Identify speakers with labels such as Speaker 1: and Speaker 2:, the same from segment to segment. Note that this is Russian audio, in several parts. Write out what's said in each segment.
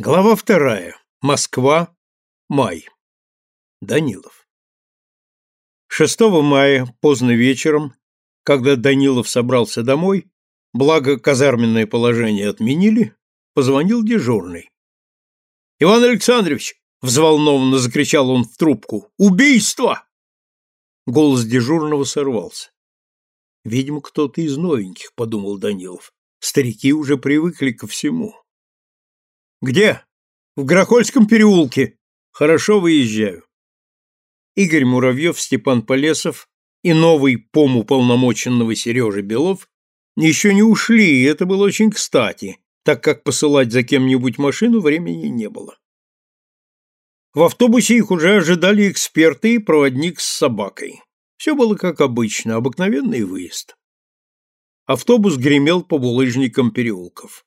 Speaker 1: Глава вторая. Москва. Май. Данилов. 6 мая, поздно вечером, когда Данилов собрался домой, благо казарменное положение отменили, позвонил дежурный. «Иван Александрович!» — взволнованно закричал он в трубку. «Убийство!» Голос дежурного сорвался. «Видимо, кто-то из новеньких», — подумал Данилов. «Старики уже привыкли ко всему». Где? В Грохольском переулке. Хорошо выезжаю. Игорь Муравьев, Степан Полесов и новый пом уполномоченного Сережи Белов еще не ушли, и это было очень кстати, так как посылать за кем-нибудь машину времени не было. В автобусе их уже ожидали эксперты и проводник с собакой. Все было как обычно, обыкновенный выезд. Автобус гремел по булыжникам переулков.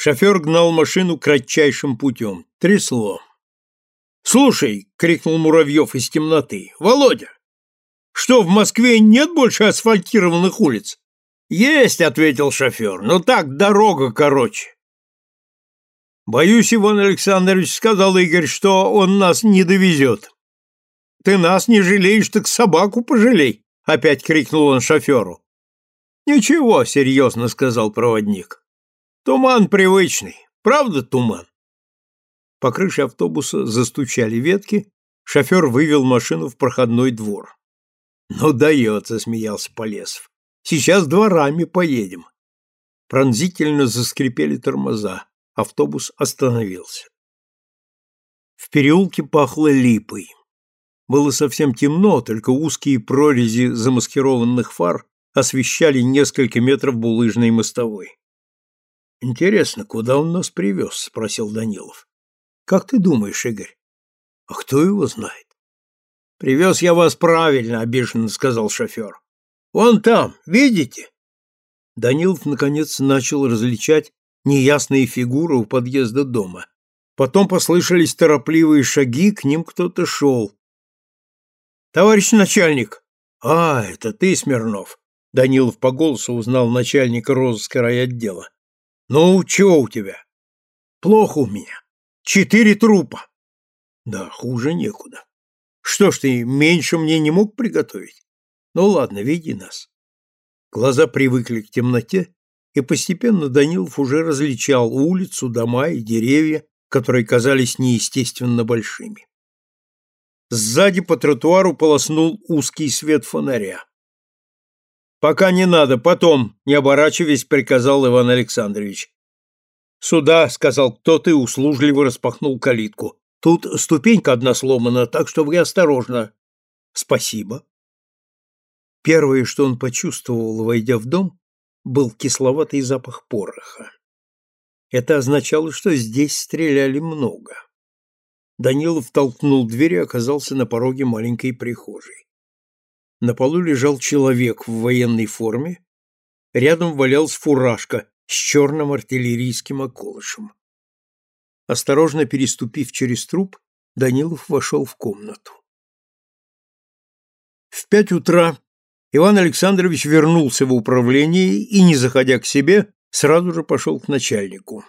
Speaker 1: Шофер гнал машину кратчайшим путем. Трясло. «Слушай!» — крикнул Муравьев из темноты. «Володя! Что, в Москве нет больше асфальтированных улиц?» «Есть!» — ответил шофер. «Но так дорога короче». «Боюсь, Иван Александрович, — сказал Игорь, — что он нас не довезет». «Ты нас не жалеешь, так собаку пожалей!» — опять крикнул он шоферу. «Ничего», — серьезно сказал проводник. Туман привычный. Правда, туман? По крыше автобуса застучали ветки, шофер вывел машину в проходной двор. «Ну, дается», — смеялся Полесов. «Сейчас дворами поедем». Пронзительно заскрипели тормоза. Автобус остановился. В переулке пахло липой. Было совсем темно, только узкие прорези замаскированных фар освещали несколько метров булыжной мостовой. Интересно, куда он нас привез? спросил Данилов. Как ты думаешь, Игорь? А кто его знает? Привез я вас правильно, обиженно сказал шофер. Вон там, видите? Данилов наконец начал различать неясные фигуры у подъезда дома. Потом послышались торопливые шаги, к ним кто-то шел. «Товарищ начальник!» «А, это ты, Смирнов!» Данилов по голосу узнал начальника розыска райотдела. Ну, чего у тебя? Плохо у меня. Четыре трупа. Да, хуже некуда. Что ж ты меньше мне не мог приготовить? Ну ладно, веди нас. Глаза привыкли к темноте, и постепенно Данилов уже различал улицу, дома и деревья, которые казались неестественно большими. Сзади по тротуару полоснул узкий свет фонаря. Пока не надо, потом, не оборачиваясь, приказал Иван Александрович. Сюда, сказал кто-то и услужливо распахнул калитку. Тут ступенька одна сломана, так что вы осторожно. Спасибо. Первое, что он почувствовал, войдя в дом, был кисловатый запах пороха. Это означало, что здесь стреляли много. Данилов толкнул дверь и оказался на пороге маленькой прихожей. На полу лежал человек в военной форме, рядом валялась фуражка с черным артиллерийским околышем. Осторожно переступив через труп, Данилов вошел в комнату. В пять утра Иван Александрович вернулся в управление и, не заходя к себе, сразу же пошел к начальнику.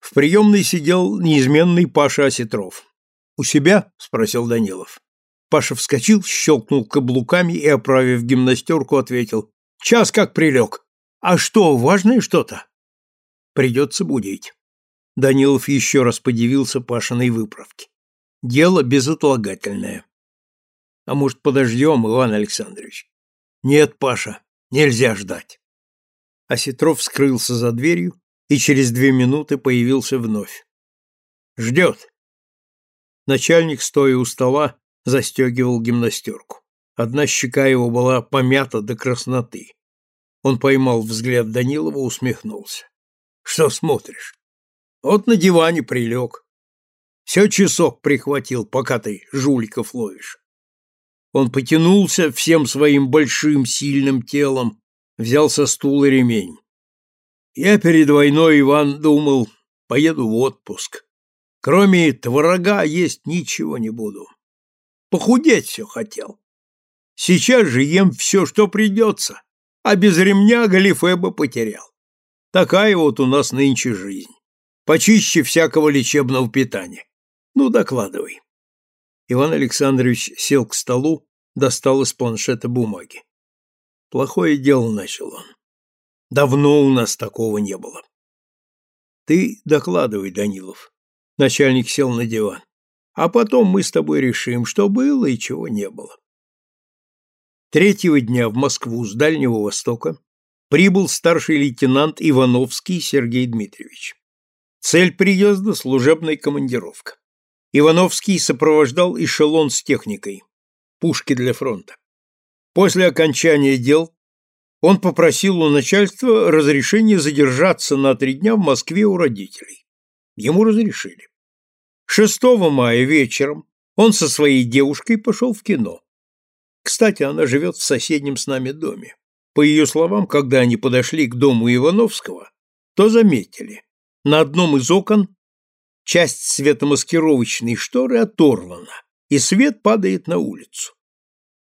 Speaker 1: В приемной сидел неизменный Паша Осетров. «У себя?» – спросил Данилов. Паша вскочил, щелкнул каблуками и, оправив гимнастерку, ответил. «Час как прилег. А что, важное что-то?» «Придется будить». Данилов еще раз подивился Пашиной выправке. «Дело безотлагательное». «А может, подождем, Иван Александрович?» «Нет, Паша, нельзя ждать». Осетров скрылся за дверью и через две минуты появился вновь. «Ждет». Начальник, стоя у стола, застегивал гимнастерку. Одна щека его была помята до красноты. Он поймал взгляд Данилова, усмехнулся. — Что смотришь? Вот на диване прилег. Все часок прихватил, пока ты жуликов ловишь. Он потянулся всем своим большим сильным телом, взял со стула ремень. Я перед войной, Иван, думал, поеду в отпуск. Кроме творога есть ничего не буду. Похудеть все хотел. Сейчас же ем все, что придется, а без ремня галифе бы потерял. Такая вот у нас нынче жизнь. почище всякого лечебного питания. Ну, докладывай. Иван Александрович сел к столу, достал из планшета бумаги. Плохое дело начал он. Давно у нас такого не было. Ты докладывай, Данилов. Начальник сел на диван. А потом мы с тобой решим, что было и чего не было. Третьего дня в Москву с Дальнего Востока прибыл старший лейтенант Ивановский Сергей Дмитриевич. Цель приезда – служебная командировка. Ивановский сопровождал эшелон с техникой, пушки для фронта. После окончания дел он попросил у начальства разрешения задержаться на три дня в Москве у родителей. Ему разрешили. 6 мая вечером он со своей девушкой пошел в кино. Кстати, она живет в соседнем с нами доме. По ее словам, когда они подошли к дому Ивановского, то заметили, на одном из окон часть светомаскировочной шторы оторвана, и свет падает на улицу.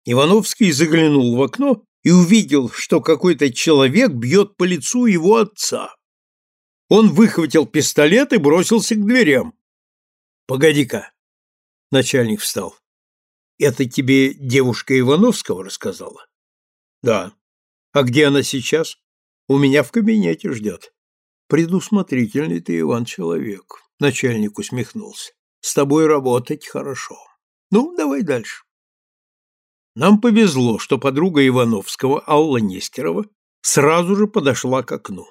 Speaker 1: Ивановский заглянул в окно и увидел, что какой-то человек бьет по лицу его отца. Он выхватил пистолет и бросился к дверям. «Погоди-ка!» Начальник встал. «Это тебе девушка Ивановского рассказала?» «Да». «А где она сейчас?» «У меня в кабинете ждет». «Предусмотрительный ты, Иван, человек», — начальник усмехнулся. «С тобой работать хорошо. Ну, давай дальше». Нам повезло, что подруга Ивановского, Алла Нестерова, сразу же подошла к окну.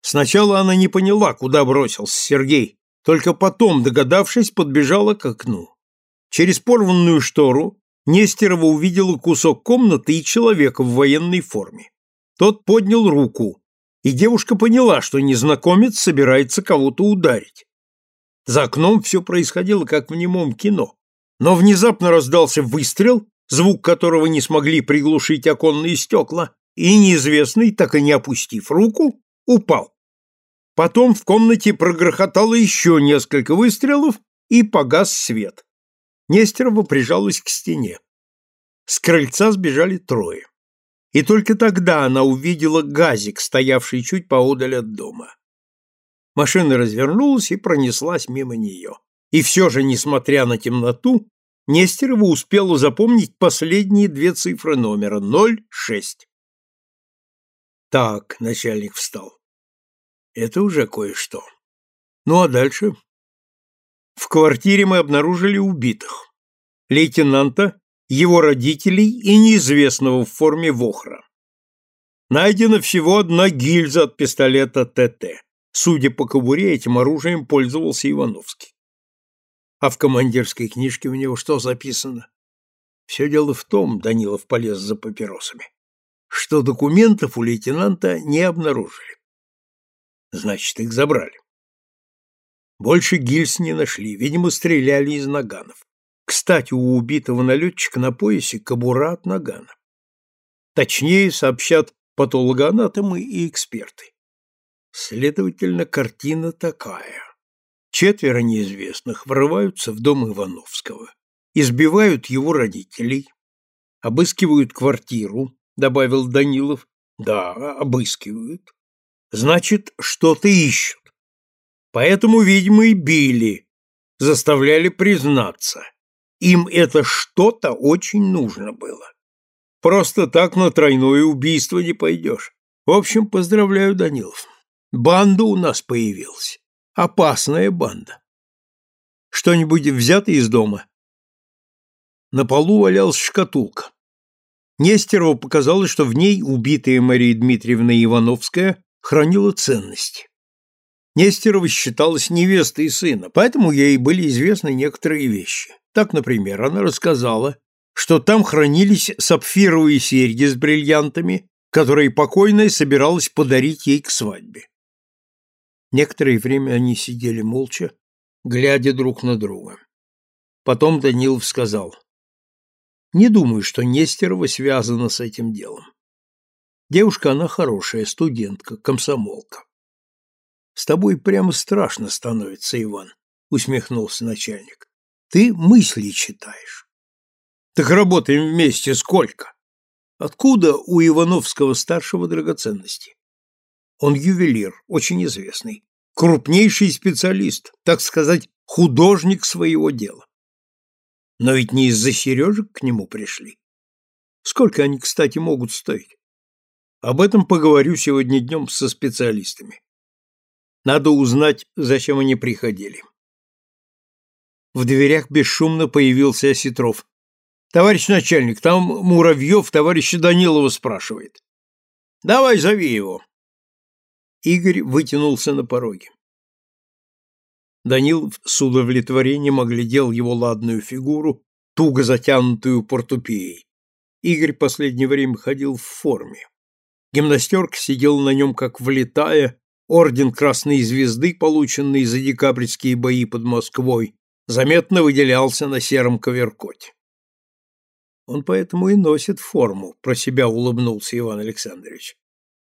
Speaker 1: Сначала она не поняла, куда бросился Сергей, только потом, догадавшись, подбежала к окну. Через порванную штору Нестерова увидела кусок комнаты и человека в военной форме. Тот поднял руку, и девушка поняла, что незнакомец собирается кого-то ударить. За окном все происходило, как в немом кино. Но внезапно раздался выстрел, звук которого не смогли приглушить оконные стекла, и неизвестный, так и не опустив руку, упал. Потом в комнате прогрохотало еще несколько выстрелов, и погас свет. Нестерова прижалась к стене. С крыльца сбежали трое. И только тогда она увидела газик, стоявший чуть поодаль от дома. Машина развернулась и пронеслась мимо нее. И все же, несмотря на темноту, Нестерова успела запомнить последние две цифры номера – 06. Так, начальник встал. Это уже кое-что. Ну а дальше? В квартире мы обнаружили убитых. Лейтенанта, его родителей и неизвестного в форме вохра. Найдена всего одна гильза от пистолета ТТ. Судя по кобуре, этим оружием пользовался Ивановский. А в командирской книжке у него что записано? Все дело в том, Данилов полез за папиросами, что документов у лейтенанта не обнаружили. Значит, их забрали. Больше гильз не нашли, видимо, стреляли из наганов. Кстати, у убитого налетчика на поясе кобура от нагана. Точнее, сообщат патологоанатомы и эксперты. Следовательно, картина такая. Четверо неизвестных врываются в дом Ивановского, избивают его родителей, обыскивают квартиру, добавил Данилов. Да, обыскивают. Значит, что-то ищут. Поэтому, видимо, и били, заставляли признаться. Им это что-то очень нужно было. Просто так на тройное убийство не пойдешь. В общем, поздравляю, Данилов. Банда у нас появилась. Опасная банда. Что-нибудь взято из дома? На полу валялась шкатулка. Нестерову показалось, что в ней убитая Мария Дмитриевна Ивановская хранила ценности. Нестерова считалась невестой сына, поэтому ей были известны некоторые вещи. Так, например, она рассказала, что там хранились сапфировые серьги с бриллиантами, которые покойная собиралась подарить ей к свадьбе. Некоторое время они сидели молча, глядя друг на друга. Потом Данилов сказал, «Не думаю, что Нестерова связана с этим делом. Девушка она хорошая, студентка, комсомолка». «С тобой прямо страшно становится, Иван», — усмехнулся начальник. «Ты мысли читаешь». «Так работаем вместе сколько?» «Откуда у Ивановского-старшего драгоценности?» Он ювелир, очень известный. крупнейший специалист, так сказать, художник своего дела. Но ведь не из-за сережек к нему пришли. Сколько они, кстати, могут стоить? Об этом поговорю сегодня днем со специалистами. Надо узнать, зачем они приходили. В дверях бесшумно появился Осетров. «Товарищ начальник, там Муравьев товарища Данилова спрашивает». «Давай, зови его». Игорь вытянулся на пороге. Данилов с удовлетворением оглядел его ладную фигуру, туго затянутую портупеей. Игорь последнее время ходил в форме. Гимнастерка сидел на нем как влетая, орден Красной Звезды, полученный за декабрьские бои под Москвой, заметно выделялся на сером коверкоте. Он поэтому и носит форму, про себя улыбнулся Иван Александрович.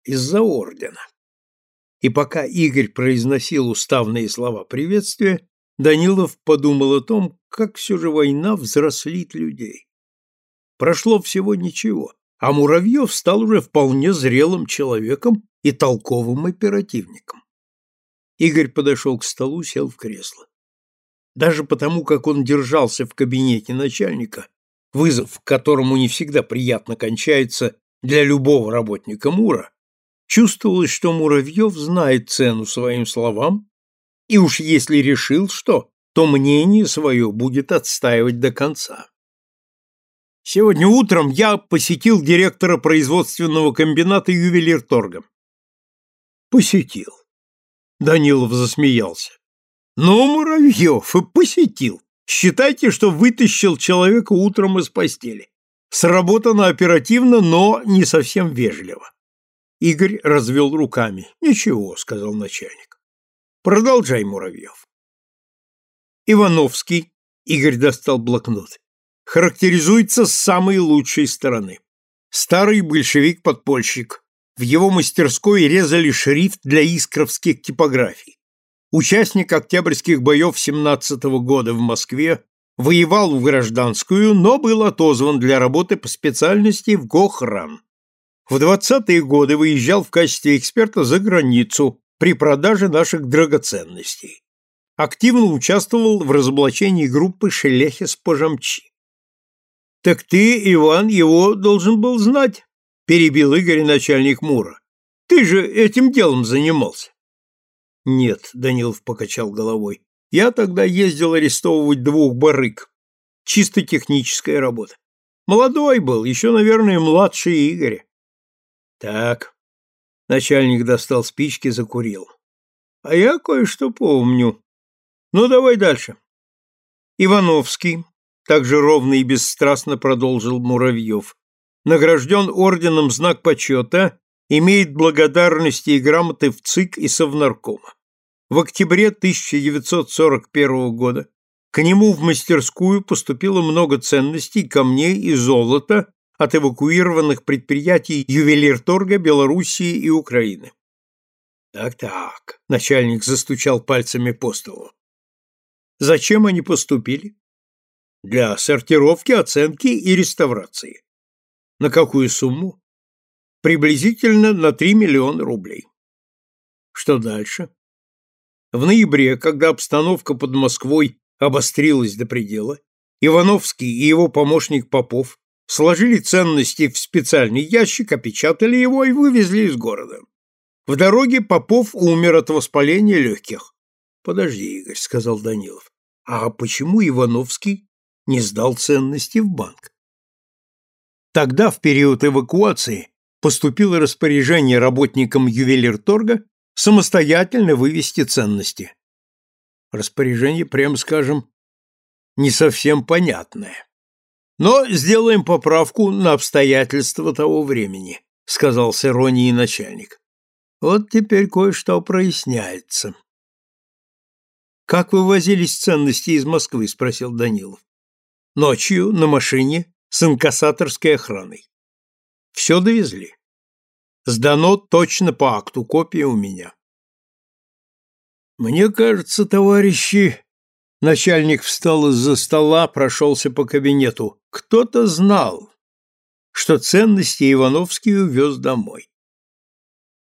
Speaker 1: Из-за ордена. И пока Игорь произносил уставные слова приветствия, Данилов подумал о том, как все же война взрослит людей. Прошло всего ничего, а Муравьев стал уже вполне зрелым человеком и толковым оперативником. Игорь подошел к столу, сел в кресло. Даже потому, как он держался в кабинете начальника, вызов, которому не всегда приятно кончается для любого работника Мура, Чувствовалось, что Муравьев знает цену своим словам, и уж если решил что, то мнение свое будет отстаивать до конца. Сегодня утром я посетил директора производственного комбината ювелирторга. Посетил. Данилов засмеялся. Ну, Муравьев, и посетил. Считайте, что вытащил человека утром из постели. Сработано оперативно, но не совсем вежливо. Игорь развел руками. «Ничего», — сказал начальник. «Продолжай, Муравьев». Ивановский, Игорь достал блокнот, характеризуется с самой лучшей стороны. Старый большевик-подпольщик. В его мастерской резали шрифт для искровских типографий. Участник октябрьских боев 17 -го года в Москве, воевал в гражданскую, но был отозван для работы по специальности в Гохран. В 20-е годы выезжал в качестве эксперта за границу при продаже наших драгоценностей. Активно участвовал в разоблачении группы Шелехис-Пожамчи. «Так ты, Иван, его должен был знать», – перебил Игорь начальник Мура. «Ты же этим делом занимался». «Нет», – Данилов покачал головой, – «я тогда ездил арестовывать двух барыг. Чисто техническая работа. Молодой был, еще, наверное, младше Игоря. Так. Начальник достал спички, закурил. А я кое-что помню. Ну, давай дальше. Ивановский, также ровно и бесстрастно продолжил Муравьев, награжден орденом знак почета, имеет благодарности и грамоты в ЦИК и Совнаркома. В октябре 1941 года к нему в мастерскую поступило много ценностей, камней и золота от эвакуированных предприятий ювелирторга Белоруссии и Украины. Так-так, начальник застучал пальцами по столу. Зачем они поступили? Для сортировки, оценки и реставрации. На какую сумму? Приблизительно на 3 миллиона рублей. Что дальше? В ноябре, когда обстановка под Москвой обострилась до предела, Ивановский и его помощник Попов сложили ценности в специальный ящик, опечатали его и вывезли из города. В дороге Попов умер от воспаления легких. «Подожди, Игорь», — сказал Данилов, — «а почему Ивановский не сдал ценности в банк?» Тогда, в период эвакуации, поступило распоряжение работникам ювелирторга самостоятельно вывести ценности. Распоряжение, прямо скажем, не совсем понятное. Но сделаем поправку на обстоятельства того времени, сказал с иронией начальник. Вот теперь кое-что проясняется. Как вывозились ценности из Москвы, спросил Данилов. Ночью на машине с инкассаторской охраной. Все довезли. Сдано точно по акту, копия у меня. Мне кажется, товарищи, Начальник встал из-за стола, прошелся по кабинету. Кто-то знал, что ценности Ивановский увез домой.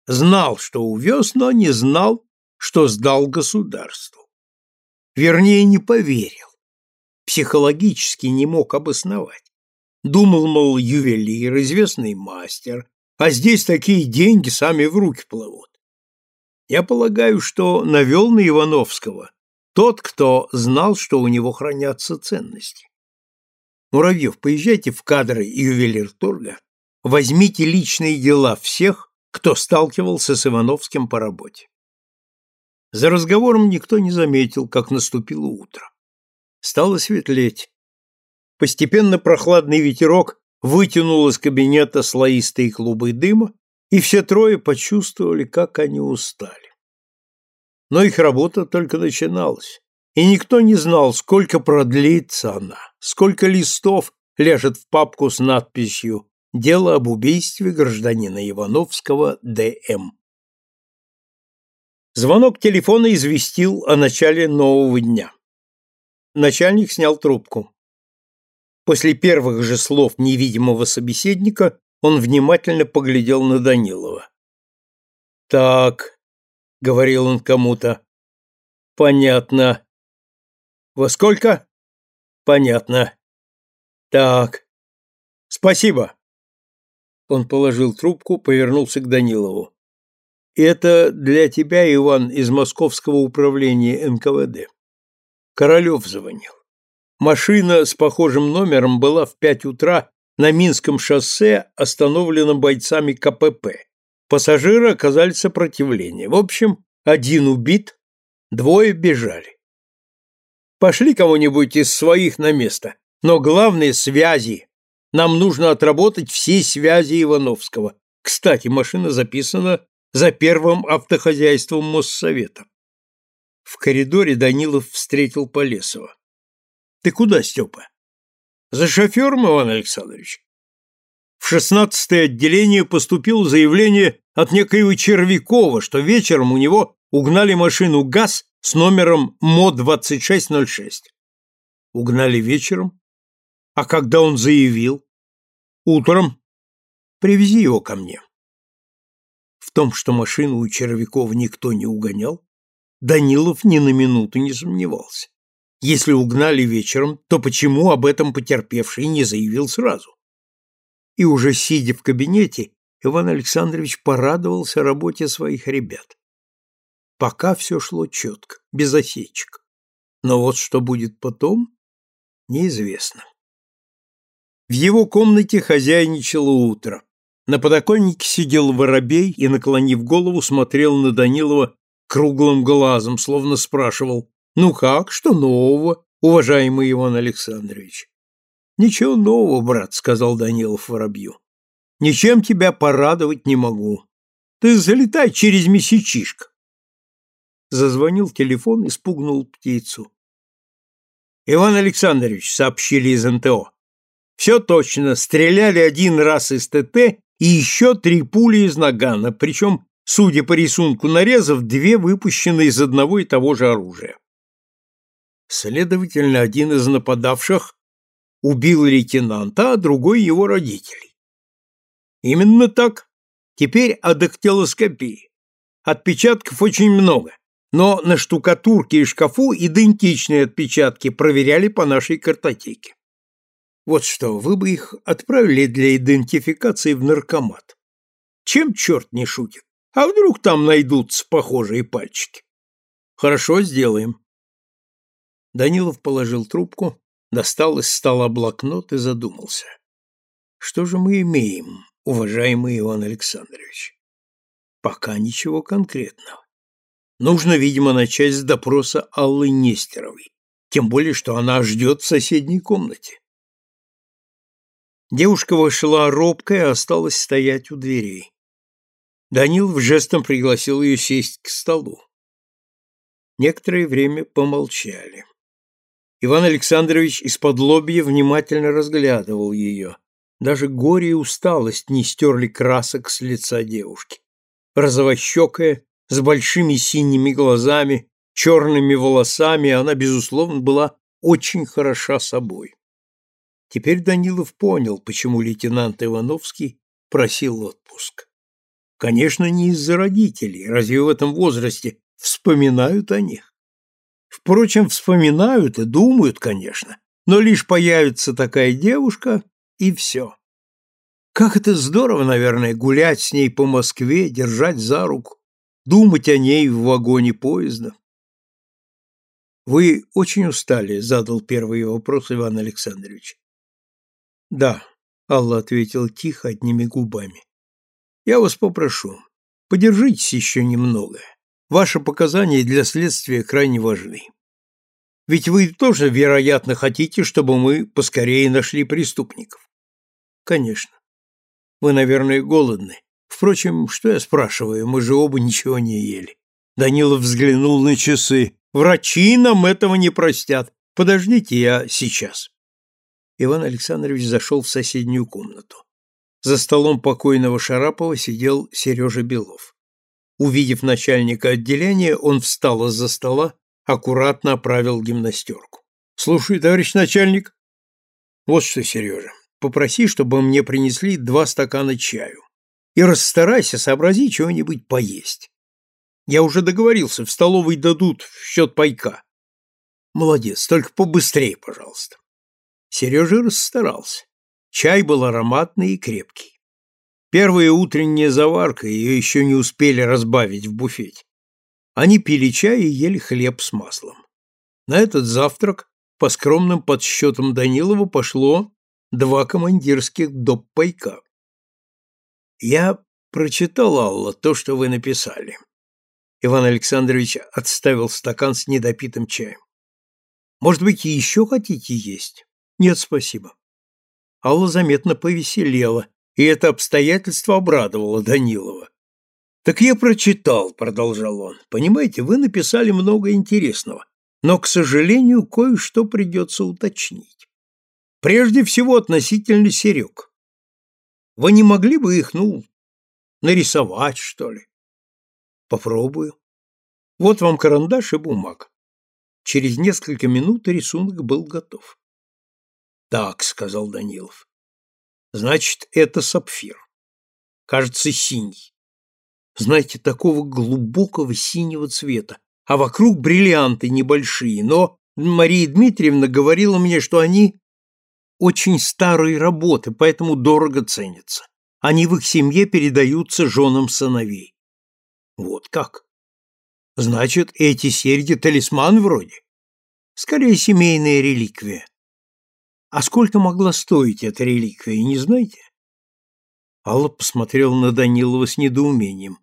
Speaker 1: Знал, что увез, но не знал, что сдал государству. Вернее, не поверил. Психологически не мог обосновать. Думал, мол, ювелир, известный мастер, а здесь такие деньги сами в руки плывут. Я полагаю, что навел на Ивановского тот, кто знал, что у него хранятся ценности. Муравьев, поезжайте в кадры ювелирторга, возьмите личные дела всех, кто сталкивался с Ивановским по работе. За разговором никто не заметил, как наступило утро. Стало светлеть. Постепенно прохладный ветерок вытянул из кабинета слоистые клубы дыма, и все трое почувствовали, как они устали. Но их работа только начиналась, и никто не знал, сколько продлится она, сколько листов ляжет в папку с надписью «Дело об убийстве гражданина Ивановского Д.М.». Звонок телефона известил о начале нового дня. Начальник снял трубку. После первых же слов невидимого собеседника он внимательно поглядел на Данилова. «Так», — говорил он кому-то, — «понятно. Во сколько?» «Понятно. Так. Спасибо». Он положил трубку, повернулся к Данилову. «Это для тебя, Иван, из Московского управления НКВД. Королев звонил. Машина с похожим номером была в пять утра на Минском шоссе, остановлена бойцами КПП. Пассажиры оказали сопротивление. В общем, один убит, двое бежали. Пошли кого-нибудь из своих на место, но главное – связи. Нам нужно отработать все связи Ивановского. Кстати, машина записана за первым автохозяйством Моссовета. В коридоре Данилов встретил Полесова. Ты куда, Степа? За шофером, Иван Александрович? В шестнадцатое отделение поступило заявление от некоего Червякова, что вечером у него угнали машину ГАЗ с номером МО-2606. Угнали вечером? А когда он заявил? Утром. Привези его ко мне. В том, что машину у Червякова никто не угонял, Данилов ни на минуту не сомневался. Если угнали вечером, то почему об этом потерпевший не заявил сразу? И уже сидя в кабинете, Иван Александрович порадовался работе своих ребят. Пока все шло четко, без осечек. Но вот что будет потом, неизвестно. В его комнате хозяйничало утро. На подоконнике сидел воробей и, наклонив голову, смотрел на Данилова круглым глазом, словно спрашивал ну как, что нового, уважаемый Иван Александрович? Ничего нового, брат, сказал Данилов воробью. Ничем тебя порадовать не могу. Ты залетай через месячишко. Зазвонил телефон и спугнул птицу. Иван Александрович, сообщили из НТО. Все точно, стреляли один раз из ТТ и еще три пули из нагана, причем, судя по рисунку нарезов, две выпущены из одного и того же оружия. Следовательно, один из нападавших убил лейтенанта, а другой его родителей. Именно так. Теперь о дактилоскопии. Отпечатков очень много, но на штукатурке и шкафу идентичные отпечатки проверяли по нашей картотеке. Вот что, вы бы их отправили для идентификации в наркомат. Чем черт не шутит? А вдруг там найдутся похожие пальчики? Хорошо, сделаем. Данилов положил трубку, достал из стола блокнот и задумался. Что же мы имеем, уважаемый Иван Александрович? Пока ничего конкретного. Нужно, видимо, начать с допроса Аллы Нестеровой, тем более, что она ждет в соседней комнате. Девушка вошла робкая, осталась стоять у дверей. Данилов жестом пригласил ее сесть к столу. Некоторое время помолчали. Иван Александрович из-под лобья внимательно разглядывал ее. Даже горе и усталость не стерли красок с лица девушки. Розовощекая, с большими синими глазами, черными волосами, она, безусловно, была очень хороша собой. Теперь Данилов понял, почему лейтенант Ивановский просил отпуск. Конечно, не из-за родителей, разве в этом возрасте вспоминают о них. Впрочем, вспоминают и думают, конечно, но лишь появится такая девушка, и все. Как это здорово, наверное, гулять с ней по Москве, держать за руку, думать о ней в вагоне поезда. Вы очень устали, задал первый вопрос Иван Александрович. Да, Алла ответила тихо, одними губами. Я вас попрошу, подержитесь еще немного. Ваши показания для следствия крайне важны. Ведь вы тоже, вероятно, хотите, чтобы мы поскорее нашли преступников. Конечно. Вы, наверное, голодны. Впрочем, что я спрашиваю, мы же оба ничего не ели. Данилов взглянул на часы. Врачи нам этого не простят. Подождите, я сейчас. Иван Александрович зашел в соседнюю комнату. За столом покойного Шарапова сидел Сережа Белов. Увидев начальника отделения, он встал из-за стола, аккуратно оправил гимнастерку. «Слушай, товарищ начальник». «Вот что, Сережа, попроси, чтобы мне принесли два стакана чаю. И расстарайся, сообрази чего-нибудь поесть. Я уже договорился, в столовой дадут в счет пайка. Молодец, только побыстрее, пожалуйста. Сережа расстарался. Чай был ароматный и крепкий. Первая утренняя заварка, ее еще не успели разбавить в буфете. Они пили чай и ели хлеб с маслом. На этот завтрак, по скромным подсчетам Данилова, пошло два командирских доппайка. Я прочитал, Алла, то, что вы написали. Иван Александрович отставил стакан с недопитым чаем. Может быть, еще хотите есть? Нет, спасибо. Алла заметно повеселела, и это обстоятельство обрадовало Данилова. Так я прочитал, продолжал он. Понимаете, вы написали много интересного, но, к сожалению, кое-что придется уточнить. Прежде всего относительно серег. Вы не могли бы их, ну, нарисовать, что ли? Попробую. Вот вам карандаш и бумага. Через несколько минут рисунок был готов. Так, сказал Данилов. Значит, это сапфир. Кажется, синий. Знаете, такого глубокого синего цвета, а вокруг бриллианты небольшие, но Мария Дмитриевна говорила мне, что они очень старые работы, поэтому дорого ценятся. Они в их семье передаются женам сыновей. Вот как? Значит, эти серьги талисман вроде? Скорее, семейная реликвия. А сколько могла стоить эта реликвия, не знаете? Алла посмотрел на Данилова с недоумением.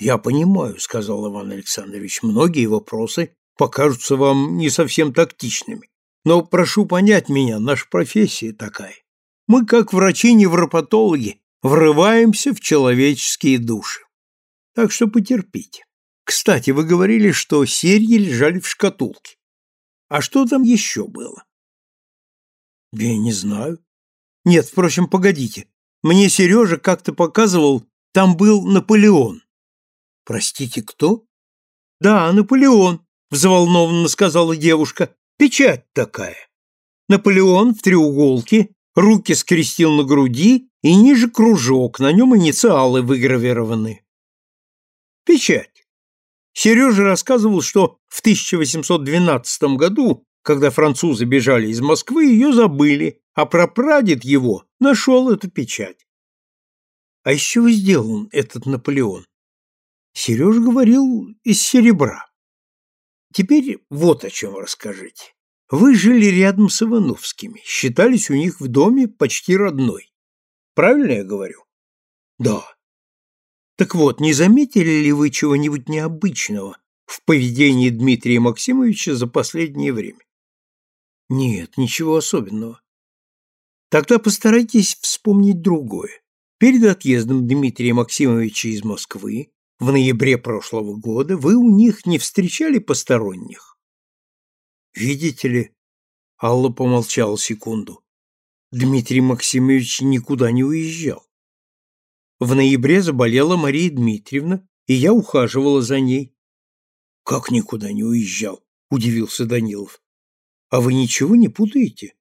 Speaker 1: «Я понимаю», — сказал Иван Александрович, — «многие вопросы покажутся вам не совсем тактичными. Но прошу понять меня, наша профессия такая. Мы, как врачи-невропатологи, врываемся в человеческие души. Так что потерпите. Кстати, вы говорили, что серьги лежали в шкатулке. А что там еще было? Я не знаю. Нет, впрочем, погодите. Мне Сережа как-то показывал, там был Наполеон. Простите, кто? Да, Наполеон, взволнованно сказала девушка. Печать такая. Наполеон в треуголке, руки скрестил на груди и ниже кружок, на нем инициалы выгравированы. Печать. Сережа рассказывал, что в 1812 году, когда французы бежали из Москвы, ее забыли, а прапрадед его нашел эту печать. А из чего сделан этот Наполеон? Сережа говорил, из серебра. Теперь вот о чем расскажите. Вы жили рядом с Ивановскими, считались у них в доме почти родной. Правильно я говорю? Да. Так вот, не заметили ли вы чего-нибудь необычного в поведении Дмитрия Максимовича за последнее время? Нет, ничего особенного. Тогда постарайтесь вспомнить другое. Перед отъездом Дмитрия Максимовича из Москвы в ноябре прошлого года вы у них не встречали посторонних? Видите ли, Алла помолчала секунду. Дмитрий Максимович никуда не уезжал. В ноябре заболела Мария Дмитриевна, и я ухаживала за ней. Как никуда не уезжал? удивился Данилов. А вы ничего не путаете?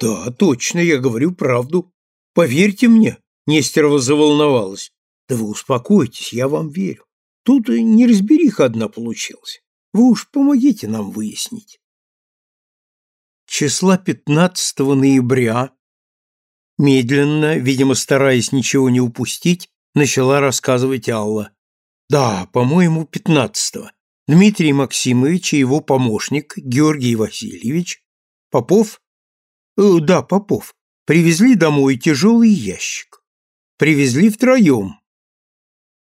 Speaker 1: Да, точно, я говорю правду. Поверьте мне, Нестерова заволновалась. Да вы успокойтесь, я вам верю. Тут неразбериха одна получилась. Вы уж помогите нам выяснить. Числа 15 ноября, медленно, видимо, стараясь ничего не упустить, начала рассказывать Алла. Да, по-моему, 15-го. Дмитрий Максимович и его помощник Георгий Васильевич, Попов, э, да, Попов, привезли домой тяжелый ящик. Привезли втроем.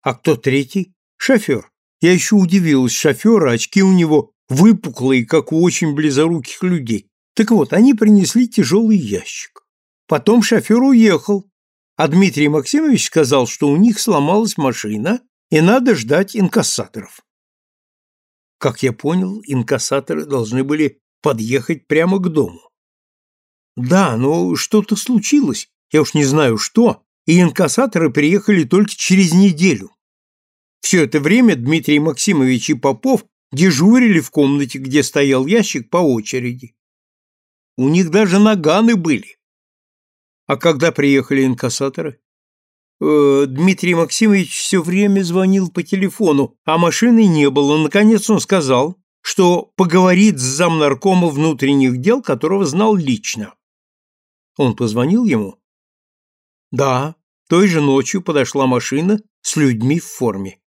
Speaker 1: А кто третий? Шофер. Я еще удивилась, шофера, очки у него выпуклые, как у очень близоруких людей. Так вот, они принесли тяжелый ящик. Потом шофер уехал, а Дмитрий Максимович сказал, что у них сломалась машина, и надо ждать инкассаторов. Как я понял, инкассаторы должны были подъехать прямо к дому. Да, но что-то случилось, я уж не знаю что, и инкассаторы приехали только через неделю. Все это время Дмитрий Максимович и Попов дежурили в комнате, где стоял ящик, по очереди. У них даже наганы были. А когда приехали инкассаторы? Э, Дмитрий Максимович все время звонил по телефону, а машины не было. Наконец он сказал, что поговорит с замнаркома внутренних дел, которого знал лично. Он позвонил ему? Да, той же ночью подошла машина с людьми в форме.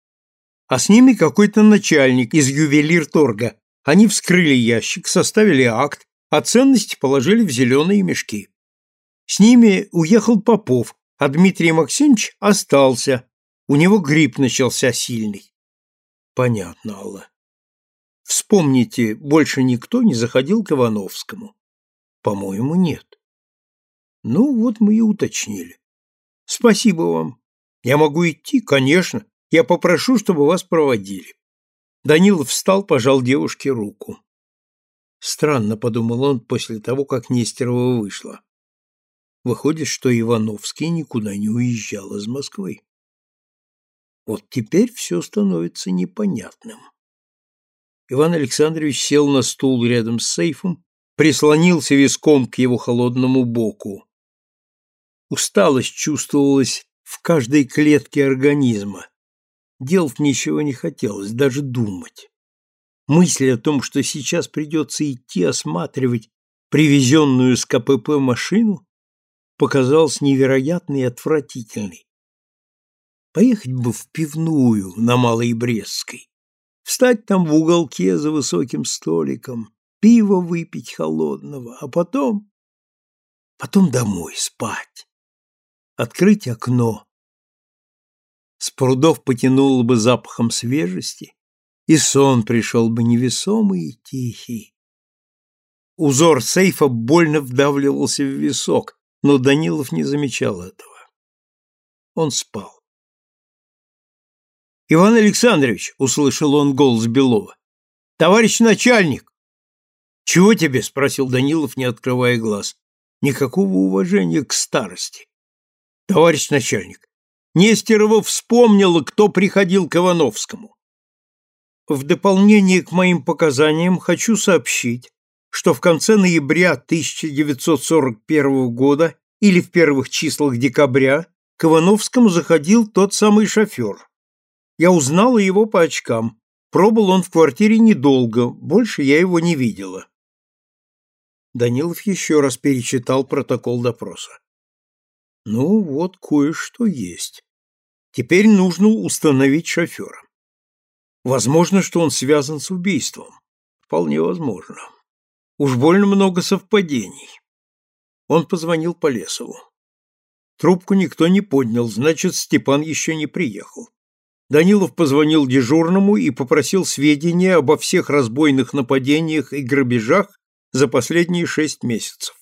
Speaker 1: А с ними какой-то начальник из ювелир-торга. Они вскрыли ящик, составили акт, а ценности положили в зеленые мешки. С ними уехал Попов, а Дмитрий Максимович остался. У него грипп начался сильный. Понятно, Алла. Вспомните, больше никто не заходил к Ивановскому? По-моему, нет. Ну, вот мы и уточнили. Спасибо вам. Я могу идти? Конечно. Я попрошу, чтобы вас проводили. Данилов встал, пожал девушке руку. Странно, подумал он после того, как Нестерова вышла. Выходит, что Ивановский никуда не уезжал из Москвы. Вот теперь все становится непонятным. Иван Александрович сел на стул рядом с сейфом, прислонился виском к его холодному боку. Усталость чувствовалась в каждой клетке организма. Делать ничего не хотелось, даже думать. Мысль о том, что сейчас придется идти осматривать привезенную с КПП машину, показалась невероятной и отвратительной. Поехать бы в пивную на Малой Брестской, встать там в уголке за высоким столиком, пиво выпить холодного, а потом... потом домой спать. Открыть окно. С прудов потянуло бы запахом свежести, и сон пришел бы невесомый и тихий. Узор сейфа больно вдавливался в висок, но Данилов не замечал этого. Он спал. «Иван Александрович!» — услышал он голос Белова. «Товарищ начальник!» «Чего тебе?» — спросил Данилов, не открывая глаз. «Никакого уважения к старости». «Товарищ начальник, Нестерова вспомнила, кто приходил к Ивановскому. В дополнение к моим показаниям хочу сообщить, что в конце ноября 1941 года или в первых числах декабря к Ивановскому заходил тот самый шофер. Я узнала его по очкам. Пробыл он в квартире недолго, больше я его не видела. Данилов еще раз перечитал протокол допроса. Ну, вот кое-что есть. Теперь нужно установить шофера. Возможно, что он связан с убийством. Вполне возможно. Уж больно много совпадений. Он позвонил Полесову. Трубку никто не поднял, значит, Степан еще не приехал. Данилов позвонил дежурному и попросил сведения обо всех разбойных нападениях и грабежах за последние шесть месяцев.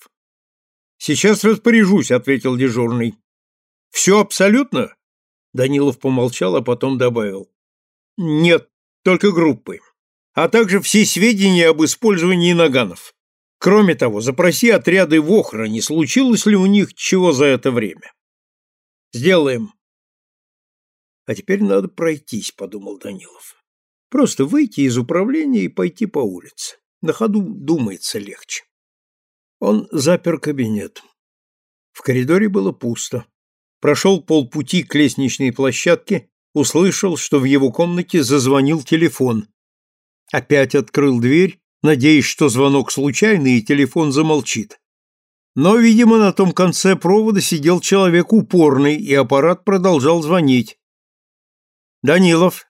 Speaker 1: «Сейчас распоряжусь», — ответил дежурный. «Все абсолютно?» Данилов помолчал, а потом добавил. «Нет, только группы а также все сведения об использовании наганов. Кроме того, запроси отряды Вохра, не случилось ли у них чего за это время. Сделаем. А теперь надо пройтись, подумал Данилов. Просто выйти из управления и пойти по улице. На ходу думается легче. Он запер кабинет. В коридоре было пусто. Прошел полпути к лестничной площадке услышал, что в его комнате зазвонил телефон. Опять открыл дверь, надеясь, что звонок случайный и телефон замолчит. Но, видимо, на том конце провода сидел человек упорный, и аппарат продолжал звонить. «Данилов!»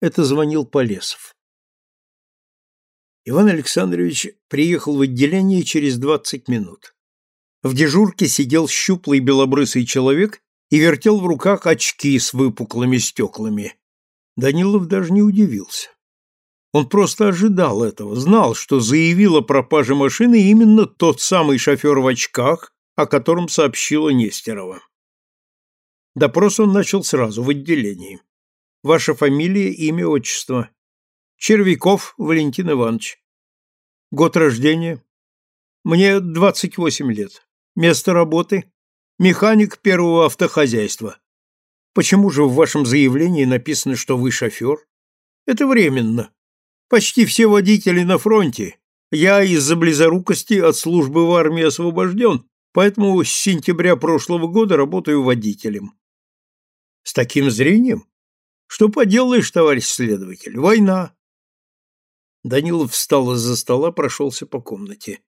Speaker 1: Это звонил Полесов. Иван Александрович приехал в отделение через двадцать минут. В дежурке сидел щуплый белобрысый человек и вертел в руках очки с выпуклыми стеклами. Данилов даже не удивился. Он просто ожидал этого, знал, что заявил о пропаже машины именно тот самый шофер в очках, о котором сообщила Нестерова. Допрос он начал сразу, в отделении. Ваша фамилия, имя, отчество. Червяков Валентин Иванович. Год рождения? Мне 28 лет. Место работы? Механик первого автохозяйства. Почему же в вашем заявлении написано, что вы шофер? Это временно. Почти все водители на фронте. Я из-за близорукости от службы в армии освобожден, поэтому с сентября прошлого года работаю водителем. С таким зрением? Что поделаешь, товарищ следователь, война. Данилов встал из-за стола, прошелся по комнате.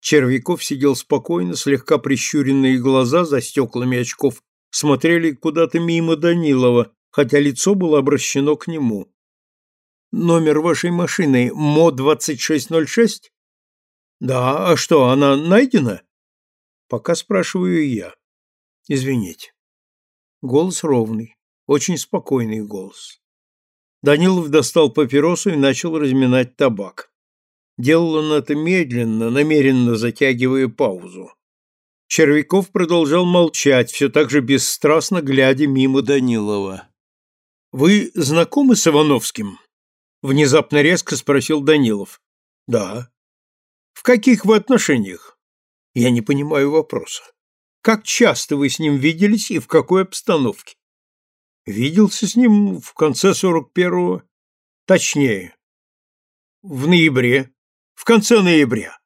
Speaker 1: Червяков сидел спокойно, слегка прищуренные глаза за стеклами очков смотрели куда-то мимо Данилова, хотя лицо было обращено к нему. «Номер вашей машины МО-2606?» «Да, а что, она найдена?» «Пока спрашиваю я. Извините». Голос ровный, очень спокойный голос. Данилов достал папиросу и начал разминать табак. Делал он это медленно, намеренно затягивая паузу. Червяков продолжал молчать, все так же бесстрастно глядя мимо Данилова. «Вы знакомы с Ивановским?» Внезапно резко спросил Данилов. «Да». «В каких вы отношениях?» «Я не понимаю вопроса. Как часто вы с ним виделись и в какой обстановке?» «Виделся с ним в конце сорок первого, точнее, в ноябре, в конце ноября.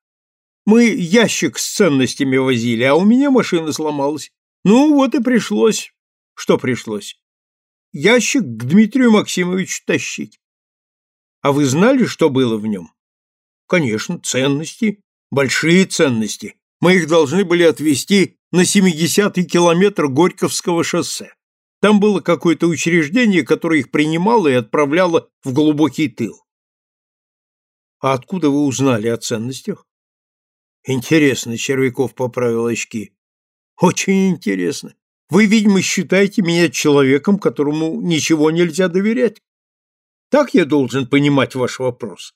Speaker 1: Мы ящик с ценностями возили, а у меня машина сломалась. Ну, вот и пришлось. Что пришлось? Ящик к Дмитрию Максимовичу тащить. А вы знали, что было в нем? Конечно, ценности, большие ценности. Мы их должны были отвезти на 70-й километр Горьковского шоссе. Там было какое-то учреждение, которое их принимало и отправляло в глубокий тыл. А откуда вы узнали о ценностях? Интересно, Червяков поправил очки. Очень интересно. Вы, видимо, считаете меня человеком, которому ничего нельзя доверять. Так я должен понимать ваш вопрос.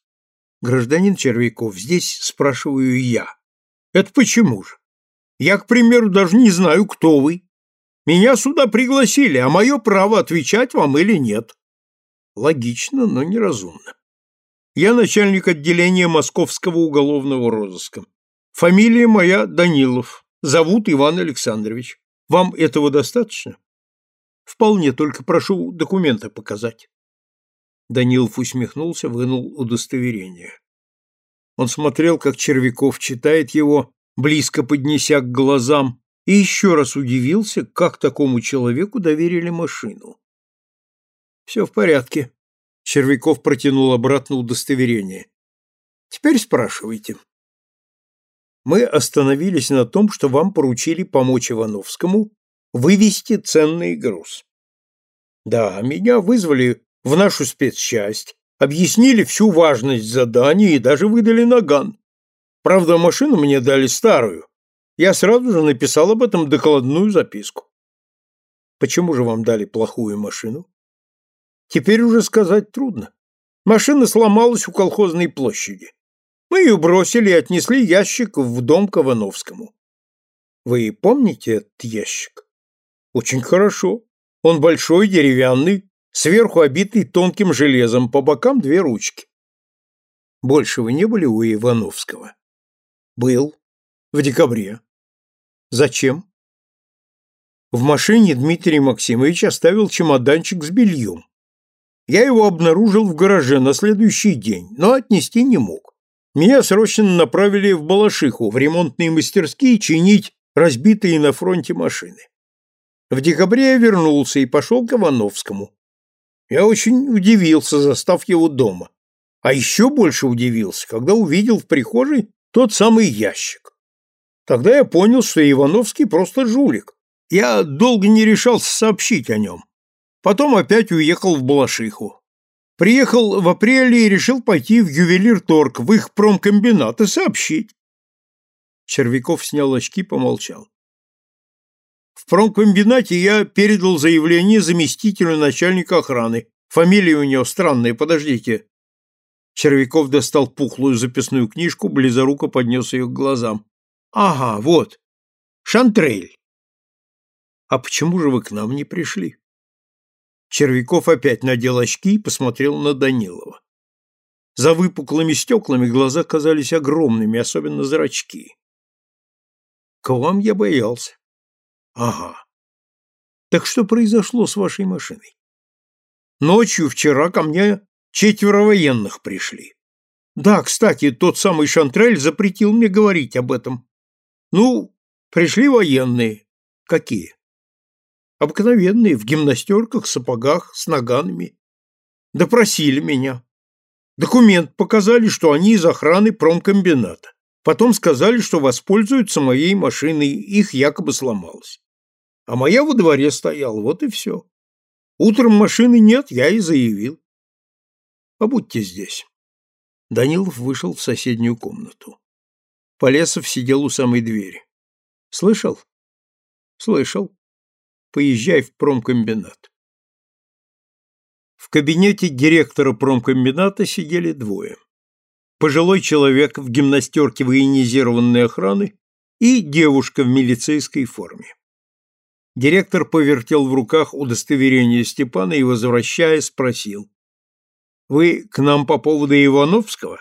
Speaker 1: Гражданин Червяков, здесь спрашиваю я. Это почему же? Я, к примеру, даже не знаю, кто вы. Меня сюда пригласили, а мое право отвечать вам или нет. Логично, но неразумно. Я начальник отделения Московского уголовного розыска. Фамилия моя Данилов. Зовут Иван Александрович. Вам этого достаточно? Вполне, только прошу документы показать. Данилов усмехнулся, вынул удостоверение. Он смотрел, как Червяков читает его, близко поднеся к глазам, и еще раз удивился, как такому человеку доверили машину. «Все в порядке», Червяков протянул обратно удостоверение. Теперь спрашивайте. Мы остановились на том, что вам поручили помочь Ивановскому вывести ценный груз. Да, меня вызвали в нашу спецчасть, объяснили всю важность задания и даже выдали наган. Правда, машину мне дали старую. Я сразу же написал об этом докладную записку. Почему же вам дали плохую машину? Теперь уже сказать трудно. Машина сломалась у колхозной площади. Мы ее бросили и отнесли ящик в дом к Ивановскому. Вы помните этот ящик? Очень хорошо. Он большой, деревянный, сверху обитый тонким железом, по бокам две ручки. Больше вы не были у Ивановского? Был. В декабре. Зачем? В машине Дмитрий Максимович оставил чемоданчик с бельем. Я его обнаружил в гараже на следующий день, но отнести не мог. Меня срочно направили в Балашиху, в ремонтные мастерские чинить разбитые на фронте машины. В декабре я вернулся и пошел к Ивановскому. Я очень удивился, застав его дома. А еще больше удивился, когда увидел в прихожей тот самый ящик. Тогда я понял, что Ивановский просто жулик. Я долго не решался сообщить о нем. Потом опять уехал в Балашиху. Приехал в апреле и решил пойти в ювелир-торг, в их промкомбинат и сообщить. Червяков снял очки, помолчал. В промкомбинате я передал заявление заместителю начальника охраны. Фамилия у него странная, подождите. Червяков достал пухлую записную книжку, близоруко поднес ее к глазам. Ага, вот. Шантрель. А почему же вы к нам не пришли? Червяков опять надел очки и посмотрел на Данилова. За выпуклыми стеклами глаза казались огромными, особенно зрачки. К вам я боялся. Ага. Так что произошло с вашей машиной? Ночью вчера ко мне четверо военных пришли. Да, кстати, тот самый Шантрель запретил мне говорить об этом. Ну, пришли военные. Какие? Обыкновенные, в гимнастерках, сапогах, с наганами. Допросили меня. Документ показали, что они из охраны промкомбината. Потом сказали, что воспользуются моей машиной, их якобы сломалось. А моя во дворе стояла, вот и все. Утром машины нет, я и заявил. Побудьте здесь. Данилов вышел в соседнюю комнату. Полесов сидел у самой двери. Слышал? Слышал поезжай в промкомбинат. В кабинете директора промкомбината сидели двое. Пожилой человек в гимнастерке военизированной охраны и девушка в милицейской форме. Директор повертел в руках удостоверение Степана и, возвращая, спросил. «Вы к нам по поводу Ивановского?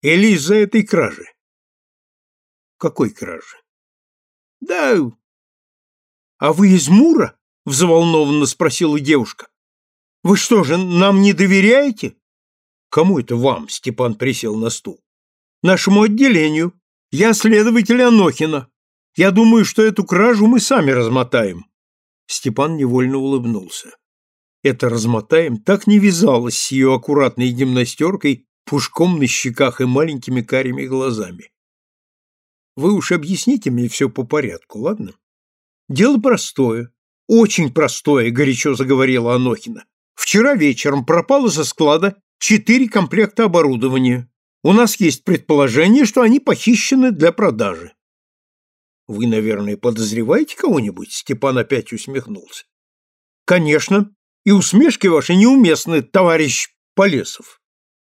Speaker 1: Или из-за этой кражи?» «Какой кражи?» «Да «А вы из Мура?» — взволнованно спросила девушка. «Вы что же, нам не доверяете?» «Кому это вам?» — Степан присел на стул. «Нашему отделению. Я следователь Анохина. Я думаю, что эту кражу мы сами размотаем». Степан невольно улыбнулся. Это размотаем так не вязалось с ее аккуратной гимнастеркой, пушком на щеках и маленькими карими глазами. Вы уж объясните мне все по порядку, ладно? Дело простое, очень простое, горячо заговорила Анохина. Вчера вечером пропало со склада четыре комплекта оборудования. У нас есть предположение, что они похищены для продажи. Вы, наверное, подозреваете кого-нибудь? Степан опять усмехнулся. Конечно, и усмешки ваши неуместны, товарищ Полесов.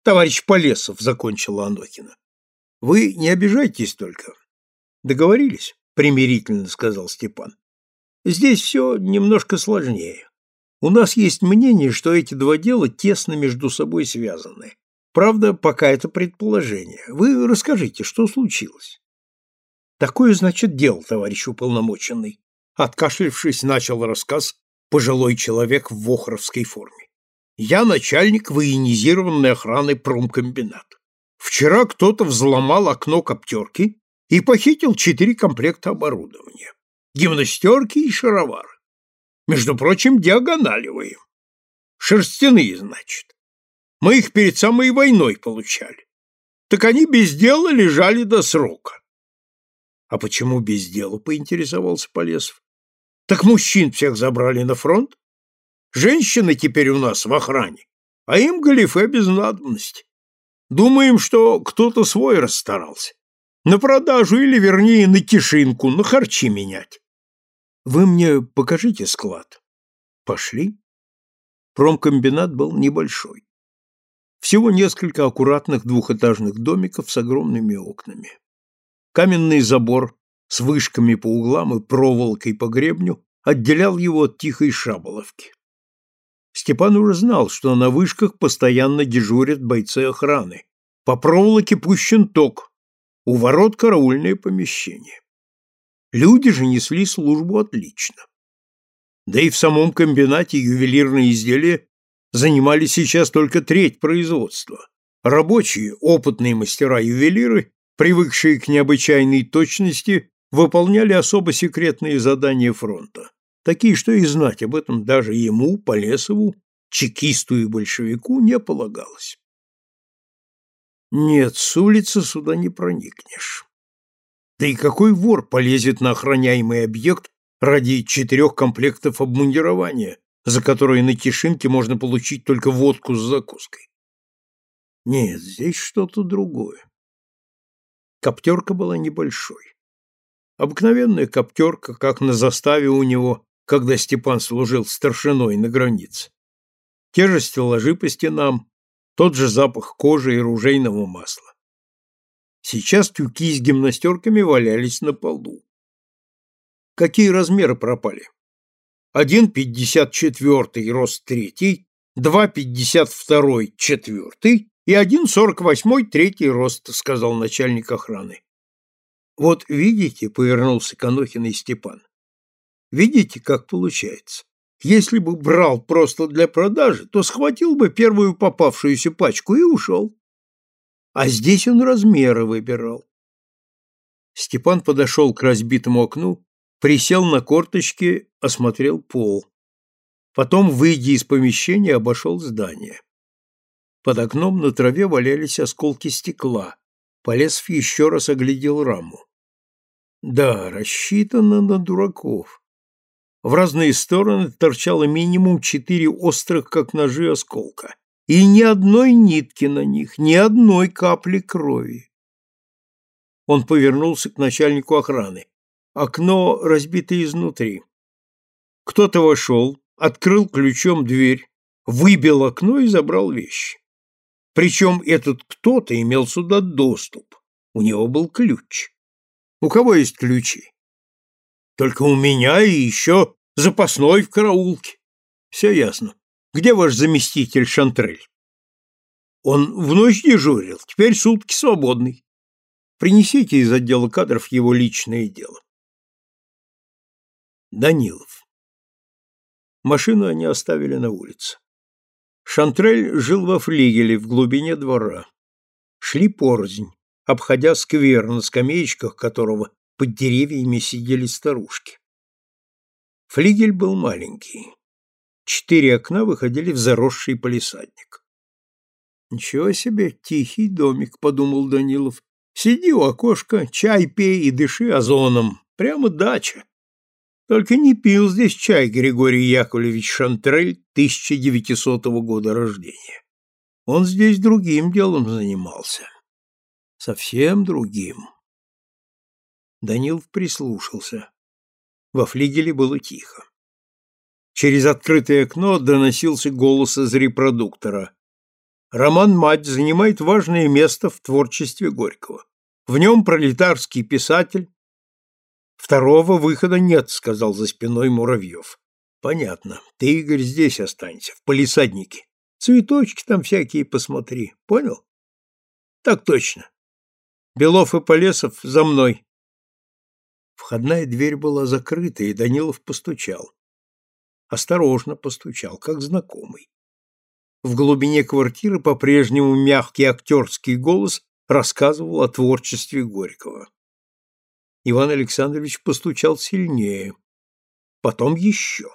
Speaker 1: Товарищ Полесов, закончила Анохина. Вы не обижайтесь только. Договорились? примирительно сказал Степан. Здесь все немножко сложнее. У нас есть мнение, что эти два дела тесно между собой связаны. Правда, пока это предположение. Вы расскажите, что случилось? Такое, значит, дело, товарищ уполномоченный. Откашлившись, начал рассказ пожилой человек в вохровской форме. Я начальник военизированной охраны промкомбината. Вчера кто-то взломал окно коптерки и похитил четыре комплекта оборудования. Гимнастерки и шаровары. Между прочим, диагоналевые. Шерстяные, значит. Мы их перед самой войной получали. Так они без дела лежали до срока. А почему без дела, поинтересовался Полесов. Так мужчин всех забрали на фронт. Женщины теперь у нас в охране, а им галифе без надобности. Думаем, что кто-то свой расстарался. На продажу или, вернее, на тишинку, на харчи менять. Вы мне покажите склад. Пошли. Промкомбинат был небольшой. Всего несколько аккуратных двухэтажных домиков с огромными окнами. Каменный забор с вышками по углам и проволокой по гребню отделял его от тихой шаболовки. Степан уже знал, что на вышках постоянно дежурят бойцы охраны. По проволоке пущен ток, у ворот караульное помещение. Люди же несли службу отлично. Да и в самом комбинате ювелирные изделия занимали сейчас только треть производства. Рабочие, опытные мастера-ювелиры, привыкшие к необычайной точности, выполняли особо секретные задания фронта. такие, что и знать об этом даже ему, Полесову, чекисту и большевику, не полагалось. Нет, с улицы сюда не проникнешь. Да и какой вор полезет на охраняемый объект ради четырех комплектов обмундирования, за которые на Тишинке можно получить только водку с закуской? Нет, здесь что-то другое. Коптерка была небольшой. Обыкновенная коптерка, как на заставе у него, когда Степан служил старшиной на границе. Те же стеллажи по стенам, тот же запах кожи и ружейного масла. Сейчас тюки с гимнастерками валялись на полу. Какие размеры пропали? Один пятьдесят четвертый рост третий, два пятьдесят второй четвертый и один сорок восьмой третий рост, сказал начальник охраны. Вот видите, повернулся Конохин и Степан. Видите, как получается? Если бы брал просто для продажи, то схватил бы первую попавшуюся пачку и ушел. А здесь он размеры выбирал. Степан подошел к разбитому окну, присел на корточки, осмотрел пол. Потом, выйдя из помещения, обошел здание. Под окном на траве валялись осколки стекла. Полезв еще раз оглядел раму. Да, рассчитано на дураков. В разные стороны торчало минимум четыре острых, как ножи, осколка. И ни одной нитки на них, ни одной капли крови. Он повернулся к начальнику охраны. Окно разбито изнутри. Кто-то вошел, открыл ключом дверь, выбил окно и забрал вещи. Причем этот кто-то имел сюда доступ. У него был ключ. У кого есть ключи? Только у меня и еще запасной в караулке. Все ясно. Где ваш заместитель Шантрель? Он в ночь дежурил, теперь сутки свободный. Принесите из отдела кадров его личное дело. Данилов. Машину они оставили на улице. Шантрель жил во флигеле в глубине двора. Шли порознь, обходя сквер, на скамеечках которого под деревьями сидели старушки. Флигель был маленький. Четыре окна выходили в заросший полисадник. «Ничего себе, тихий домик», — подумал Данилов. «Сиди у окошка, чай пей и дыши озоном. Прямо дача. Только не пил здесь чай Григорий Яковлевич Шантрель 1900 года рождения. Он здесь другим делом занимался. Совсем другим. Данилов прислушался. Во флигеле было тихо. Через открытое окно доносился голос из репродуктора. Роман «Мать» занимает важное место в творчестве Горького. В нем пролетарский писатель, Второго выхода нет, сказал за спиной Муравьев. Понятно. Ты, Игорь, здесь останься, в полисаднике. Цветочки там всякие посмотри. Понял? Так точно. Белов и Полесов за мной. Входная дверь была закрыта, и Данилов постучал. Осторожно постучал, как знакомый. В глубине квартиры по-прежнему мягкий актерский голос рассказывал о творчестве Горького. Иван Александрович постучал сильнее. Потом еще.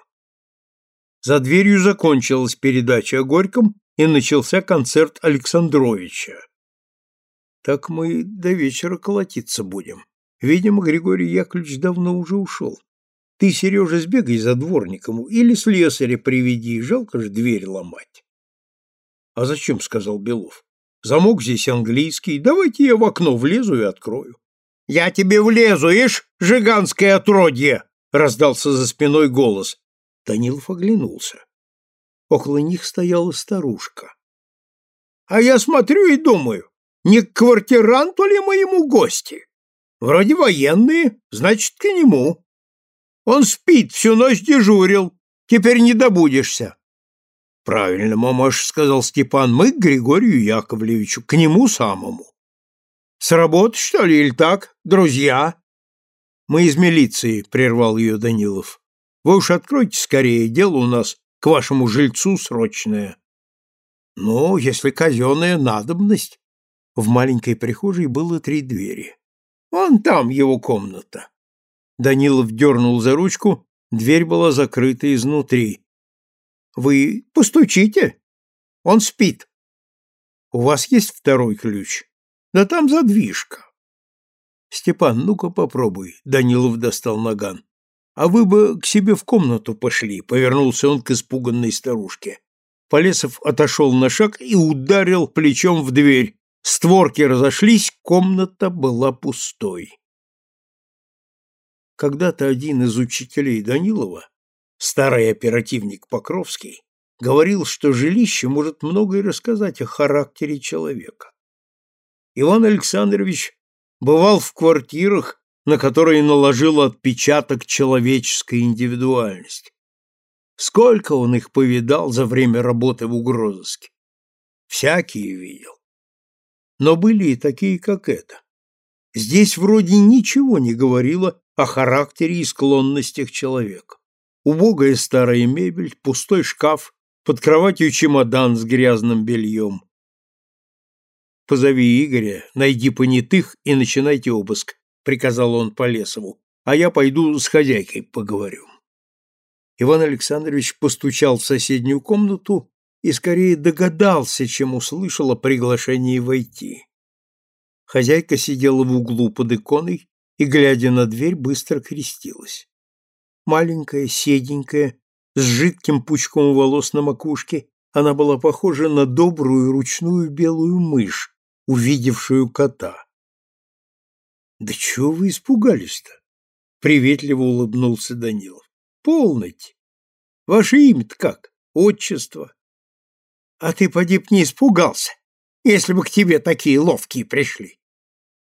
Speaker 1: За дверью закончилась передача о Горьком, и начался концерт Александровича. Так мы до вечера колотиться будем. Видимо, Григорий Яковлевич давно уже ушел. Ты, Сережа, сбегай за дворником или слесаря приведи, жалко же дверь ломать. — А зачем? — сказал Белов. — Замок здесь английский, давайте я в окно влезу и открою. «Я тебе влезу, ишь, жиганское отродье!» — раздался за спиной голос. Данилов оглянулся. Около них стояла старушка. «А я смотрю и думаю, не к квартиранту ли моему гости? Вроде военные, значит, к нему. Он спит, всю ночь дежурил, теперь не добудешься». «Правильно, мамаш», — сказал Степан, — «мы к Григорию Яковлевичу, к нему самому». С работы, что ли, или так? Друзья?» «Мы из милиции», — прервал ее Данилов. «Вы уж откройте скорее, дело у нас к вашему жильцу срочное». «Ну, если казенная надобность». В маленькой прихожей было три двери. «Вон там его комната». Данилов дернул за ручку, Дверь была закрыта изнутри. «Вы постучите? Он спит. У вас есть второй ключ? Да там задвижка». «Степан, ну-ка попробуй», — Данилов достал наган. «А вы бы к себе в комнату пошли», — повернулся он к испуганной старушке. Полесов отошел на шаг и ударил плечом в дверь. Створки разошлись, комната была пустой. Когда-то один из учителей Данилова, старый оперативник Покровский, говорил, что жилище может многое рассказать о характере человека. Иван Александрович бывал в квартирах, на которые наложил отпечаток человеческой индивидуальности. Сколько он их повидал за время работы в угрозыске. Всякие видел. Но были и такие, как это. Здесь вроде ничего не говорило о характере и склонностях человека. Убогая старая мебель, пустой шкаф, под кроватью чемодан с грязным бельем. «Позови Игоря, найди понятых и начинайте обыск», — приказал он Полесову, «а я пойду с хозяйкой поговорю». Иван Александрович постучал в соседнюю комнату и скорее догадался, чем услышал о приглашении войти. Хозяйка сидела в углу под иконой и, глядя на дверь, быстро крестилась. Маленькая, седенькая, с жидким пучком волос на макушке, она была похожа на добрую ручную белую мышь, увидевшую кота. «Да чего вы испугались-то?» — приветливо улыбнулся Данилов. Полноте. Ваше имя-то как? Отчество? А ты, поди не испугался, если бы к тебе такие ловкие пришли.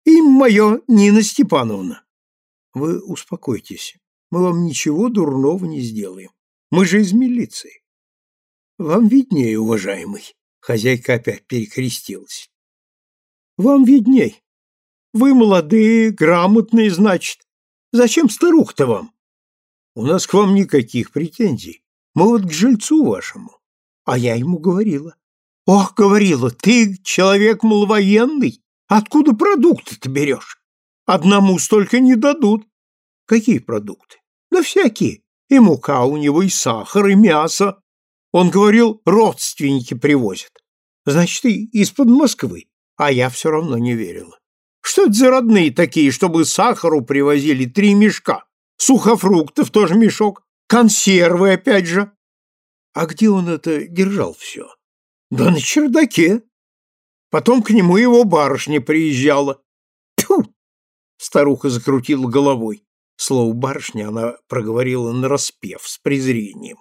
Speaker 1: Им мое Нина Степановна. Вы успокойтесь. Мы вам ничего дурного не сделаем. Мы же из милиции. Вам виднее, уважаемый. Хозяйка опять перекрестилась. Вам видней. Вы молодые, грамотные, значит. Зачем старух-то вам? У нас к вам никаких претензий. Мы вот к жильцу вашему. А я ему говорила. Ох, говорила, ты человек маловоенный. Откуда продукты ты берешь? Одному столько не дадут. Какие продукты? Да всякие. И мука у него, и сахар, и мясо. Он говорил, родственники привозят. Значит, и из-под Москвы. А я все равно не верила. Что это за родные такие, чтобы сахару привозили три мешка? сухофруктов тоже мешок, консервы опять же. А где он это держал все? Да на чердаке. Потом к нему его барышня приезжала. Тьфу! Старуха закрутила головой. Слово «барышня» она проговорила нараспев, с презрением.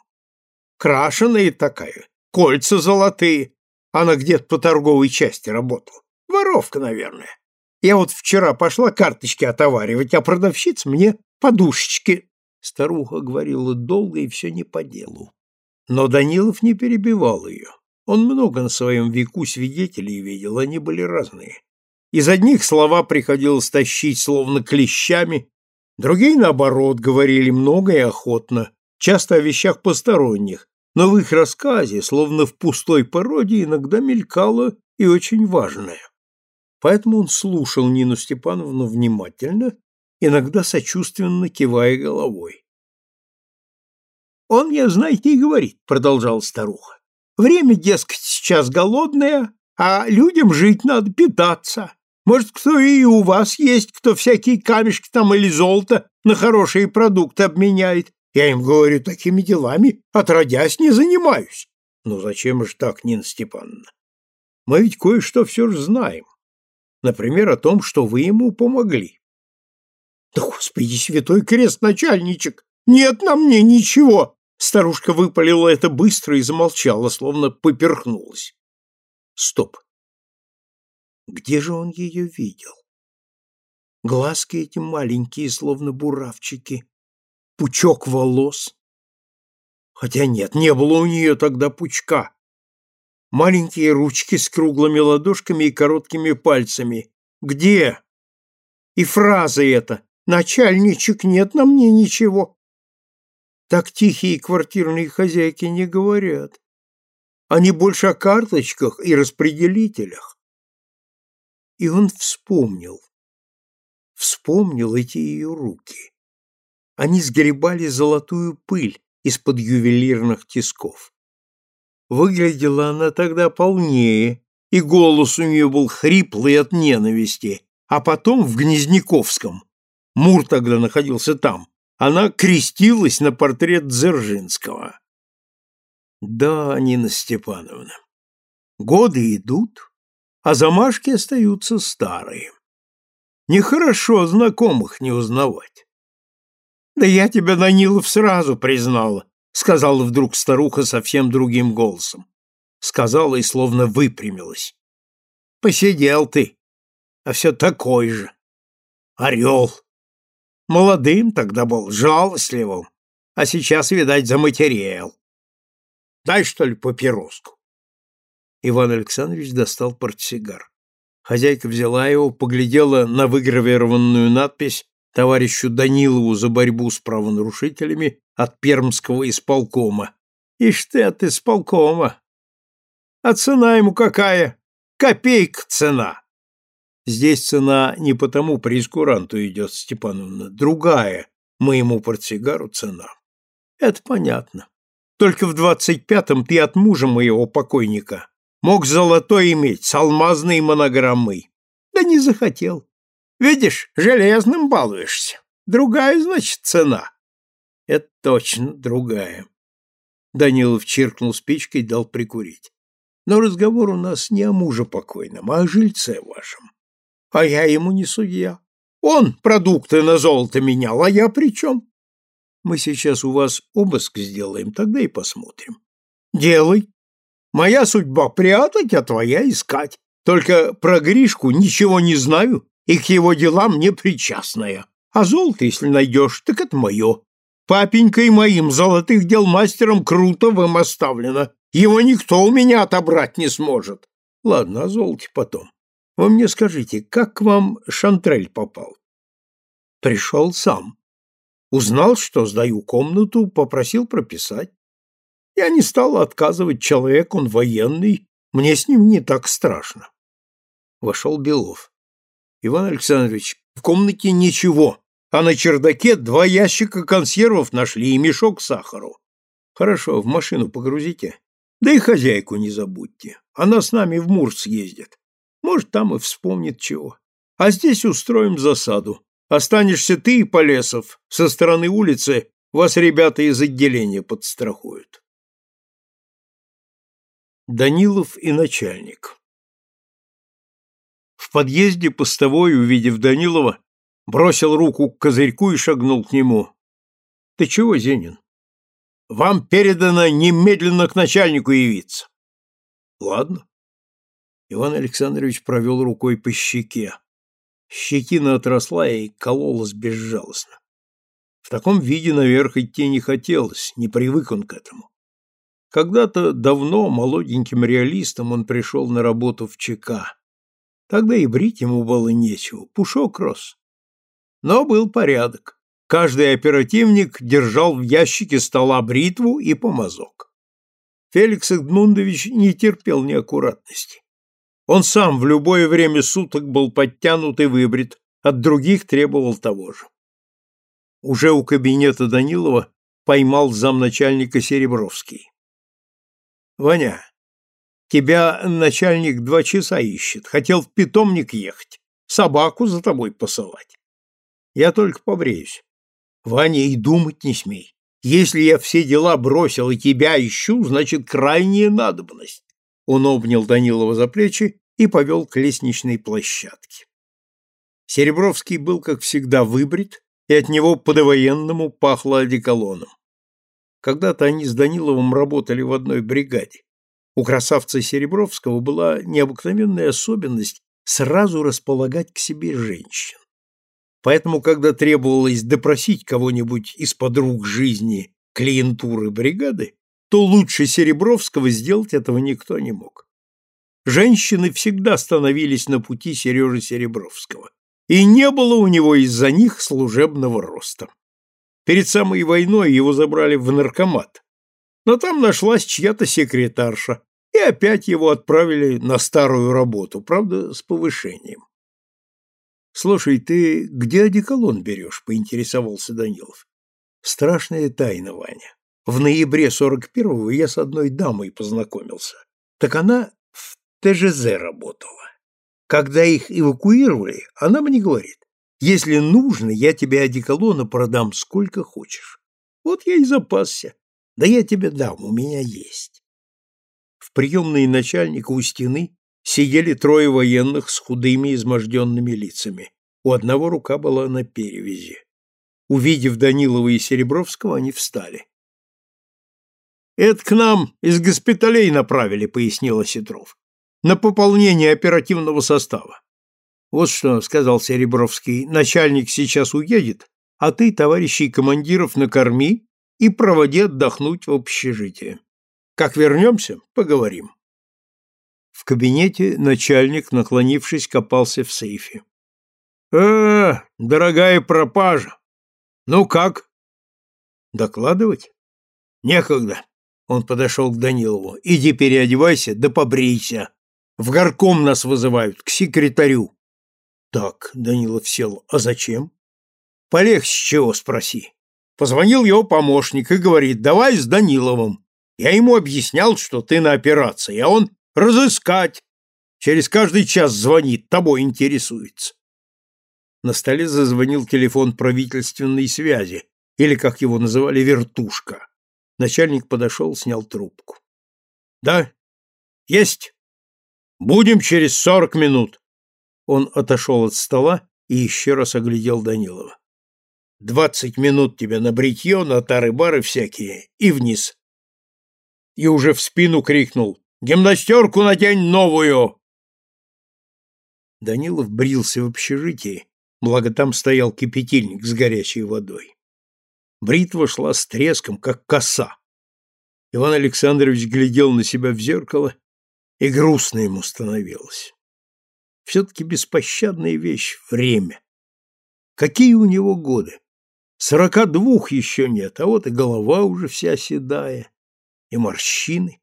Speaker 1: Крашеная такая, кольца золотые. Она где-то по торговой части работала. Воровка, наверное. Я вот вчера пошла карточки отоваривать, а продавщица мне подушечки. Старуха говорила долго и все не по делу. Но Данилов не перебивал ее. Он много на своем веку свидетелей видел, они были разные. Из одних слова приходилось тащить словно клещами, другие, наоборот, говорили много и охотно, часто о вещах посторонних, но в их рассказе, словно в пустой пародии, иногда мелькало и очень важное. Поэтому он слушал Нину Степановну внимательно иногда сочувственно кивая головой. «Он мне, знаете, и говорит», — продолжал старуха. «Время, дескать, сейчас голодное, а людям жить надо, питаться. Может, кто и у вас есть, кто всякие камешки там или золото на хорошие продукты обменяет. Я им говорю, такими делами, отродясь, не занимаюсь. Ну зачем же так, Нина Степановна? Мы ведь кое-что все же знаем. Например, о том, что вы ему помогли. Да, Господи, святой крест, начальничек! Нет на мне ничего! Старушка выпалила это быстро и замолчала, словно поперхнулась. Стоп. Где же он ее видел? Глазки эти маленькие, словно буравчики. Пучок волос. Хотя нет, не было у нее тогда пучка. Маленькие ручки с круглыми ладошками и короткими пальцами. Где? И фраза эта Начальничек, нет на мне ничего. Так тихие квартирные хозяйки не говорят. Они больше о карточках и распределителях. И он вспомнил. Вспомнил эти ее руки. Они сгребали золотую пыль из-под ювелирных тисков. Выглядела она тогда полнее, и голос у нее был хриплый от ненависти, а потом в Гнезняковском, Мур тогда находился там, она крестилась на портрет Дзержинского. Да, Нина Степановна, годы идут, а замашки остаются старые. Нехорошо знакомых не узнавать. Да я тебя, Данилов, сразу признала, сказала вдруг старуха совсем другим голосом. Сказала и словно выпрямилась. Посидел ты, а все такой же. Орел. Молодым тогда был, жалостливым, а сейчас, видать, заматерел. Дай, что ли, папироску. Иван Александрович достал портсигар. Хозяйка взяла его, поглядела на выгравированную надпись товарищу Данилову за борьбу с правонарушителями от Пермского исполкома. Ишь ты от исполкома! А цена ему какая? Копейка цена! Здесь цена не потому прескуранту идет, Степановна, другая, моему портсигару цена. Это понятно. Только в двадцать пятом ты от мужа моего покойника мог золотой иметь с алмазной монограммой. Да не захотел. Видишь, железным балуешься. Другая, значит, цена. Это точно другая. Данилов чиркнул спичкой, дал прикурить. Но разговор у нас не о муже покойном, а о жильце вашем. А я ему не судья. Он продукты на золото менял, а я при чем? Мы сейчас у вас обыск сделаем, тогда и посмотрим. Делай. Моя судьба прятать, а твоя искать. Только про Гришку ничего не знаю и к его делам не причастная. А золото, если найдешь, так это мое. Папенькой моим золотых дел мастером круто вам оставлено. Его никто у меня отобрать не сможет. Ладно, о золоте потом. Вы мне скажите, как к вам Шантрель попал? Пришел сам. Узнал, что сдаю комнату, попросил прописать. Я не стал отказывать человек, он военный, мне с ним не так страшно. Вошел Белов. Иван Александрович, в комнате ничего, а на чердаке два ящика консервов нашли и мешок сахару. Хорошо, в машину погрузите. Да и хозяйку не забудьте. Она с нами в Мур съездит. Может, там и вспомнит чего. А здесь устроим засаду. Останешься ты и Полесов. Со стороны улицы вас ребята из отделения подстрахуют. Данилов и начальник в подъезде постовой, увидев Данилова, бросил руку к козырьку и шагнул к нему. — Ты чего, Зенин? — Вам передано немедленно к начальнику явиться. — Ладно. Иван Александрович провел рукой по щеке. Щетина отросла и кололась безжалостно. В таком виде наверх идти не хотелось, не привык он к этому. Когда-то давно молоденьким реалистом он пришел на работу в ЧК. Тогда и брить ему было нечего, пушок рос. Но был порядок. Каждый оперативник держал в ящике стола бритву и помазок. Феликс Эдмундович не терпел неаккуратности. Он сам в любое время суток был подтянут и выбрит, от других требовал того же. Уже у кабинета Данилова поймал замначальника Серебровский. — Ваня, Тебя начальник два часа ищет. Хотел в питомник ехать. Собаку за тобой посылать. Я только побреюсь. Ваня, и думать не смей. Если я все дела бросил и тебя ищу, значит, крайняя надобность. Он обнял Данилова за плечи и повел к лестничной площадке. Серебровский был, как всегда, выбрит, и от него по-довоенному пахло одеколоном. Когда-то они с Даниловым работали в одной бригаде. У красавца Серебровского была необыкновенная особенность сразу располагать к себе женщин. Поэтому, когда требовалось допросить кого-нибудь из подруг жизни клиентуры бригады, то лучше Серебровского сделать этого никто не мог. Женщины всегда становились на пути Сережи Серебровского, и не было у него из-за них служебного роста. Перед самой войной его забрали в наркомат, но там нашлась чья-то секретарша, и опять его отправили на старую работу, правда, с повышением. «Слушай, ты где одеколон берешь?» — поинтересовался Данилов. Страшная тайна, Ваня. В ноябре 41-го я с одной дамой познакомился. Так она в ТЖЗ работала. Когда их эвакуировали, она мне говорит, если нужно, я тебе одеколона продам сколько хочешь. Вот я и запасся. Да я тебе дам, у меня есть. В приемной начальника у стены сидели трое военных с худыми изможденными лицами. У одного рука была на перевязи. Увидев Данилова и Серебровского, они встали. «Это к нам из госпиталей направили», — пояснил Осетров. «На пополнение оперативного состава». «Вот что», — сказал Серебровский, — «начальник сейчас уедет, а ты товарищей командиров накорми и проводи отдохнуть в общежитие. Как вернемся, поговорим». В кабинете начальник, наклонившись, копался в сейфе. «Э, дорогая пропажа! Ну как?» «Докладывать?» «Некогда». Он подошел к Данилову. «Иди переодевайся, да побрейся. В горком нас вызывают, к секретарю». «Так», — Данилов сел. «А зачем?» «Полегче чего, спроси». Позвонил его помощник и говорит, «Давай с Даниловым». Я ему объяснял, что ты на операции, а он «разыскать». Через каждый час звонит, тобой интересуется. На столе зазвонил телефон правительственной связи, или, как его называли, вертушка. Начальник подошел, снял трубку. «Да? Есть? Будем через сорок минут». Он отошел от стола и еще раз оглядел Данилова. «Двадцать минут тебе на бритье, на тары-бары всякие и вниз». И уже в спину крикнул «Гимнастерку надень новую!» Данилов брился в общежитии, благо там стоял кипятильник с горячей водой. Бритва шла с треском, как коса. Иван Александрович глядел на себя в зеркало, и грустно ему становилось. Все-таки беспощадная вещь — время. Какие у него годы? Сорока двух еще нет, а вот и голова уже вся седая, и морщины.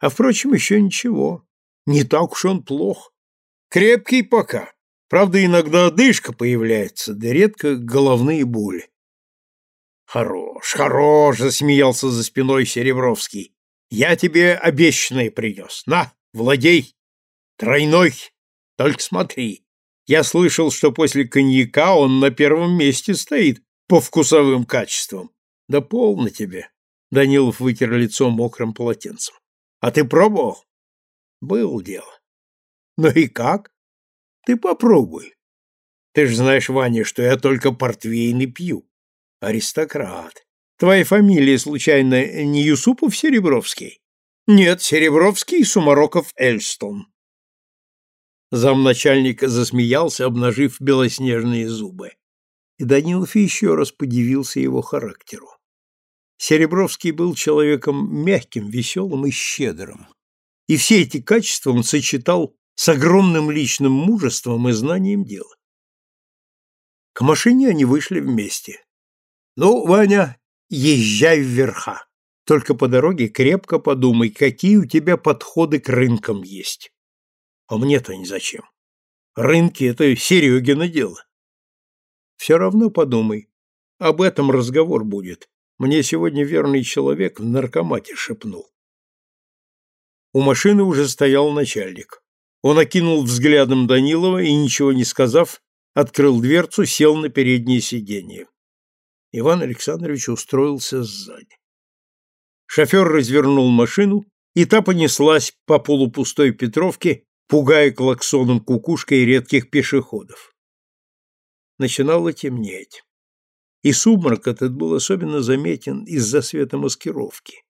Speaker 1: А, впрочем, еще ничего. Не так уж он плох. Крепкий пока. Правда, иногда одышка появляется, да редко головные боли. Хорош, хорош, засмеялся за спиной Серебровский. Я тебе обещанное принес. На, владей. Тройной. Только смотри. Я слышал, что после коньяка он на первом месте стоит по вкусовым качествам. Да полно тебе. Данилов вытер лицо мокрым полотенцем. А ты пробовал? Был дело. Ну и как? Ты попробуй. Ты же знаешь, Ваня, что я только портвейн и пью. Аристократ. Твоя фамилия, случайно, не Юсупов Серебровский? Нет, Серебровский Сумароков Эльстон. Замначальник засмеялся, обнажив белоснежные зубы. И Данилов еще раз подивился его характеру. Серебровский был человеком мягким, веселым и щедрым. И все эти качества он сочетал с огромным личным мужеством и знанием дела. К машине они вышли вместе. «Ну, Ваня, езжай вверха. Только по дороге крепко подумай, какие у тебя подходы к рынкам есть. А мне-то не зачем. Рынки — это Серегино дело. Все равно подумай. Об этом разговор будет. Мне сегодня верный человек в наркомате шепнул. У машины уже стоял начальник. Он окинул взглядом Данилова и, ничего не сказав, открыл дверцу, сел на переднее сиденье. Иван Александрович устроился сзади. Шофер развернул машину, и та понеслась по полупустой Петровке, пугая клаксоном кукушкой редких пешеходов. Начинало темнеть. И сумрак этот был особенно заметен из-за света маскировки.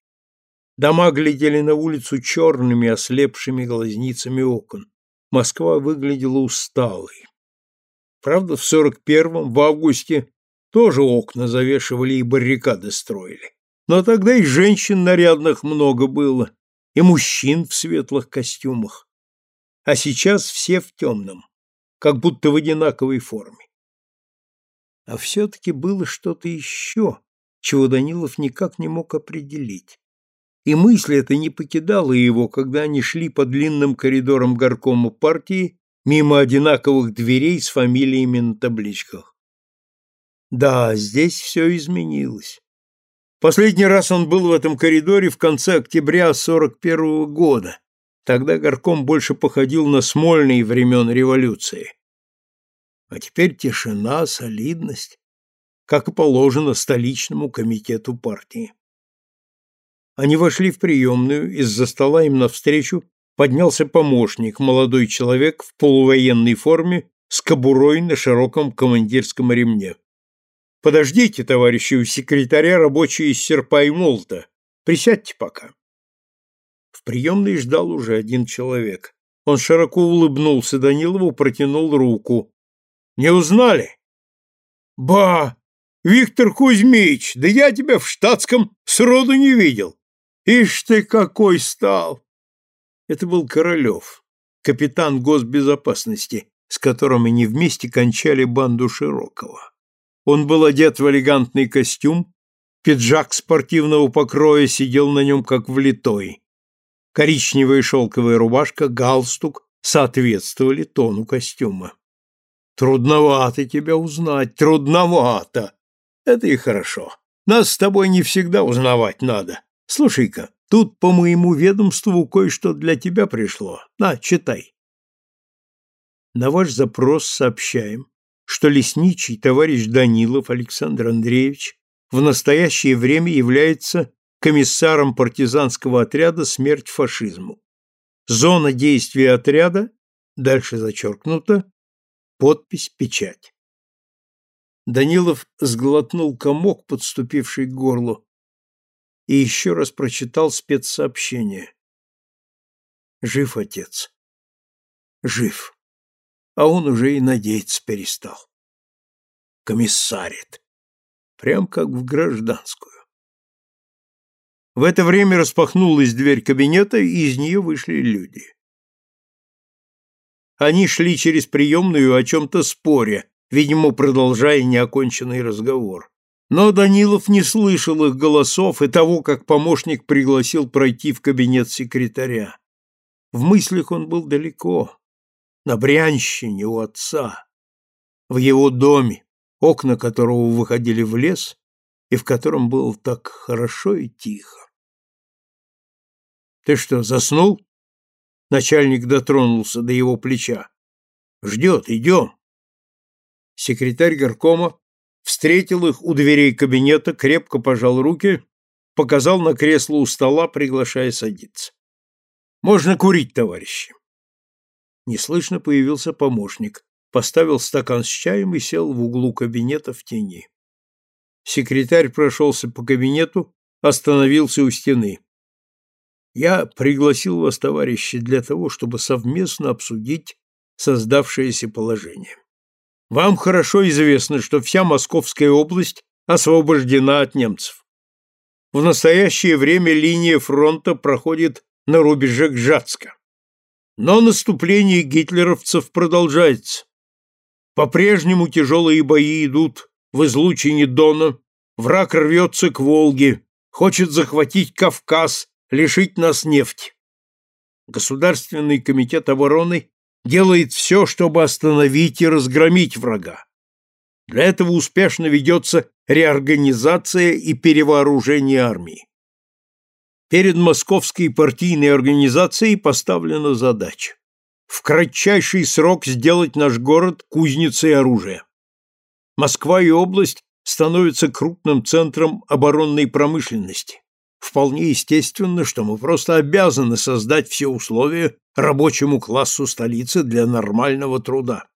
Speaker 1: Дома глядели на улицу черными, ослепшими глазницами окон. Москва выглядела усталой. Правда, в сорок первом, в августе, тоже окна завешивали и баррикады строили. Но тогда и женщин нарядных много было, и мужчин в светлых костюмах. А сейчас все в темном, как будто в одинаковой форме. А все-таки было что-то еще, чего Данилов никак не мог определить и мысль эта не покидала его, когда они шли по длинным коридорам горкома партии мимо одинаковых дверей с фамилиями на табличках. Да, здесь все изменилось. Последний раз он был в этом коридоре в конце октября 41 -го года. Тогда горком больше походил на Смольный времен революции. А теперь тишина, солидность, как и положено столичному комитету партии. Они вошли в приемную, из-за стола им навстречу поднялся помощник, молодой человек в полувоенной форме с кобурой на широком командирском ремне. «Подождите, товарищи, у секретаря рабочие из серпа и молота. Присядьте пока». В приемной ждал уже один человек. Он широко улыбнулся Данилову, протянул руку. «Не узнали?» «Ба! Виктор Кузьмич, да я тебя в штатском сроду не видел! Ишь ты какой стал!» Это был Королев, капитан госбезопасности, с которым они вместе кончали банду Широкого. Он был одет в элегантный костюм, пиджак спортивного покроя сидел на нем как влитой. Коричневая шелковая рубашка, галстук соответствовали тону костюма. Трудновато тебя узнать, трудновато. Это и хорошо. Нас с тобой не всегда узнавать надо. Слушай-ка, тут по моему ведомству кое-что для тебя пришло. На, читай. На ваш запрос сообщаем, что лесничий товарищ Данилов Александр Андреевич в настоящее время является комиссаром партизанского отряда «Смерть фашизму». Зона действия отряда, дальше зачеркнуто, подпись «Печать». Данилов сглотнул комок, подступивший к горлу, и еще раз прочитал спецсообщение. Жив отец. Жив. А он уже и надеяться перестал. Комиссарит. Прям как в гражданскую. В это время распахнулась дверь кабинета, и из нее вышли люди. Они шли через приемную о чем-то споря, видимо, продолжая неоконченный разговор. Но Данилов не слышал их голосов и того, как помощник пригласил пройти в кабинет секретаря. В мыслях он был далеко, на Брянщине у отца, в его доме, окна которого выходили в лес и в котором было так хорошо и тихо. Ты что, заснул? Начальник дотронулся до его плеча. Ждет, идем. Секретарь горкома встретил их у дверей кабинета, крепко пожал руки, показал на кресло у стола, приглашая садиться. Можно курить, товарищи. Неслышно появился помощник, поставил стакан с чаем и сел в углу кабинета в тени. Секретарь прошелся по кабинету, остановился у стены. Я пригласил вас, товарищи, для того, чтобы совместно обсудить создавшееся положение. Вам хорошо известно, что вся Московская область освобождена от немцев. В настоящее время линия фронта проходит на рубеже Гжатска. Но наступление гитлеровцев продолжается. По-прежнему тяжелые бои идут в излучине Дона, враг рвется к Волге, хочет захватить Кавказ лишить нас нефти. Государственный комитет обороны делает все, чтобы остановить и разгромить врага. Для этого успешно ведется реорганизация и перевооружение армии. Перед московской партийной организацией поставлена задача в кратчайший срок сделать наш город кузницей оружия. Москва и область становятся крупным центром оборонной промышленности вполне естественно, что мы просто обязаны создать все условия рабочему классу столицы для нормального труда.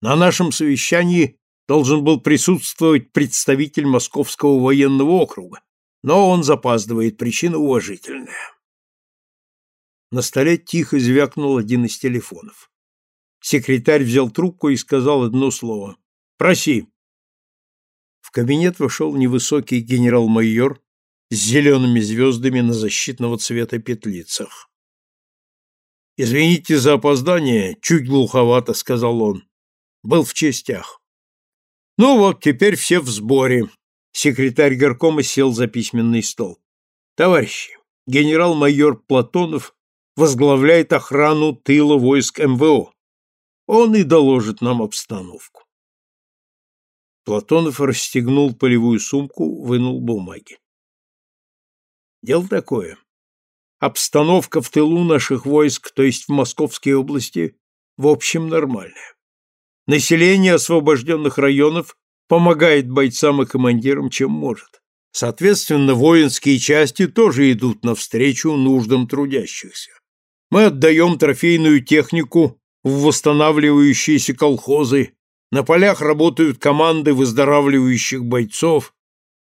Speaker 1: На нашем совещании должен был присутствовать представитель Московского военного округа, но он запаздывает, причина уважительная. На столе тихо звякнул один из телефонов. Секретарь взял трубку и сказал одно слово. «Проси». В кабинет вошел невысокий генерал-майор с зелеными звездами на защитного цвета петлицах. «Извините за опоздание, чуть глуховато», — сказал он. «Был в частях». «Ну вот, теперь все в сборе». Секретарь горкома сел за письменный стол. «Товарищи, генерал-майор Платонов возглавляет охрану тыла войск МВО. Он и доложит нам обстановку. Платонов расстегнул полевую сумку, вынул бумаги. Дело такое. Обстановка в тылу наших войск, то есть в Московской области, в общем нормальная. Население освобожденных районов помогает бойцам и командирам, чем может. Соответственно, воинские части тоже идут навстречу нуждам трудящихся. Мы отдаем трофейную технику в восстанавливающиеся колхозы, на полях работают команды выздоравливающих бойцов.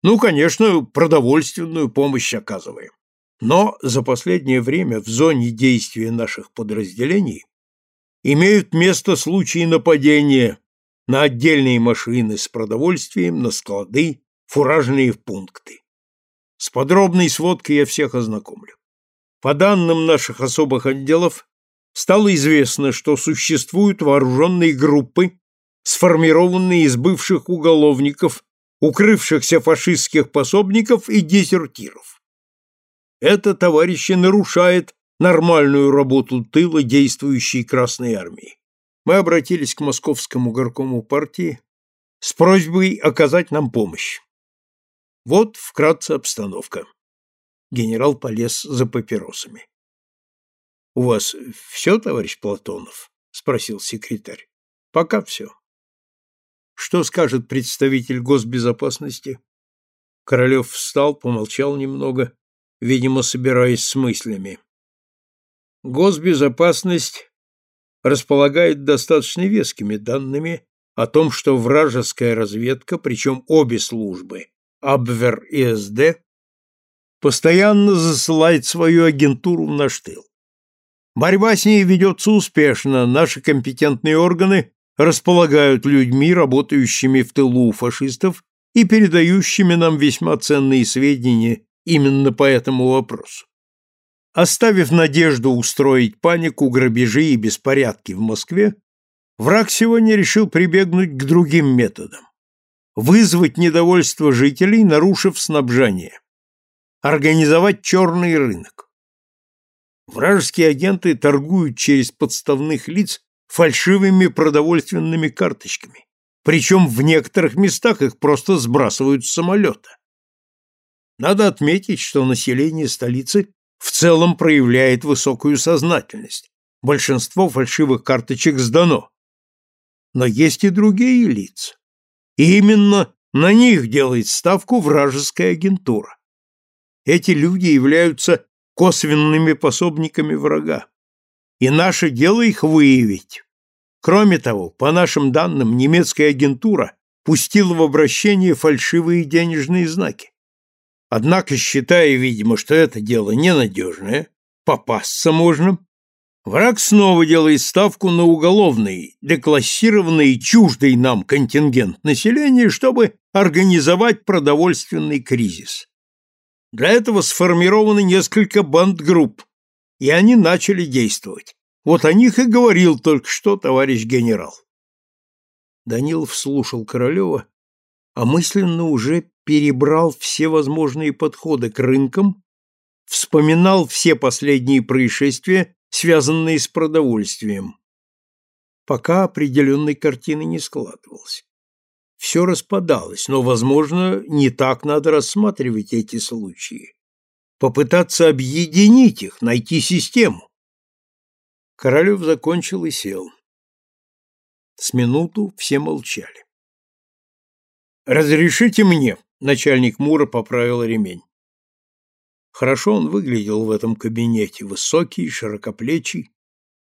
Speaker 1: Ну, конечно, продовольственную помощь оказываем. Но за последнее время в зоне действия наших подразделений имеют место случаи нападения на отдельные машины с продовольствием, на склады, фуражные пункты. С подробной сводкой я всех ознакомлю. По данным наших особых отделов, стало известно, что существуют вооруженные группы, сформированные из бывших уголовников, укрывшихся фашистских пособников и дезертиров. Это, товарищи, нарушает нормальную работу тыла действующей Красной Армии. Мы обратились к московскому горкому партии с просьбой оказать нам помощь. Вот вкратце обстановка. Генерал полез за папиросами. — У вас все, товарищ Платонов? — спросил секретарь. — Пока все. — Что скажет представитель госбезопасности? Королев встал, помолчал немного, видимо, собираясь с мыслями. Госбезопасность располагает достаточно вескими данными о том, что вражеская разведка, причем обе службы, Абвер и СД, постоянно засылает свою агентуру в наш тыл. Борьба с ней ведется успешно, наши компетентные органы располагают людьми, работающими в тылу фашистов и передающими нам весьма ценные сведения именно по этому вопросу. Оставив надежду устроить панику, грабежи и беспорядки в Москве, враг сегодня решил прибегнуть к другим методам вызвать недовольство жителей, нарушив снабжение, организовать черный рынок. Вражеские агенты торгуют через подставных лиц фальшивыми продовольственными карточками, причем в некоторых местах их просто сбрасывают с самолета. Надо отметить, что население столицы в целом проявляет высокую сознательность. Большинство фальшивых карточек сдано. Но есть и другие лица. И именно на них делает ставку вражеская агентура. Эти люди являются косвенными пособниками врага. И наше дело их выявить. Кроме того, по нашим данным, немецкая агентура пустила в обращение фальшивые денежные знаки. Однако, считая, видимо, что это дело ненадежное, попасться можно, Враг снова делает ставку на уголовный, деклассированный чуждый нам контингент населения, чтобы организовать продовольственный кризис. Для этого сформированы несколько бандгрупп, и они начали действовать. Вот о них и говорил только что товарищ генерал. Данилов слушал Королева, а мысленно уже перебрал все возможные подходы к рынкам, вспоминал все последние происшествия связанные с продовольствием. Пока определенной картины не складывалось. Все распадалось, но, возможно, не так надо рассматривать эти случаи. Попытаться объединить их, найти систему. Королев закончил и сел. С минуту все молчали. «Разрешите мне», — начальник Мура поправил ремень. Хорошо он выглядел в этом кабинете, высокий, широкоплечий,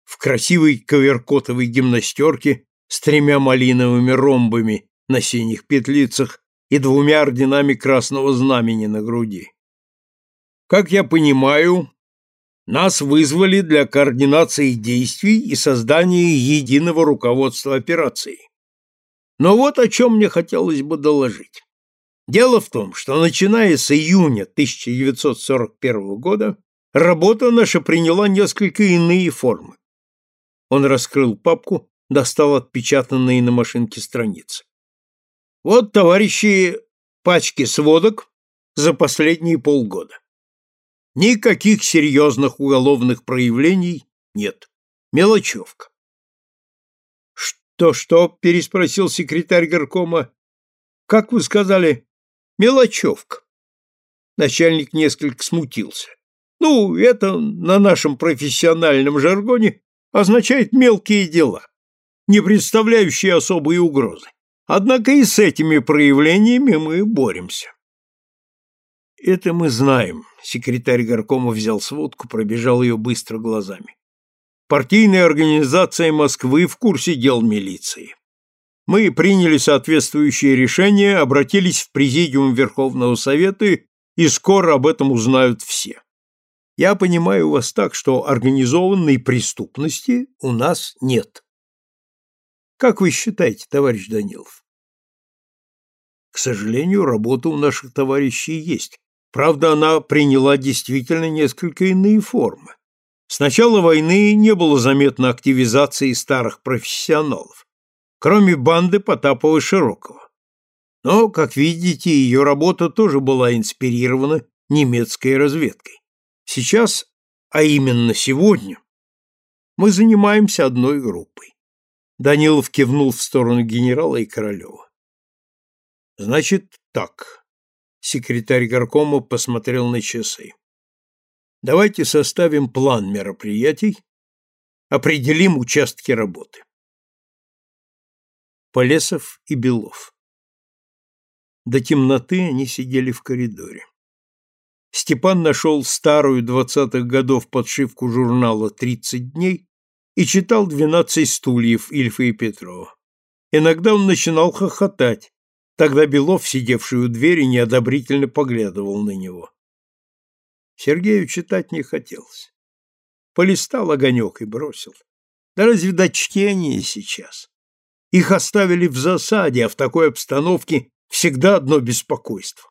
Speaker 1: в красивой коверкотовой гимнастерке с тремя малиновыми ромбами на синих петлицах и двумя орденами Красного Знамени на груди. Как я понимаю, нас вызвали для координации действий и создания единого руководства операцией. Но вот о чем мне хотелось бы доложить. Дело в том, что начиная с июня 1941 года работа наша приняла несколько иные формы. Он раскрыл папку, достал отпечатанные на машинке страницы. Вот, товарищи, пачки сводок за последние полгода. Никаких серьезных уголовных проявлений нет. Мелочевка. «Что-что?» – переспросил секретарь горкома. как вы сказали, мелочевка. Начальник несколько смутился. Ну, это на нашем профессиональном жаргоне означает мелкие дела, не представляющие особой угрозы. Однако и с этими проявлениями мы боремся. Это мы знаем. Секретарь горкома взял сводку, пробежал ее быстро глазами. Партийная организация Москвы в курсе дел милиции. Мы приняли соответствующее решение, обратились в Президиум Верховного Совета, и скоро об этом узнают все. Я понимаю вас так, что организованной преступности у нас нет. Как вы считаете, товарищ Данилов? К сожалению, работа у наших товарищей есть. Правда, она приняла действительно несколько иные формы. С начала войны не было заметно активизации старых профессионалов, кроме банды Потапова-Широкого. Но, как видите, ее работа тоже была инспирирована немецкой разведкой. Сейчас, а именно сегодня, мы занимаемся одной группой. Данилов кивнул в сторону генерала и Королева. Значит, так. Секретарь горкома посмотрел на часы. Давайте составим план мероприятий, определим участки работы. Полесов и Белов. До темноты они сидели в коридоре. Степан нашел старую двадцатых годов подшивку журнала «Тридцать дней» и читал «Двенадцать стульев» Ильфа и Петрова. Иногда он начинал хохотать, тогда Белов, сидевший у двери, неодобрительно поглядывал на него. Сергею читать не хотелось. Полистал огонек и бросил. Да разве до чтения сейчас? Их оставили в засаде, а в такой обстановке всегда одно беспокойство.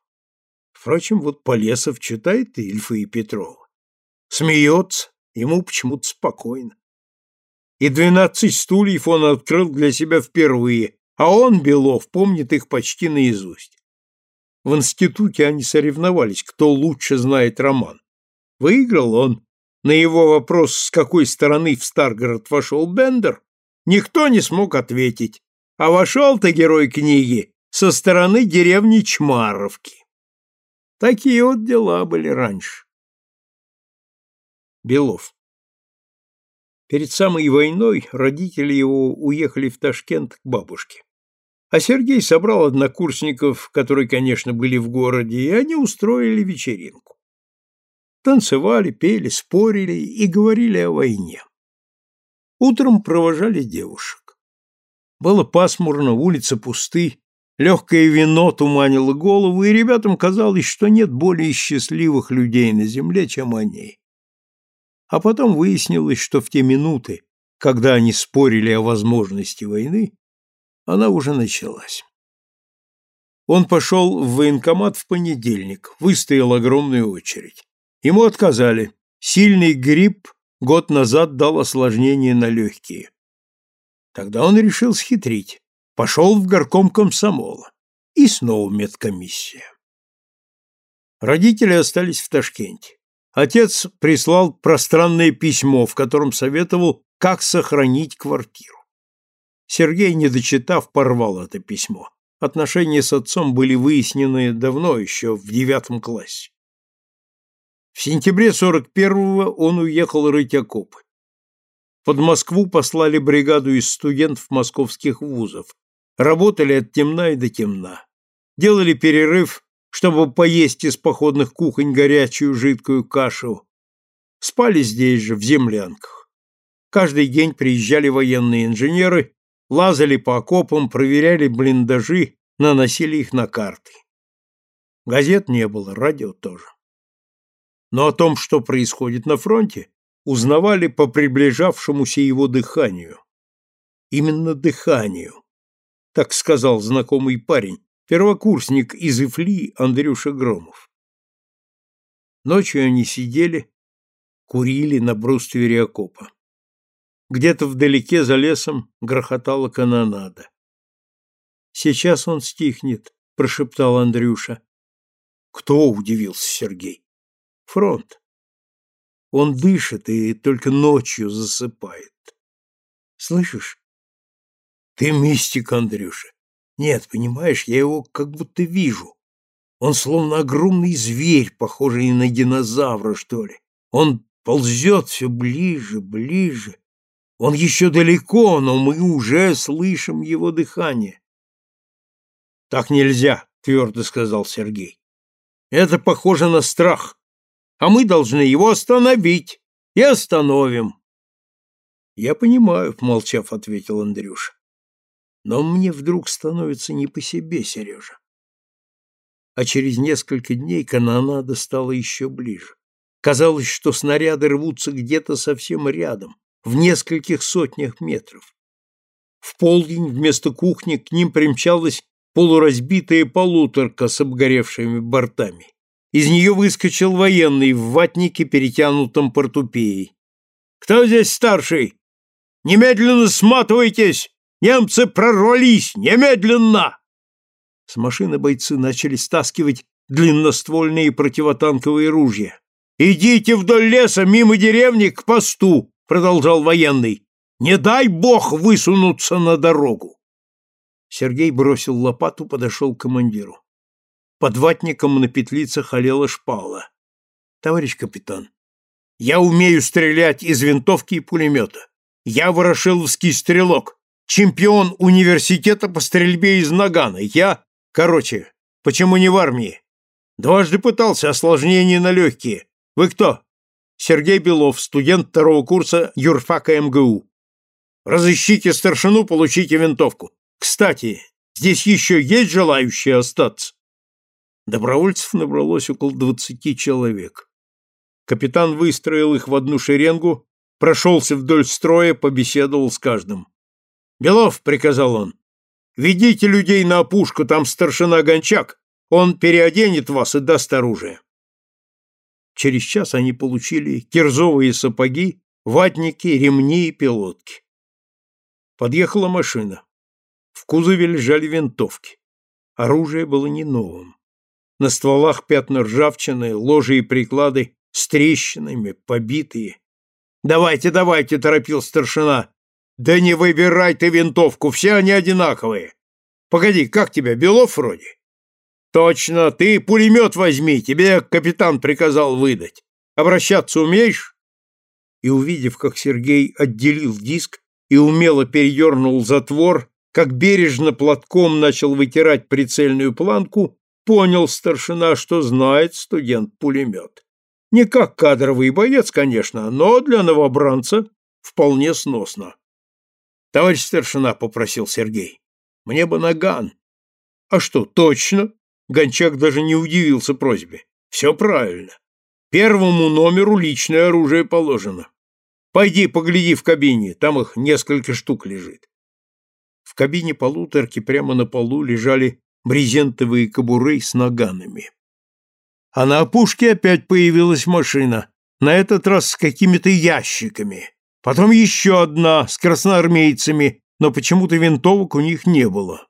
Speaker 1: Впрочем, вот Полесов читает Ильфа и Петрова. Смеется, ему почему-то спокойно. И двенадцать стульев он открыл для себя впервые, а он, Белов, помнит их почти наизусть. В институте они соревновались, кто лучше знает роман. Выиграл он. На его вопрос, с какой стороны в Старгород вошел Бендер, никто не смог ответить, а вошел-то герой книги со стороны деревни Чмаровки. Такие вот дела были раньше. Белов. Перед самой войной родители его уехали в Ташкент к бабушке. А Сергей собрал однокурсников, которые, конечно, были в городе, и они устроили вечеринку. Танцевали, пели, спорили и говорили о войне. Утром провожали девушек. Было пасмурно, улицы пусты, легкое вино туманило голову, и ребятам казалось, что нет более счастливых людей на земле, чем они. А потом выяснилось, что в те минуты, когда они спорили о возможности войны, она уже началась. Он пошел в военкомат в понедельник, выстоял огромную очередь. Ему отказали. Сильный грипп год назад дал осложнение на легкие. Тогда он решил схитрить. Пошел в горком комсомола. И снова медкомиссия. Родители остались в Ташкенте. Отец прислал пространное письмо, в котором советовал, как сохранить квартиру. Сергей, не дочитав, порвал это письмо. Отношения с отцом были выяснены давно, еще в девятом классе. В сентябре 41-го он уехал рыть окопы. Под Москву послали бригаду из студентов московских вузов. Работали от темна и до темна. Делали перерыв, чтобы поесть из походных кухонь горячую жидкую кашу. Спали здесь же, в землянках. Каждый день приезжали военные инженеры лазали по окопам, проверяли блиндажи, наносили их на карты. Газет не было, радио тоже. Но о том, что происходит на фронте, узнавали по приближавшемуся его дыханию. Именно дыханию, так сказал знакомый парень, первокурсник из Ифли Андрюша Громов. Ночью они сидели, курили на бруствере окопа. Где-то вдалеке за лесом грохотала канонада. «Сейчас он стихнет», — прошептал Андрюша. «Кто?» — удивился Сергей. «Фронт. Он дышит и только ночью засыпает. Слышишь? Ты мистик, Андрюша. Нет, понимаешь, я его как будто вижу. Он словно огромный зверь, похожий на динозавра, что ли. Он ползет все ближе, ближе. Он еще далеко, но мы уже слышим его дыхание. Так нельзя, твердо сказал Сергей. Это похоже на страх, а мы должны его остановить и остановим. Я понимаю, молчав, ответил Андрюша. Но мне вдруг становится не по себе, Сережа. А через несколько дней канонада стала еще ближе. Казалось, что снаряды рвутся где-то совсем рядом, в нескольких сотнях метров. В полдень вместо кухни к ним примчалась полуразбитая полуторка с обгоревшими бортами. Из нее выскочил военный в ватнике, перетянутом портупеей. «Кто здесь старший? Немедленно сматывайтесь! Немцы прорвались! Немедленно!» С машины бойцы начали стаскивать длинноствольные противотанковые ружья. «Идите вдоль леса, мимо деревни, к посту!» — продолжал военный. «Не дай бог высунуться на дорогу!» Сергей бросил лопату, подошел к командиру. Под ватником на петлицах олела шпала. «Товарищ капитан, я умею стрелять из винтовки и пулемета. Я ворошиловский стрелок, чемпион университета по стрельбе из нагана. Я... Короче, почему не в армии? Дважды пытался, осложнения на легкие. Вы кто? Сергей Белов, студент второго курса юрфака МГУ. Разыщите старшину, получите винтовку. Кстати, здесь еще есть желающие остаться? Добровольцев набралось около двадцати человек. Капитан выстроил их в одну шеренгу, прошелся вдоль строя, побеседовал с каждым. «Белов», — приказал он, — «ведите людей на опушку, там старшина Гончак, он переоденет вас и даст оружие». Через час они получили кирзовые сапоги, ватники, ремни и пилотки. Подъехала машина. В кузове лежали винтовки. Оружие было не новым. На стволах пятна ржавчины, ложи и приклады с трещинами, побитые. «Давайте, давайте!» — торопил старшина. «Да не выбирай ты винтовку, все они одинаковые. Погоди, как тебя, Белов вроде?» Точно, ты пулемет возьми, тебе капитан приказал выдать. Обращаться умеешь? И увидев, как Сергей отделил диск и умело передернул затвор, как бережно платком начал вытирать прицельную планку, понял старшина, что знает студент пулемет. Не как кадровый боец, конечно, но для новобранца вполне сносно. — Товарищ старшина, — попросил Сергей, — мне бы наган. — А что, точно? Гончак даже не удивился просьбе. Все правильно. Первому номеру личное оружие положено. Пойди погляди в кабине, там их несколько штук лежит. В кабине полуторки прямо на полу лежали брезентовые кобуры с наганами. А на опушке опять появилась машина, на этот раз с какими-то ящиками. Потом еще одна с красноармейцами, но почему-то винтовок у них не было.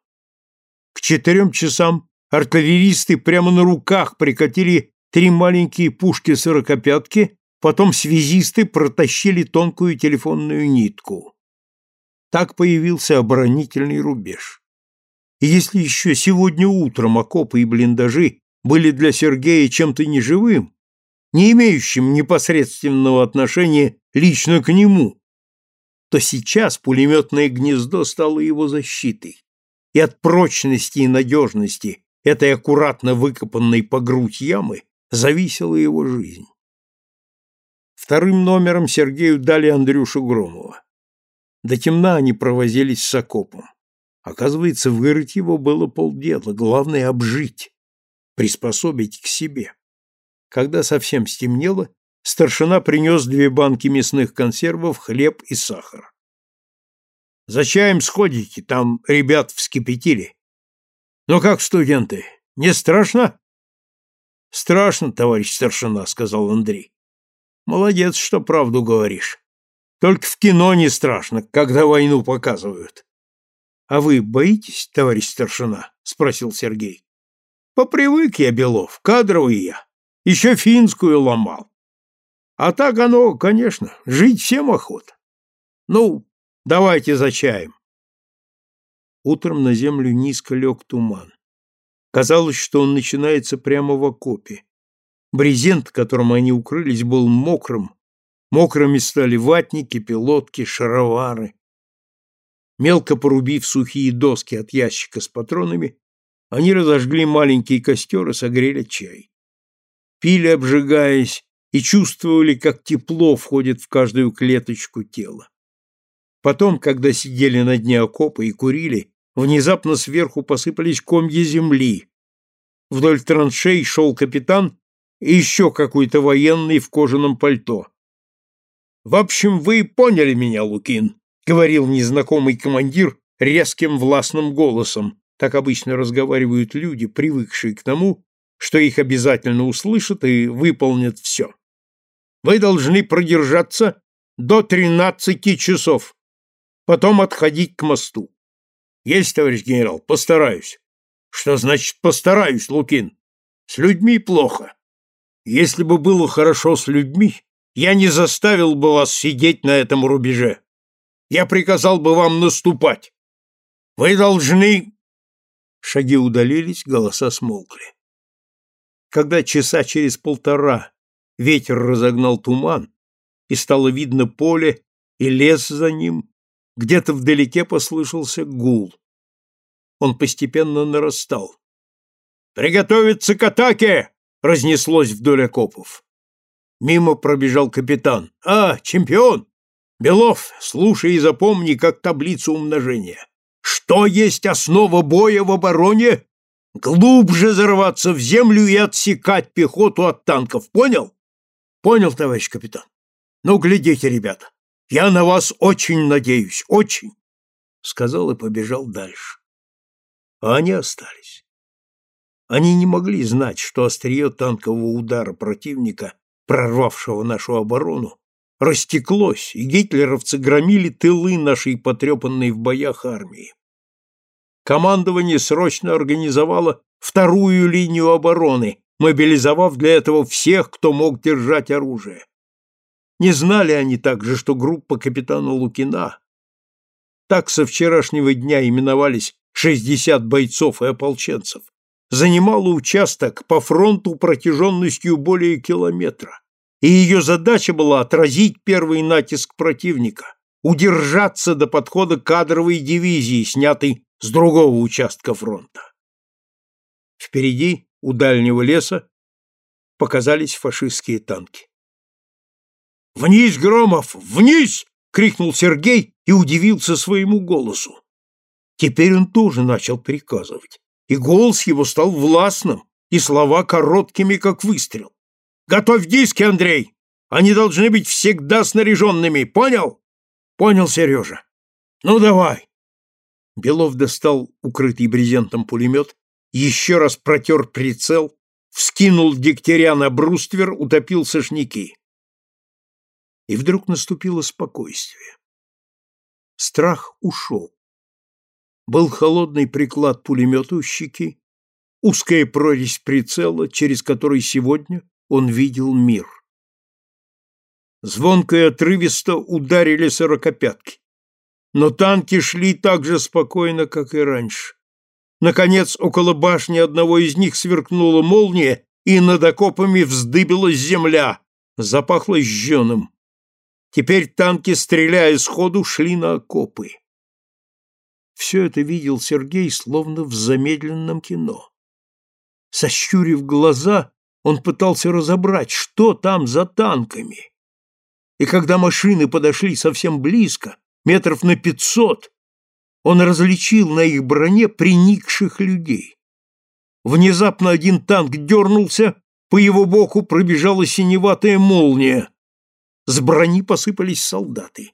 Speaker 1: К четырем часам Артиллеристы прямо на руках прикатили три маленькие пушки-сорокопятки, потом связисты протащили тонкую телефонную нитку. Так появился оборонительный рубеж. И если еще сегодня утром окопы и блиндажи были для Сергея чем-то неживым, не имеющим непосредственного отношения лично к нему, то сейчас пулеметное гнездо стало его защитой, и от прочности и надежности этой аккуратно выкопанной по грудь ямы зависела его жизнь. Вторым номером Сергею дали Андрюшу Громова. До темна они провозились с окопом. Оказывается, вырыть его было полдела, главное — обжить, приспособить к себе. Когда совсем стемнело, старшина принес две банки мясных консервов, хлеб и сахар. «За чаем сходите, там ребят вскипятили», ну как, студенты, не страшно? Страшно, товарищ старшина, сказал Андрей. Молодец, что правду говоришь. Только в кино не страшно, когда войну показывают. А вы боитесь, товарищ старшина? спросил Сергей. Попривык я, Белов, кадровый я. Еще финскую ломал. А так оно, конечно, жить всем охота. Ну, давайте за чаем. Утром на землю низко лег туман. Казалось, что он начинается прямо в окопе. Брезент, которым они укрылись, был мокрым. Мокрыми стали ватники, пилотки, шаровары. Мелко порубив сухие доски от ящика с патронами, они разожгли маленький костер и согрели чай. Пили, обжигаясь, и чувствовали, как тепло входит в каждую клеточку тела. Потом, когда сидели на дне окопа и курили, внезапно сверху посыпались комья земли. Вдоль траншей шел капитан и еще какой-то военный в кожаном пальто. «В общем, вы поняли меня, Лукин», — говорил незнакомый командир резким властным голосом. Так обычно разговаривают люди, привыкшие к тому, что их обязательно услышат и выполнят все. Вы должны продержаться до тринадцати часов, потом отходить к мосту. Есть, товарищ генерал, постараюсь. Что значит постараюсь, Лукин? С людьми плохо. Если бы было хорошо с людьми, я не заставил бы вас сидеть на этом рубеже. Я приказал бы вам наступать. Вы должны...» Шаги удалились, голоса смолкли. Когда часа через полтора ветер разогнал туман, и стало видно поле и лес за ним, где-то вдалеке послышался гул. Он постепенно нарастал. «Приготовиться к атаке!» — разнеслось вдоль окопов. Мимо пробежал капитан. «А, чемпион! Белов, слушай и запомни, как таблицу умножения. Что есть основа боя в обороне? Глубже зарываться в землю и отсекать пехоту от танков. Понял? Понял, товарищ капитан. Ну, глядите, ребята. Я на вас очень надеюсь, очень. Сказал и побежал дальше. А они остались. Они не могли знать, что острие танкового удара противника прорвавшего нашу оборону, растеклось, и гитлеровцы громили тылы нашей потрепанной в боях армии. Командование срочно организовало вторую линию обороны, мобилизовав для этого всех, кто мог держать оружие. Не знали они также, что группа капитана Лукина, так со вчерашнего дня именовались 60 бойцов и ополченцев, занимала участок по фронту протяженностью более километра, и ее задача была отразить первый натиск противника, удержаться до подхода кадровой дивизии, снятой с другого участка фронта. Впереди, у дальнего леса, показались фашистские танки. «Вниз, Громов, вниз!» — крикнул Сергей и удивился своему голосу. Теперь он тоже начал приказывать и голос его стал властным, и слова короткими, как выстрел. «Готовь диски, Андрей! Они должны быть всегда снаряженными, понял?» «Понял, Сережа. Ну, давай!» Белов достал укрытый брезентом пулемет, еще раз протер прицел, вскинул дегтяря на бруствер, утопил сошники. И вдруг наступило спокойствие. Страх ушел был холодный приклад пулемета у щеки, узкая прорезь прицела, через который сегодня он видел мир. Звонко и отрывисто ударили сорокопятки. Но танки шли так же спокойно, как и раньше. Наконец, около башни одного из них сверкнула молния, и над окопами вздыбилась земля, запахло жженым. Теперь танки, стреляя сходу, шли на окопы. Все это видел Сергей словно в замедленном кино. Сощурив глаза, он пытался разобрать, что там за танками. И когда машины подошли совсем близко, метров на пятьсот, он различил на их броне приникших людей. Внезапно один танк дернулся, по его боку пробежала синеватая молния. С брони посыпались солдаты.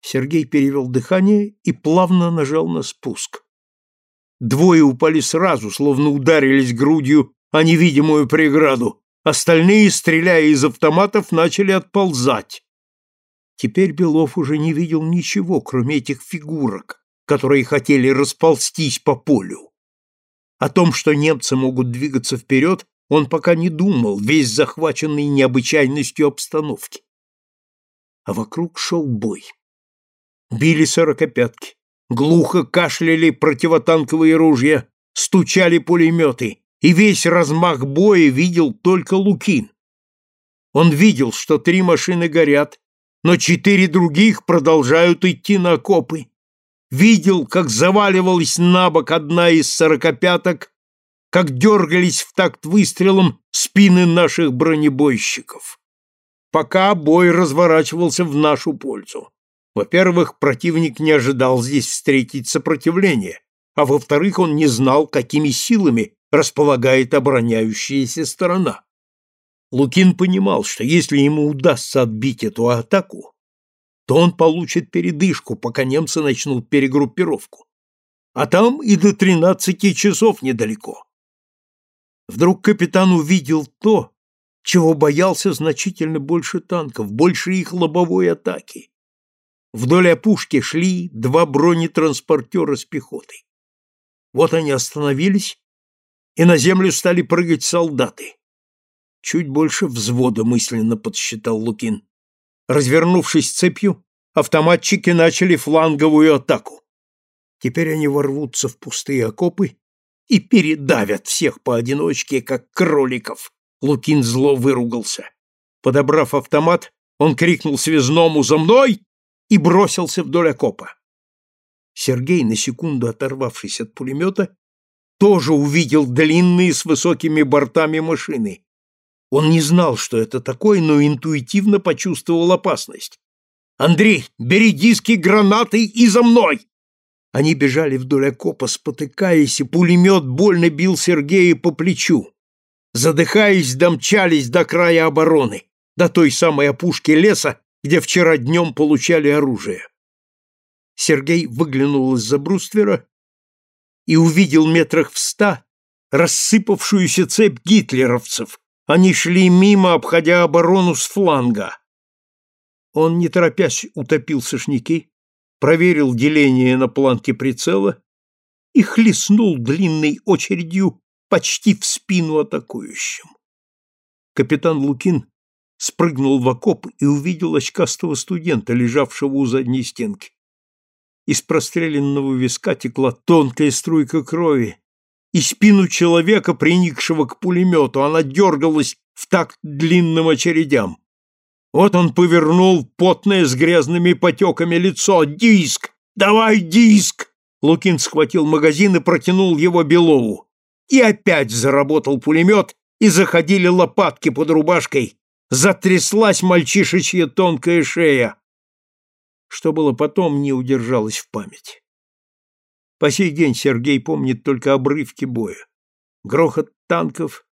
Speaker 1: Сергей перевел дыхание и плавно нажал на спуск. Двое упали сразу, словно ударились грудью о невидимую преграду. Остальные, стреляя из автоматов, начали отползать. Теперь Белов уже не видел ничего, кроме этих фигурок, которые хотели расползтись по полю. О том, что немцы могут двигаться вперед, он пока не думал, весь захваченный необычайностью обстановки. А вокруг шел бой. Били сорокопятки. Глухо кашляли противотанковые ружья, стучали пулеметы, и весь размах боя видел только Лукин. Он видел, что три машины горят, но четыре других продолжают идти на окопы. Видел, как заваливалась на бок одна из сорокопяток, как дергались в такт выстрелом спины наших бронебойщиков. Пока бой разворачивался в нашу пользу. Во-первых, противник не ожидал здесь встретить сопротивление, а во-вторых, он не знал, какими силами располагает обороняющаяся сторона. Лукин понимал, что если ему удастся отбить эту атаку, то он получит передышку, пока немцы начнут перегруппировку. А там и до тринадцати часов недалеко. Вдруг капитан увидел то, чего боялся значительно больше танков, больше их лобовой атаки. Вдоль опушки шли два бронетранспортера с пехотой. Вот они остановились, и на землю стали прыгать солдаты. Чуть больше взвода мысленно подсчитал Лукин. Развернувшись цепью, автоматчики начали фланговую атаку. Теперь они ворвутся в пустые окопы и передавят всех поодиночке, как кроликов. Лукин зло выругался. Подобрав автомат, он крикнул связному «За мной!» и бросился вдоль окопа. Сергей, на секунду оторвавшись от пулемета, тоже увидел длинные с высокими бортами машины, он не знал, что это такое, но интуитивно почувствовал опасность. «Андрей, бери диски, гранаты и за мной!» Они бежали вдоль окопа, спотыкаясь, и пулемет больно бил Сергея по плечу. Задыхаясь, домчались до края обороны, до той самой опушки леса, где вчера днем получали оружие. Сергей выглянул из-за бруствера и увидел метрах в ста рассыпавшуюся цепь гитлеровцев, они шли мимо, обходя оборону с фланга. Он, не торопясь, утопил сошники, проверил деление на планке прицела и хлестнул длинной очередью почти в спину атакующим. Капитан Лукин спрыгнул в окоп и увидел очкастого студента, лежавшего у задней стенки. Из простреленного виска текла тонкая струйка крови, и спину человека, приникшего к пулемету. Она дергалась в такт длинным очередям. Вот он повернул потное с грязными потеками лицо. «Диск! Давай диск!» Лукин схватил магазин и протянул его Белову. И опять заработал пулемет, и заходили лопатки под рубашкой. Затряслась мальчишечья тонкая шея. Что было потом, не удержалось в памяти. По сей день Сергей помнит только обрывки боя. Грохот танков,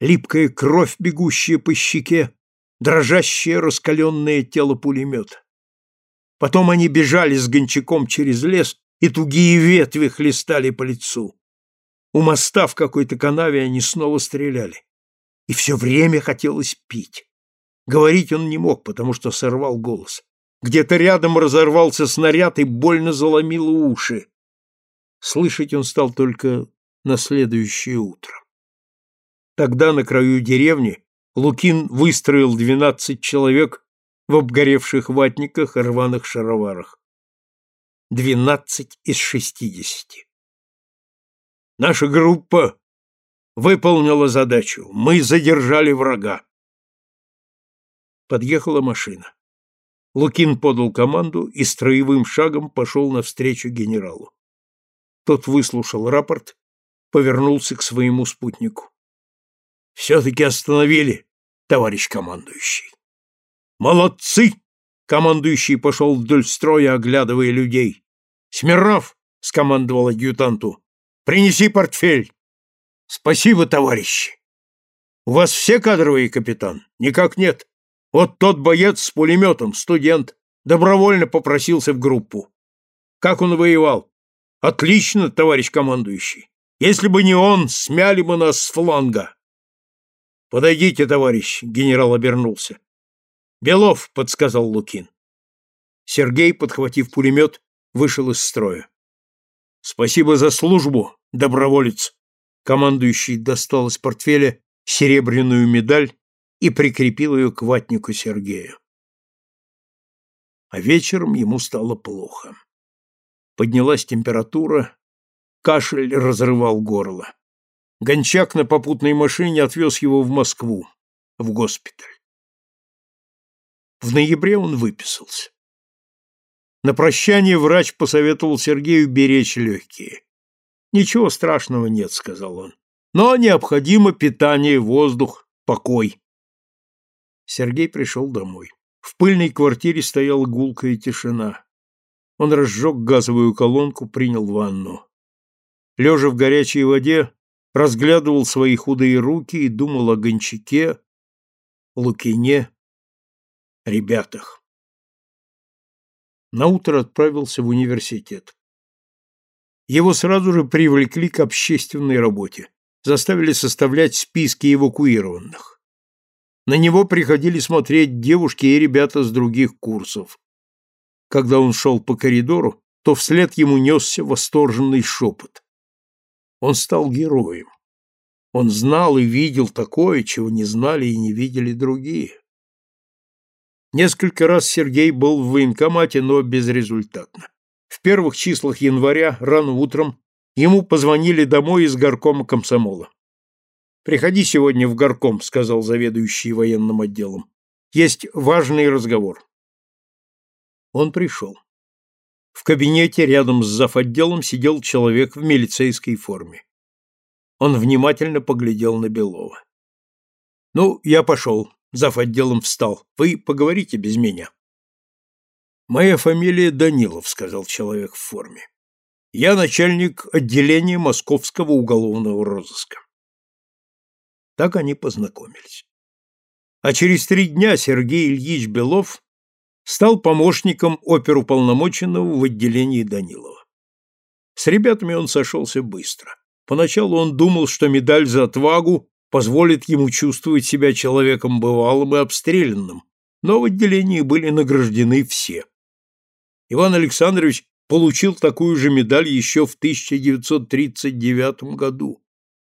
Speaker 1: липкая кровь, бегущая по щеке, дрожащее раскаленное тело пулемета. Потом они бежали с гончаком через лес, и тугие ветви хлестали по лицу. У моста в какой-то канаве они снова стреляли. И все время хотелось пить. Говорить он не мог, потому что сорвал голос. Где-то рядом разорвался снаряд и больно заломило уши. Слышать он стал только на следующее утро. Тогда на краю деревни Лукин выстроил двенадцать человек в обгоревших ватниках и рваных шароварах. Двенадцать из шестидесяти. Наша группа выполнила задачу. Мы задержали врага. Подъехала машина. Лукин подал команду и строевым шагом пошел навстречу генералу. Тот выслушал рапорт, повернулся к своему спутнику. «Все-таки остановили, товарищ командующий». «Молодцы!» — командующий пошел вдоль строя, оглядывая людей. «Смирнов!» — скомандовал адъютанту. «Принеси портфель!» «Спасибо, товарищи!» «У вас все кадровые, капитан?» «Никак нет. Вот тот боец с пулеметом, студент, добровольно попросился в группу. Как он воевал?» Отлично, товарищ командующий. Если бы не он, смяли бы нас с фланга. Подойдите, товарищ, генерал обернулся. Белов, подсказал Лукин. Сергей, подхватив пулемет, вышел из строя. Спасибо за службу, доброволец. Командующий достал из портфеля серебряную медаль и прикрепил ее к ватнику Сергея. А вечером ему стало плохо. Поднялась температура, кашель разрывал горло. Гончак на попутной машине отвез его в Москву, в госпиталь. В ноябре он выписался. На прощание врач посоветовал Сергею беречь легкие. «Ничего страшного нет», — сказал он. «Но необходимо питание, воздух, покой». Сергей пришел домой. В пыльной квартире стояла гулкая тишина. Он разжег газовую колонку, принял ванну. Лежа в горячей воде, разглядывал свои худые руки и думал о Гончаке, Лукине, ребятах. Наутро отправился в университет. Его сразу же привлекли к общественной работе, заставили составлять списки эвакуированных. На него приходили смотреть девушки и ребята с других курсов. Когда он шел по коридору, то вслед ему несся восторженный шепот. Он стал героем. Он знал и видел такое, чего не знали и не видели другие. Несколько раз Сергей был в военкомате, но безрезультатно. В первых числах января, рано утром, ему позвонили домой из горкома комсомола. «Приходи сегодня в горком», — сказал заведующий военным отделом. «Есть важный разговор». Он пришел. В кабинете рядом с завотделом сидел человек в милицейской форме. Он внимательно поглядел на Белова. «Ну, я пошел», Зав. отделом встал. Вы поговорите без меня. Моя фамилия Данилов, сказал человек в форме. Я начальник отделения Московского уголовного розыска. Так они познакомились. А через три дня Сергей Ильич Белов стал помощником оперуполномоченного в отделении Данилова. С ребятами он сошелся быстро. Поначалу он думал, что медаль за отвагу позволит ему чувствовать себя человеком бывалым и обстрелянным, но в отделении были награждены все. Иван Александрович получил такую же медаль еще в 1939 году,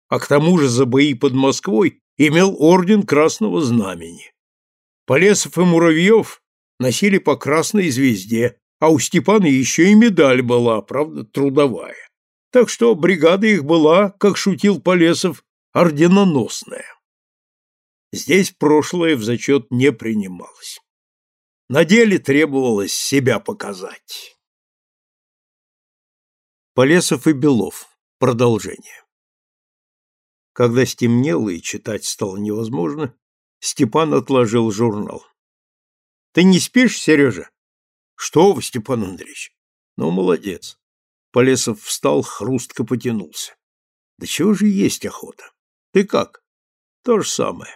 Speaker 1: а к тому же за бои под Москвой имел орден Красного Знамени. Полесов и Муравьев носили по красной звезде, а у Степана еще и медаль была, правда, трудовая. Так что бригада их была, как шутил Полесов, орденоносная. Здесь прошлое в зачет не принималось. На деле требовалось себя показать. Полесов и Белов. Продолжение. Когда стемнело и читать стало невозможно, Степан отложил журнал. — Ты не спишь, Сережа? — Что вы, Степан Андреевич? — Ну, молодец. Полесов встал, хрустко потянулся. — Да чего же есть охота? Ты как? То же самое.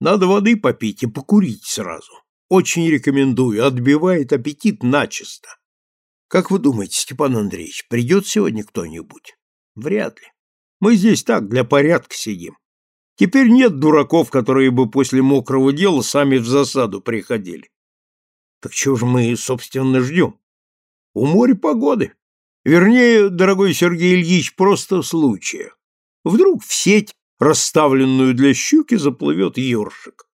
Speaker 1: Надо воды попить и покурить сразу. Очень рекомендую, отбивает аппетит начисто. Как вы думаете, Степан Андреевич, придет сегодня кто-нибудь? Вряд ли. Мы здесь так, для порядка сидим. Теперь нет дураков, которые бы после мокрого дела сами в засаду приходили. Так чего же мы, собственно, ждем? У моря погоды. Вернее, дорогой Сергей Ильич, просто случая. Вдруг в сеть, расставленную для щуки, заплывет ёршик.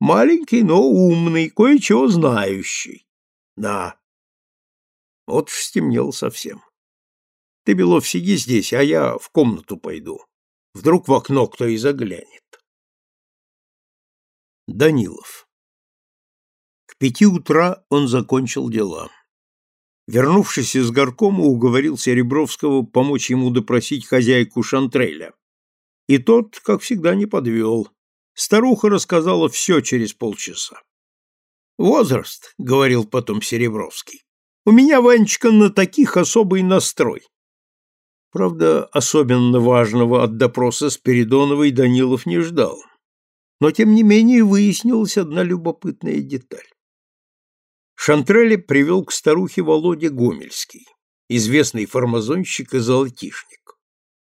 Speaker 1: Маленький, но умный, кое-чего знающий. Да. Вот стемнело совсем. Ты, Белов, сиди здесь, а я в комнату пойду. Вдруг в окно кто и заглянет. Данилов. К пяти утра он закончил дела. Вернувшись из горкома, уговорил Серебровского помочь ему допросить хозяйку Шантреля. И тот, как всегда, не подвел. Старуха рассказала все через полчаса. «Возраст», — говорил потом Серебровский, — «у меня, Ванечка, на таких особый настрой». Правда, особенно важного от допроса Спиридоновой Данилов не ждал. Но, тем не менее, выяснилась одна любопытная деталь. Шантреля привел к старухе Володя Гомельский, известный фармазонщик и золотишник.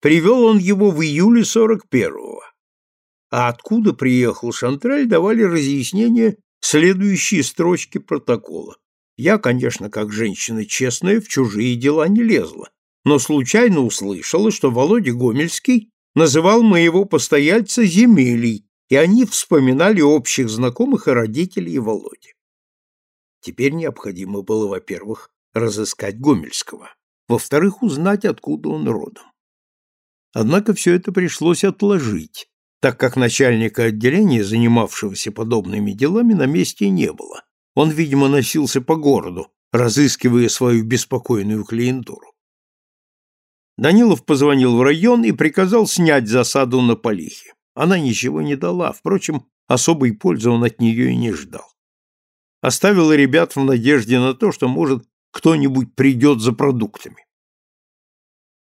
Speaker 1: Привел он его в июле 41-го. А откуда приехал Шантрель, давали разъяснение следующие строчки протокола. Я, конечно, как женщина честная, в чужие дела не лезла, но случайно услышала, что Володя Гомельский называл моего постояльца Земелей, и они вспоминали общих знакомых и родителей Володи. Теперь необходимо было, во-первых, разыскать Гомельского, во-вторых, узнать, откуда он родом. Однако все это пришлось отложить, так как начальника отделения, занимавшегося подобными делами, на месте не было. Он, видимо, носился по городу, разыскивая свою беспокойную клиентуру. Данилов позвонил в район и приказал снять засаду на Полихе. Она ничего не дала, впрочем, особой пользы он от нее и не ждал. Оставил ребят в надежде на то, что, может, кто-нибудь придет за продуктами.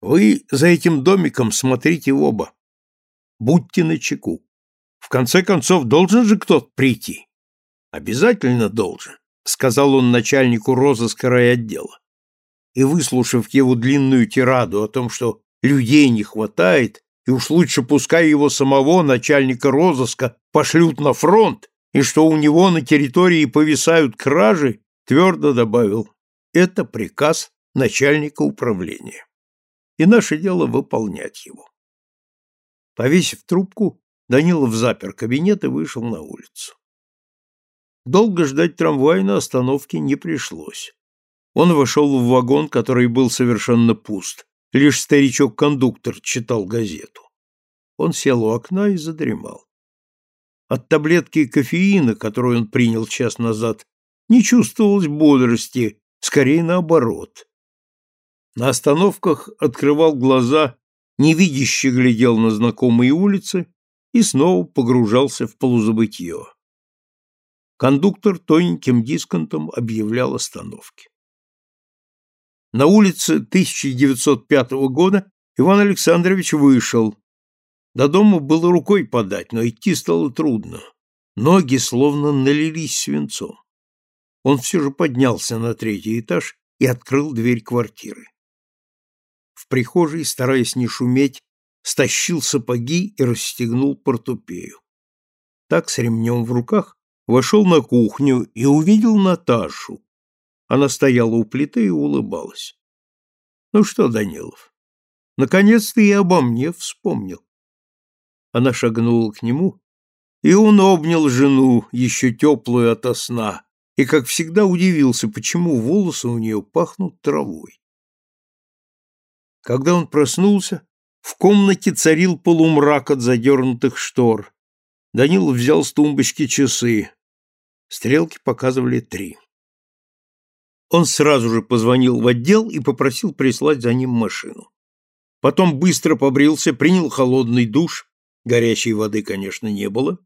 Speaker 1: Вы за этим домиком смотрите оба. Будьте начеку. В конце концов, должен же кто-то прийти. Обязательно должен, сказал он начальнику розыска райотдела. И, выслушав его длинную тираду о том, что людей не хватает, и уж лучше пускай его самого, начальника розыска, пошлют на фронт, и что у него на территории повисают кражи, твердо добавил, это приказ начальника управления. И наше дело выполнять его. Повесив трубку, Данилов запер кабинет и вышел на улицу. Долго ждать трамвая на остановке не пришлось. Он вошел в вагон, который был совершенно пуст. Лишь старичок-кондуктор читал газету. Он сел у окна и задремал. От таблетки кофеина, которую он принял час назад, не чувствовалось бодрости, скорее наоборот. На остановках открывал глаза, невидяще глядел на знакомые улицы и снова погружался в полузабытье. Кондуктор тоненьким дисконтом объявлял остановки. На улице 1905 года Иван Александрович вышел. До дома было рукой подать, но идти стало трудно. Ноги словно налились свинцом. Он все же поднялся на третий этаж и открыл дверь квартиры. В прихожей, стараясь не шуметь, стащил сапоги и расстегнул портупею. Так, с ремнем в руках, вошел на кухню и увидел Наташу. Она стояла у плиты и улыбалась. «Ну что, Данилов, наконец-то и обо мне вспомнил». Она шагнула к нему, и он обнял жену, еще теплую ото сна, и, как всегда, удивился, почему волосы у нее пахнут травой. Когда он проснулся, в комнате царил полумрак от задернутых штор. Данил взял с тумбочки часы. Стрелки показывали три. Он сразу же позвонил в отдел и попросил прислать за ним машину. Потом быстро побрился, принял холодный душ, горячей воды, конечно, не было,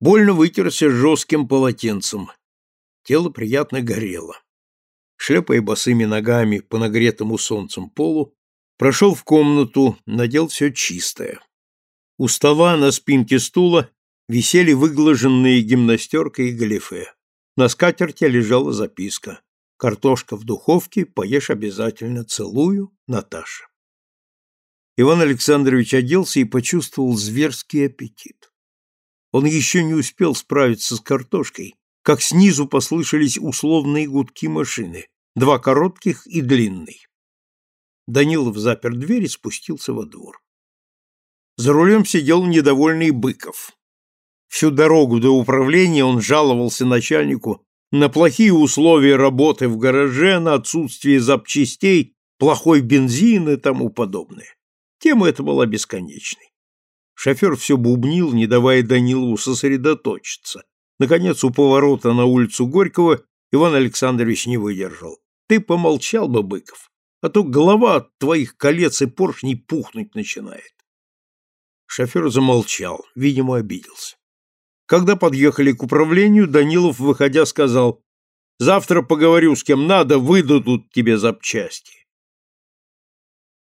Speaker 1: больно вытерся жестким полотенцем. Тело приятно горело. Шлепая босыми ногами по нагретому солнцем полу, прошел в комнату, надел все чистое. У стола на спинке стула висели выглаженные гимнастерка и галифе. На скатерти лежала записка. «Картошка в духовке, поешь обязательно, целую, Наташа». Иван Александрович оделся и почувствовал зверский аппетит. Он еще не успел справиться с картошкой, как снизу послышались условные гудки машины, два коротких и длинный. Данилов запер дверь и спустился во двор. За рулем сидел недовольный Быков. Всю дорогу до управления он жаловался начальнику на плохие условия работы в гараже, на отсутствие запчастей, плохой бензин и тому подобное. Тема эта была бесконечной. Шофер все бубнил, не давая Данилову сосредоточиться. Наконец, у поворота на улицу Горького Иван Александрович не выдержал. Ты помолчал бы, Быков, а то голова от твоих колец и поршней пухнуть начинает. Шофер замолчал, видимо, обиделся. Когда подъехали к управлению, Данилов, выходя, сказал, «Завтра поговорю с кем надо, выдадут тебе запчасти».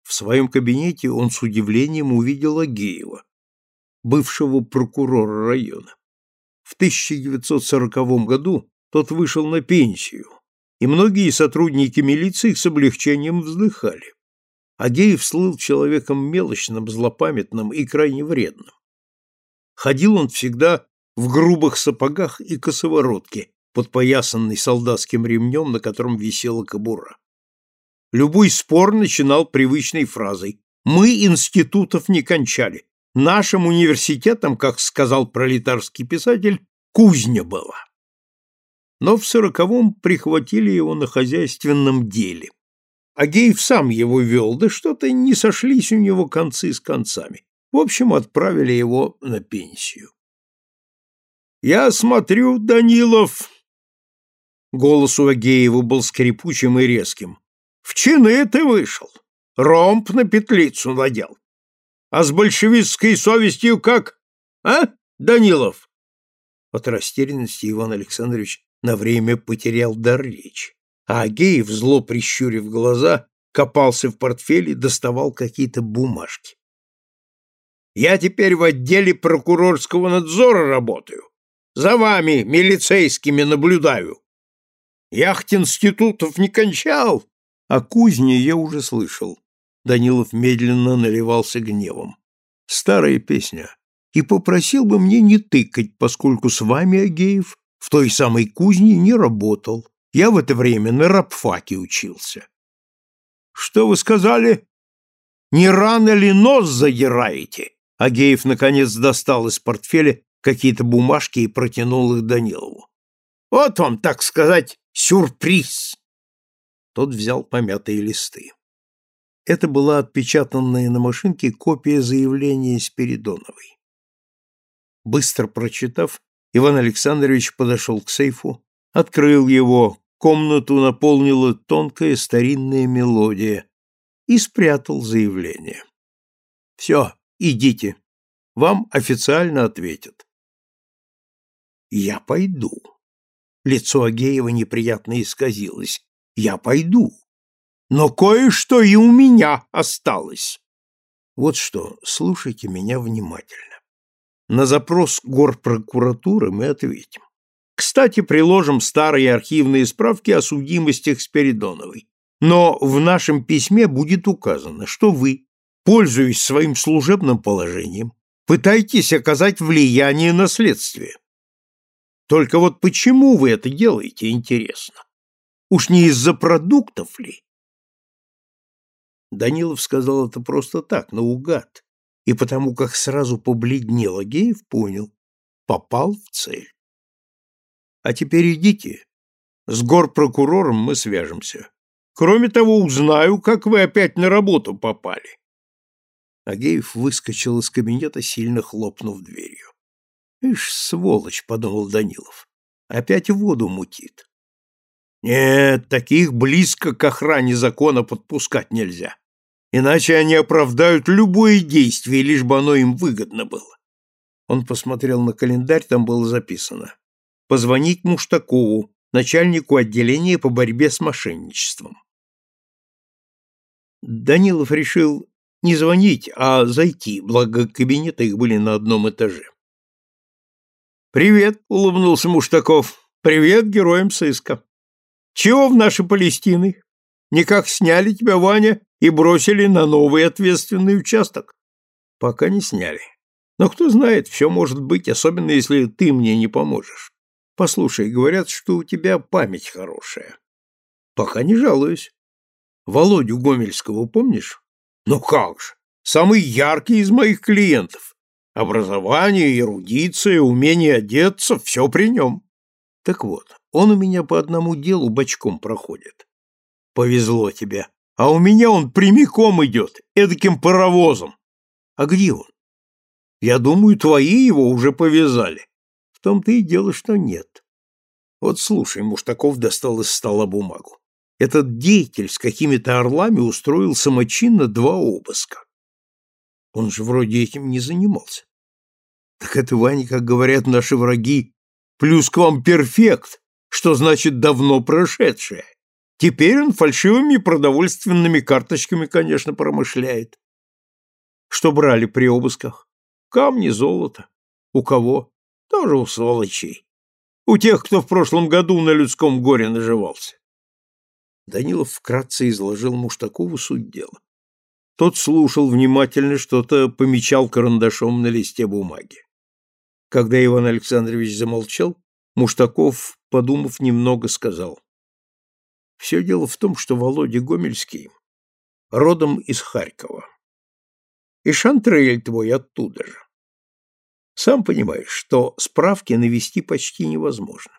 Speaker 1: В своем кабинете он с удивлением увидел Агеева, бывшего прокурора района. В 1940 году тот вышел на пенсию, и многие сотрудники милиции с облегчением вздыхали. Агеев слыл человеком мелочным, злопамятным и крайне вредным. Ходил он всегда в грубых сапогах и косоворотке, подпоясанной солдатским ремнем, на котором висела кобура. Любой спор начинал привычной фразой «Мы институтов не кончали. Нашим университетом, как сказал пролетарский писатель, кузня была». но в сороковом прихватили его на хозяйственном деле. Агеев сам его вел, да что-то не сошлись у него концы с концами. В общем, отправили его на пенсию. «Я смотрю, Данилов...» Голос у Агеева был скрипучим и резким. «В чины ты вышел, ромб на петлицу надел. А с большевистской совестью как? А, Данилов?» От растерянности Иван Александрович на время потерял дар речи а Агеев, зло прищурив глаза, копался в портфеле и доставал какие-то бумажки. «Я теперь в отделе прокурорского надзора работаю. За вами, милицейскими, наблюдаю. Яхт-институтов не кончал, а кузни я уже слышал». Данилов медленно наливался гневом. «Старая песня. И попросил бы мне не тыкать, поскольку с вами, Агеев, в той самой кузне не работал. Я в это время на рабфаке учился. Что вы сказали? Не рано ли нос задираете? Агеев наконец достал из портфеля какие-то бумажки и протянул их Данилову. Вот вам, так сказать, сюрприз. Тот взял помятые листы. Это была отпечатанная на машинке копия заявления Спиридоновой. Быстро прочитав, Иван Александрович подошел к сейфу, открыл его, комнату наполнила тонкая старинная мелодия и спрятал заявление. «Все, идите. Вам официально ответят». «Я пойду». Лицо Агеева неприятно исказилось. «Я пойду. Но кое-что и у меня осталось». Вот что, слушайте меня внимательно. На запрос горпрокуратуры мы ответим. Кстати, приложим старые архивные справки о судимостях Спиридоновой. Но в нашем письме будет указано, что вы, пользуясь своим служебным положением, пытаетесь оказать влияние на следствие. Только вот почему вы это делаете, интересно? Уж не из-за продуктов ли? Данилов сказал это просто так, наугад, и потому как сразу побледнел Агеев, понял, попал в цель. А теперь идите. С горпрокурором мы свяжемся. Кроме того, узнаю, как вы опять на работу попали. Агеев выскочил из кабинета, сильно хлопнув дверью. «Ишь, сволочь!» — подумал Данилов. «Опять воду мутит». «Нет, таких близко к охране закона подпускать нельзя. Иначе они оправдают любое действие, лишь бы оно им выгодно было». Он посмотрел на календарь, там было записано позвонить Муштакову, начальнику отделения по борьбе с мошенничеством. Данилов решил не звонить, а зайти, благо кабинеты их были на одном этаже. «Привет», — улыбнулся Муштаков. «Привет героям сыска. Чего в нашей Палестины? Никак сняли тебя, Ваня, и бросили на новый ответственный участок?» «Пока не сняли. Но кто знает, все может быть, особенно если ты мне не поможешь. Послушай, говорят, что у тебя память хорошая. Пока не жалуюсь. Володю Гомельского помнишь? Ну как же, самый яркий из моих клиентов. Образование, эрудиция, умение одеться — все при нем. Так вот, он у меня по одному делу бочком проходит. Повезло тебе. А у меня он прямиком идет, эдаким паровозом. А где он? Я думаю, твои его уже повязали том-то и дело, что нет. Вот слушай, Муштаков достал из стола бумагу. Этот деятель с какими-то орлами устроил самочинно два обыска. Он же вроде этим не занимался. Так это, Ваня, как говорят наши враги, плюс к вам перфект, что значит давно прошедшее. Теперь он фальшивыми продовольственными карточками, конечно, промышляет. Что брали при обысках? Камни, золото. У кого? Тоже у сволочей. У тех, кто в прошлом году на людском горе наживался. Данилов вкратце изложил Муштакову суть дела. Тот слушал внимательно, что-то помечал карандашом на листе бумаги. Когда Иван Александрович замолчал, Муштаков, подумав немного, сказал. Все дело в том, что Володя Гомельский родом из Харькова. И Шантрель твой оттуда же. Сам понимаешь, что справки навести почти невозможно.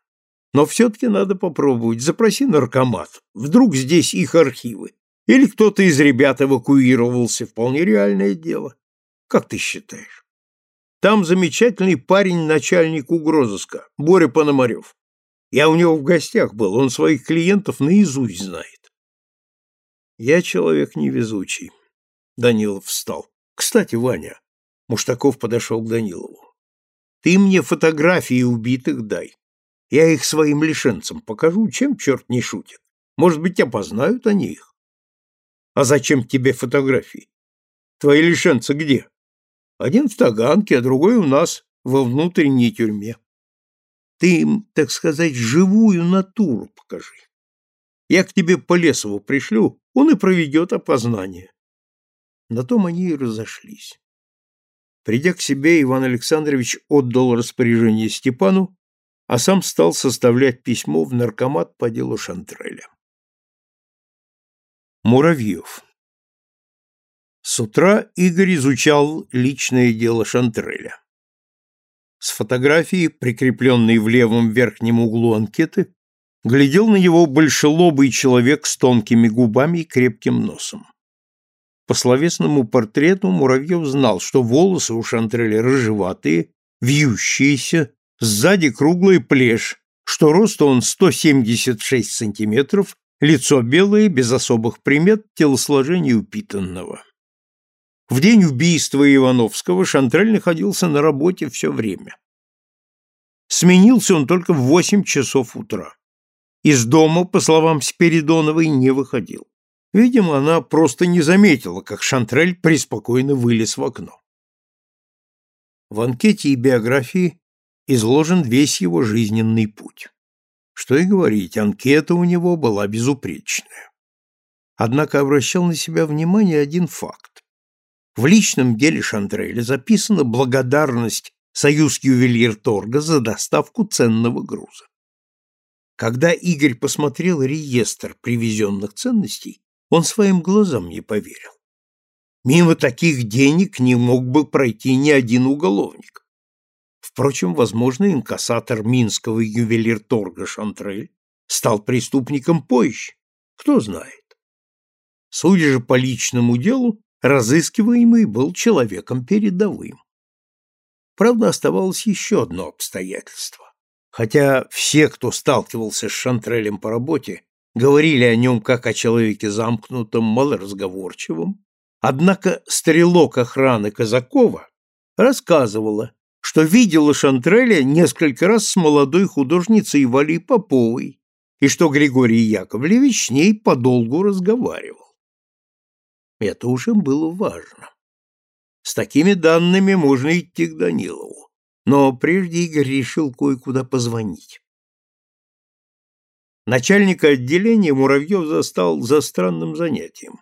Speaker 1: Но все-таки надо попробовать. Запроси наркомат. Вдруг здесь их архивы. Или кто-то из ребят эвакуировался. Вполне реальное дело. Как ты считаешь? Там замечательный парень, начальник угрозыска, Боря Пономарев. Я у него в гостях был, он своих клиентов наизусть знает. Я человек невезучий. Данилов встал. Кстати, Ваня, Муштаков подошел к Данилову. Ты мне фотографии убитых дай. Я их своим лишенцам покажу, чем черт не шутит. Может быть, опознают они их. А зачем тебе фотографии? Твои лишенцы где? Один в Таганке, а другой у нас, во внутренней тюрьме. Ты им, так сказать, живую натуру покажи. Я к тебе по Лесову пришлю, он и проведет опознание. На том они и разошлись. Придя к себе, Иван Александрович отдал распоряжение Степану, а сам стал составлять письмо в наркомат по делу Шантреля. Муравьев С утра Игорь изучал личное дело Шантреля. С фотографии, прикрепленной в левом верхнем углу анкеты, глядел на него большелобый человек с тонкими губами и крепким носом. По словесному портрету Муравьев знал, что волосы у Шантреля рыжеватые, вьющиеся, сзади круглый плешь, что рост он 176 сантиметров, лицо белое, без особых примет, телосложение упитанного. В день убийства Ивановского Шантрель находился на работе все время. Сменился он только в восемь часов утра. Из дома, по словам Спиридоновой, не выходил. Видимо, она просто не заметила, как Шантрель преспокойно вылез в окно. В анкете и биографии изложен весь его жизненный путь. Что и говорить, анкета у него была безупречная. Однако обращал на себя внимание один факт. В личном деле Шантреля записана благодарность Союз ювелирторга за доставку ценного груза. Когда Игорь посмотрел реестр привезенных ценностей, он своим глазам не поверил. Мимо таких денег не мог бы пройти ни один уголовник. Впрочем, возможно, инкассатор Минского ювелирторга Шантрель стал преступником позже, кто знает. Судя же по личному делу, разыскиваемый был человеком передовым. Правда, оставалось еще одно обстоятельство. Хотя все, кто сталкивался с Шантрелем по работе, говорили о нем как о человеке замкнутом, малоразговорчивом, однако стрелок охраны Казакова рассказывала, что видела Шантреля несколько раз с молодой художницей Валей Поповой и что Григорий Яковлевич с ней подолгу разговаривал. Это уже было важно. С такими данными можно идти к Данилову. Но прежде Игорь решил кое-куда позвонить. Начальника отделения Муравьев застал за странным занятием.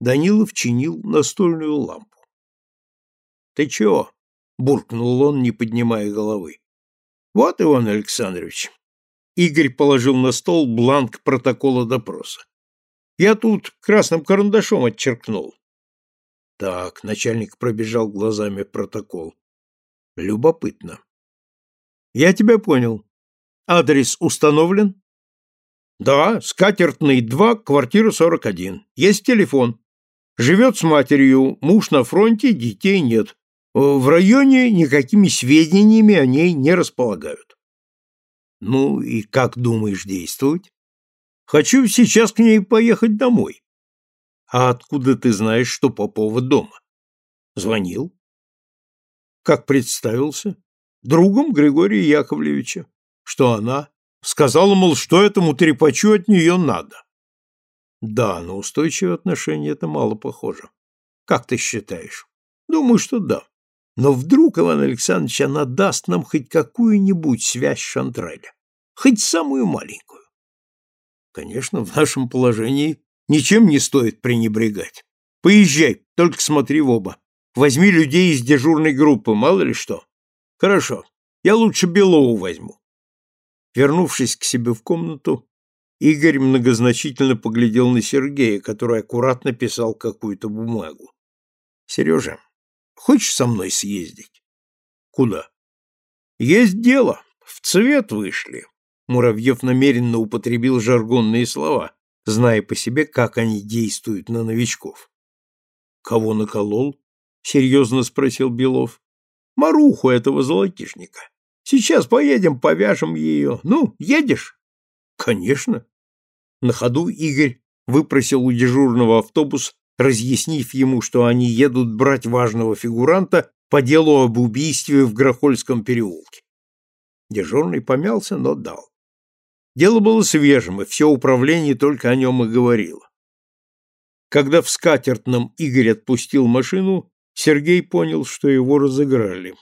Speaker 1: Данилов чинил настольную лампу. — Ты чего? — буркнул он, не поднимая головы. — Вот, Иван Александрович. Игорь положил на стол бланк протокола допроса. — Я тут красным карандашом отчеркнул. Так, начальник пробежал глазами протокол. Любопытно. — Я тебя понял. Адрес установлен? Да, скатертный 2, квартира 41. Есть телефон. Живет с матерью, муж на фронте, детей нет. В районе никакими сведениями о ней не располагают. Ну и как думаешь действовать? Хочу сейчас к ней поехать домой. А откуда ты знаешь, что Попова дома? Звонил. Как представился? Другом Григория Яковлевича. Что она? Сказала, мол, что этому трепачу от нее надо. Да, на устойчивые отношения это мало похоже. Как ты считаешь? Думаю, что да. Но вдруг, Иван Александрович, она даст нам хоть какую-нибудь связь Шантреля. Хоть самую маленькую. Конечно, в нашем положении ничем не стоит пренебрегать. Поезжай, только смотри в оба. Возьми людей из дежурной группы, мало ли что. Хорошо, я лучше Белову возьму. Вернувшись к себе в комнату, Игорь многозначительно поглядел на Сергея, который аккуратно писал какую-то бумагу. — Сережа, хочешь со мной съездить? — Куда? — Есть дело. В цвет вышли. Муравьев намеренно употребил жаргонные слова, зная по себе, как они действуют на новичков. «Кого наколол?» — серьезно спросил Белов. «Маруху этого золотишника. Сейчас поедем, повяжем ее. Ну, едешь?» «Конечно». На ходу Игорь выпросил у дежурного автобус, разъяснив ему, что они едут брать важного фигуранта по делу об убийстве в Грохольском переулке. Дежурный помялся, но дал. Дело было свежим, и все управление только о нем и говорило. Когда в скатертном Игорь отпустил машину, Сергей понял, что его разыграли.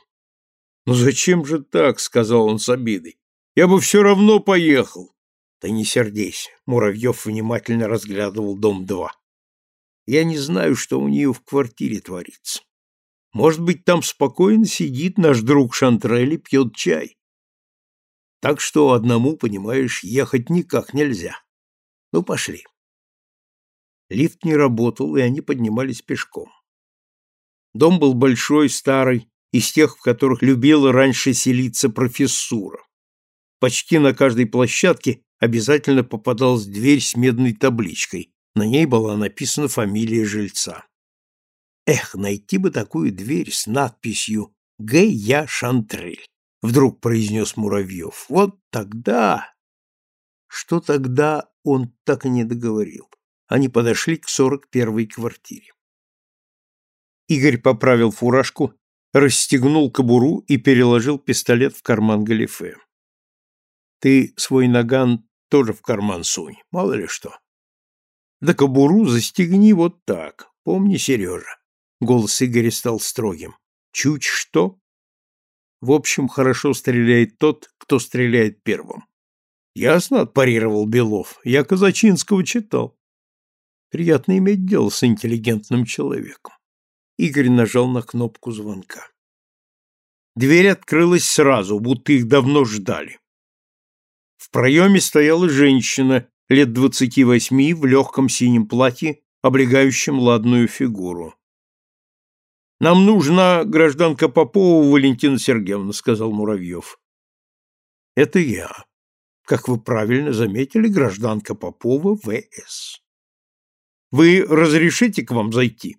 Speaker 1: «Ну зачем же так?» — сказал он с обидой. «Я бы все равно поехал». «Да не сердись», — Муравьев внимательно разглядывал дом-2. «Я не знаю, что у нее в квартире творится. Может быть, там спокойно сидит наш друг Шантрель и пьет чай. Так что одному, понимаешь, ехать никак нельзя. Ну, пошли. Лифт не работал, и они поднимались пешком. Дом был большой, старый, из тех, в которых любила раньше селиться профессура. Почти на каждой площадке обязательно попадалась дверь с медной табличкой. На ней была написана фамилия жильца. Эх, найти бы такую дверь с надписью «Г. Я. Шантрель» вдруг произнес Муравьев. Вот тогда... Что тогда, он так и не договорил. Они подошли к сорок первой квартире. Игорь поправил фуражку, расстегнул кобуру и переложил пистолет в карман галифе. Ты свой наган тоже в карман сунь, мало ли что. Да кобуру застегни вот так, помни, Сережа. Голос Игоря стал строгим. Чуть что, в общем, хорошо стреляет тот, кто стреляет первым. Ясно, отпарировал Белов. Я Казачинского читал. Приятно иметь дело с интеллигентным человеком. Игорь нажал на кнопку звонка. Дверь открылась сразу, будто их давно ждали. В проеме стояла женщина лет двадцати восьми в легком синем платье, облегающем ладную фигуру. Нам нужна гражданка Попова Валентина Сергеевна, сказал Муравьев. Это я. Как вы правильно заметили, гражданка Попова В.С. Вы разрешите к вам зайти?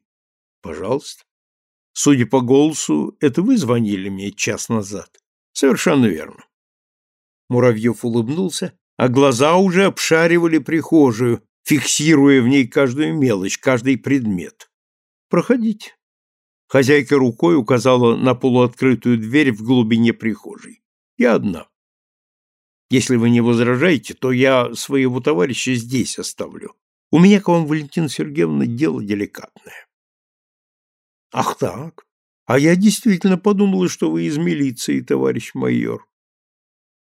Speaker 1: Пожалуйста. Судя по голосу, это вы звонили мне час назад. Совершенно верно. Муравьев улыбнулся, а глаза уже обшаривали прихожую, фиксируя в ней каждую мелочь, каждый предмет. Проходите. Хозяйка рукой указала на полуоткрытую дверь в глубине прихожей. Я одна. Если вы не возражаете, то я своего товарища здесь оставлю. У меня к вам, Валентина Сергеевна, дело деликатное. Ах так? А я действительно подумала, что вы из милиции, товарищ майор.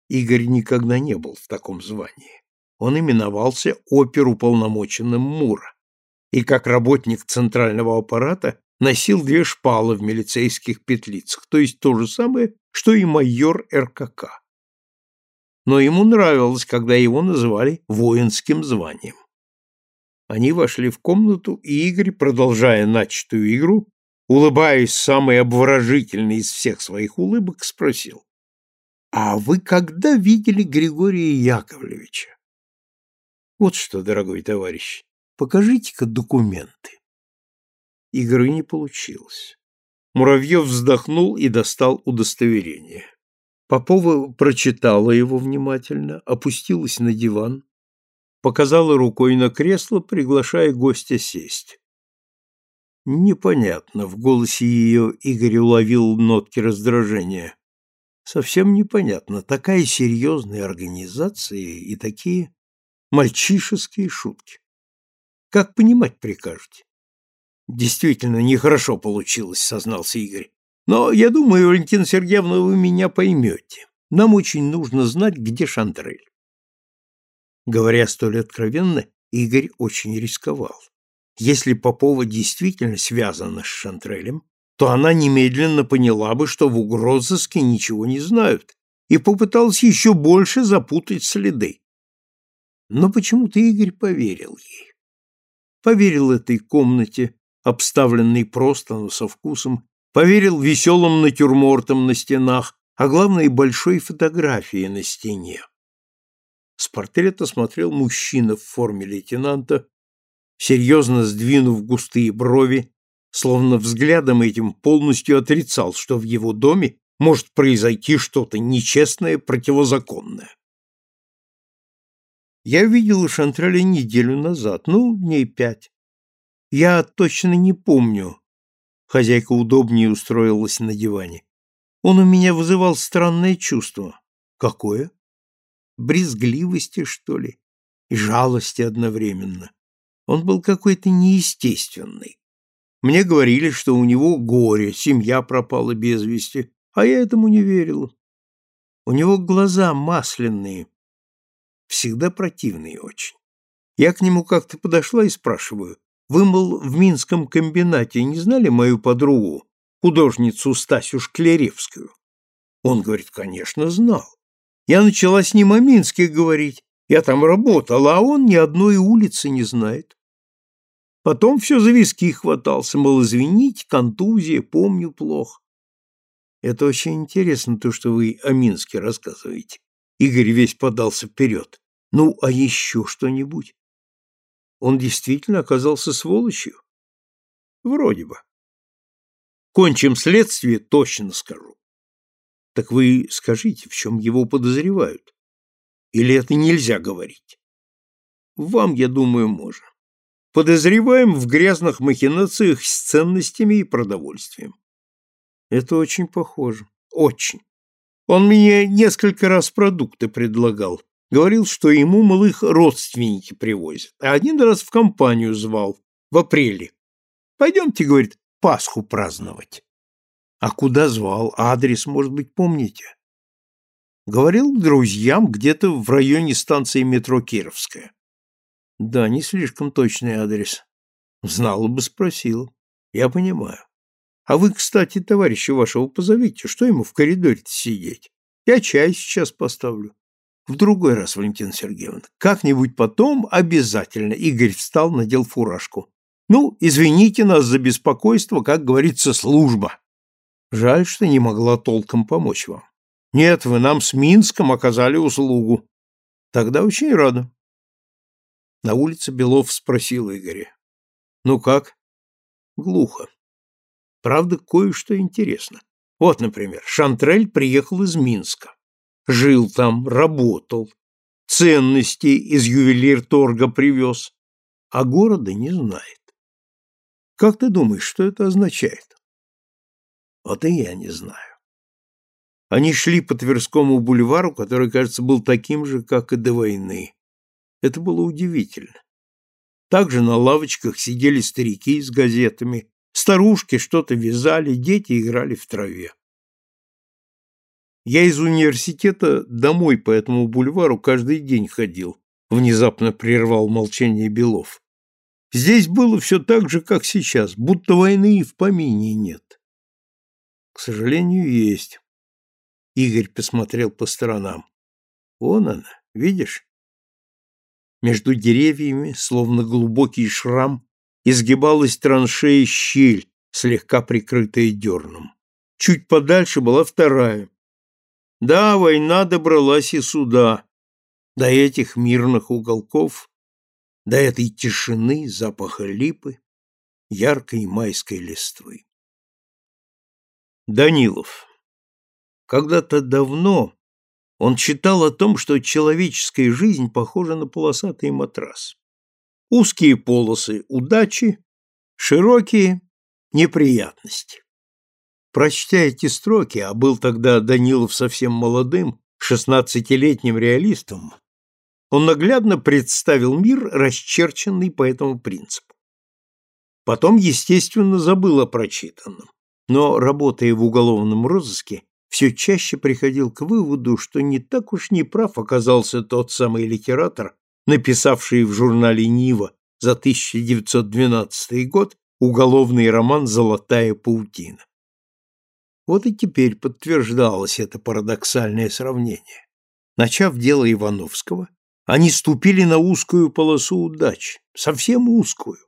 Speaker 1: Игорь никогда не был в таком звании. Он именовался оперуполномоченным Мура. И как работник центрального аппарата носил две шпалы в милицейских петлицах, то есть то же самое, что и майор РКК. Но ему нравилось, когда его называли воинским званием. Они вошли в комнату, и Игорь, продолжая начатую игру, улыбаясь самой обворожительной из всех своих улыбок, спросил, «А вы когда видели Григория Яковлевича?» «Вот что, дорогой товарищ, покажите-ка документы». Игры не получилось. Муравьев вздохнул и достал удостоверение. Попова прочитала его внимательно, опустилась на диван, показала рукой на кресло, приглашая гостя сесть. Непонятно, в голосе ее Игорь уловил нотки раздражения. Совсем непонятно, такая серьезная организация и такие мальчишеские шутки. Как понимать прикажете? Действительно, нехорошо получилось, сознался Игорь. Но я думаю, Валентина Сергеевна, вы меня поймете. Нам очень нужно знать, где Шантрель. Говоря столь откровенно, Игорь очень рисковал. Если Попова действительно связана с Шантрелем, то она немедленно поняла бы, что в угрозыске ничего не знают, и попыталась еще больше запутать следы. Но почему-то Игорь поверил ей. Поверил этой комнате, обставленный просто, но со вкусом, поверил веселым натюрмортам на стенах, а главное, большой фотографии на стене. С портрета смотрел мужчина в форме лейтенанта, серьезно сдвинув густые брови, словно взглядом этим полностью отрицал, что в его доме может произойти что-то нечестное, противозаконное. Я видел Шантреля неделю назад, ну, дней пять. Я точно не помню. Хозяйка удобнее устроилась на диване. Он у меня вызывал странное чувство. Какое? Брезгливости, что ли? И жалости одновременно. Он был какой-то неестественный. Мне говорили, что у него горе, семья пропала без вести, а я этому не верил. У него глаза масляные, всегда противные очень. Я к нему как-то подошла и спрашиваю, вы, мол, в Минском комбинате не знали мою подругу, художницу Стасю Шклеревскую? Он говорит, конечно, знал. Я начала с ним о Минске говорить. Я там работала, а он ни одной улицы не знает. Потом все за виски хватался, мол, извините, контузия, помню плохо. Это очень интересно, то, что вы о Минске рассказываете. Игорь весь подался вперед. Ну, а еще что-нибудь? Он действительно оказался сволочью? Вроде бы. Кончим следствие, точно скажу. Так вы скажите, в чем его подозревают? Или это нельзя говорить? Вам, я думаю, можно. Подозреваем в грязных махинациях с ценностями и продовольствием. Это очень похоже. Очень. Он мне несколько раз продукты предлагал. Говорил, что ему, мол, их родственники привозят. А один раз в компанию звал. В апреле. Пойдемте, говорит, Пасху праздновать. А куда звал? Адрес, может быть, помните? Говорил друзьям где-то в районе станции метро Кировская. Да, не слишком точный адрес. Знала бы, спросила. Я понимаю. А вы, кстати, товарища вашего позовите, что ему в коридоре сидеть? Я чай сейчас поставлю. В другой раз, Валентина Сергеевна. Как-нибудь потом обязательно. Игорь встал, надел фуражку. Ну, извините нас за беспокойство, как говорится, служба. Жаль, что не могла толком помочь вам. Нет, вы нам с Минском оказали услугу. Тогда очень рада. На улице Белов спросил Игоря. Ну как? Глухо. Правда, кое-что интересно. Вот, например, Шантрель приехал из Минска. Жил там, работал. Ценности из ювелир-торга привез. А города не знает. Как ты думаешь, что это означает? Вот и я не знаю. Они шли по Тверскому бульвару, который, кажется, был таким же, как и до войны. Это было удивительно. Также на лавочках сидели старики с газетами, старушки что-то вязали, дети играли в траве. Я из университета домой по этому бульвару каждый день ходил, внезапно прервал молчание Белов. Здесь было все так же, как сейчас, будто войны и в помине нет. К сожалению, есть. Игорь посмотрел по сторонам. Вон она, видишь? Между деревьями, словно глубокий шрам, изгибалась траншея щель, слегка прикрытая дерном. Чуть подальше была вторая. Да, война добралась и сюда, до этих мирных уголков, до этой тишины, запаха липы, яркой майской листвы. Данилов. Когда-то давно он читал о том, что человеческая жизнь похожа на полосатый матрас. Узкие полосы удачи, широкие неприятности. Прочтя эти строки, а был тогда Данилов совсем молодым, шестнадцатилетним реалистом, он наглядно представил мир, расчерченный по этому принципу. Потом, естественно, забыл о прочитанном но, работая в уголовном розыске, все чаще приходил к выводу, что не так уж не прав оказался тот самый литератор, написавший в журнале «Нива» за 1912 год уголовный роман «Золотая паутина». Вот и теперь подтверждалось это парадоксальное сравнение. Начав дело Ивановского, они ступили на узкую полосу удачи, совсем узкую,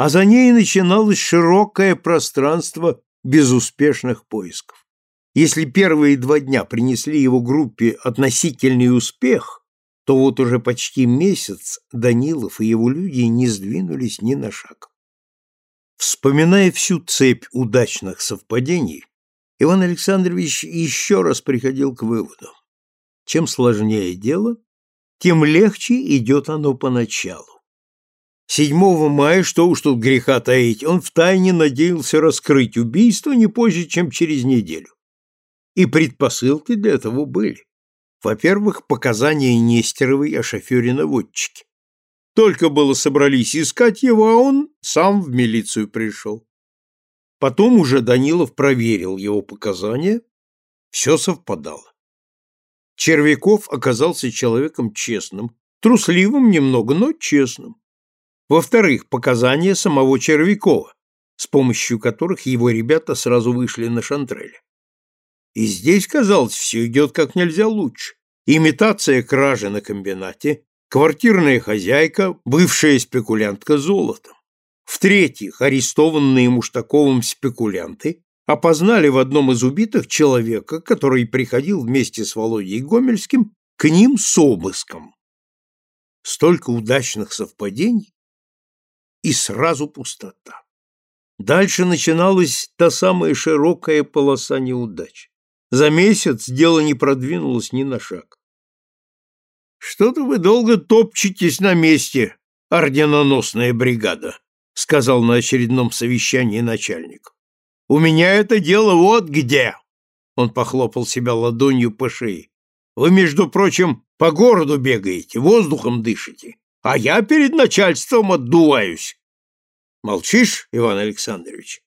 Speaker 1: а за ней начиналось широкое пространство безуспешных поисков. Если первые два дня принесли его группе относительный успех, то вот уже почти месяц Данилов и его люди не сдвинулись ни на шаг. Вспоминая всю цепь удачных совпадений, Иван Александрович еще раз приходил к выводу. Чем сложнее дело, тем легче идет оно поначалу. 7 мая, что уж тут греха таить, он втайне надеялся раскрыть убийство не позже, чем через неделю. И предпосылки для этого были. Во-первых, показания Нестеровой о шофере-наводчике. Только было собрались искать его, а он сам в милицию пришел. Потом уже Данилов проверил его показания, все совпадало. Червяков оказался человеком честным, трусливым немного, но честным. Во-вторых, показания самого Червякова, с помощью которых его ребята сразу вышли на Шантреле. И здесь, казалось, все идет как нельзя лучше. Имитация кражи на комбинате, квартирная хозяйка, бывшая спекулянтка золотом. В-третьих, арестованные Муштаковым спекулянты опознали в одном из убитых человека, который приходил вместе с Володей Гомельским к ним с обыском. Столько удачных совпадений и сразу пустота. Дальше начиналась та самая широкая полоса неудач. За месяц дело не продвинулось ни на шаг. «Что-то вы долго топчетесь на месте, орденоносная бригада», сказал на очередном совещании начальник. «У меня это дело вот где!» Он похлопал себя ладонью по шее. «Вы, между прочим, по городу бегаете, воздухом дышите, а я перед начальством отдуваюсь». «Молчишь, Иван Александрович?»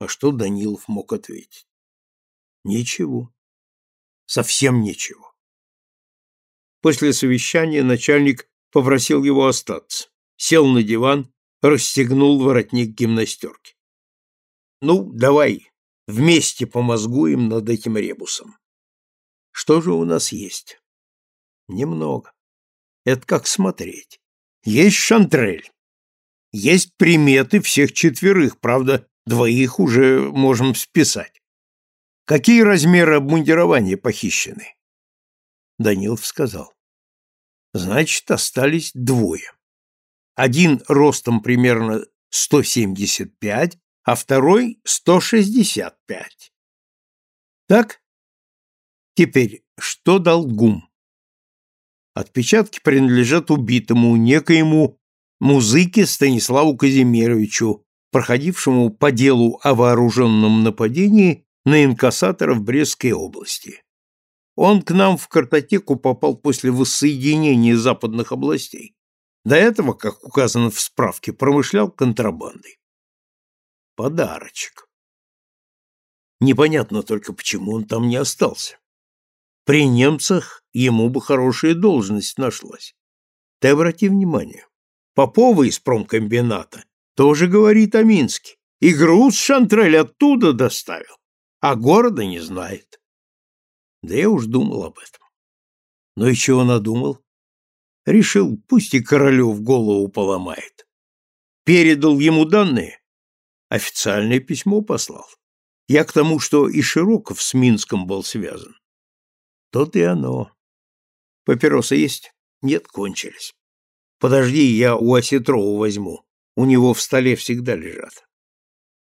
Speaker 1: А что Данилов мог ответить? Ничего. Совсем ничего. После совещания начальник попросил его остаться. Сел на диван, расстегнул воротник гимнастерки. Ну, давай, вместе помозгуем над этим ребусом. Что же у нас есть? Немного. Это как смотреть. Есть шантрель. Есть приметы всех четверых, правда, двоих уже можем списать. Какие размеры обмундирования похищены? Данилов сказал. Значит, остались двое. Один ростом примерно 175, а второй 165. Так? Теперь, что дал ГУМ? Отпечатки принадлежат убитому, некоему музыке Станиславу Казимировичу, проходившему по делу о вооруженном нападении на инкассатора в Брестской области. Он к нам в картотеку попал после воссоединения западных областей. До этого, как указано в справке, промышлял контрабандой. Подарочек. Непонятно только, почему он там не остался. При немцах ему бы хорошая должность нашлась. Ты обрати внимание, Попова из промкомбината тоже говорит о Минске, и груз Шантрель оттуда доставил а города не знает. Да я уж думал об этом. Но и чего надумал? Решил, пусть и Королев голову поломает. Передал ему данные, официальное письмо послал. Я к тому, что и Широков с Минском был связан. То и оно. Папиросы есть? Нет, кончились. Подожди, я у Осетрова возьму. У него в столе всегда лежат.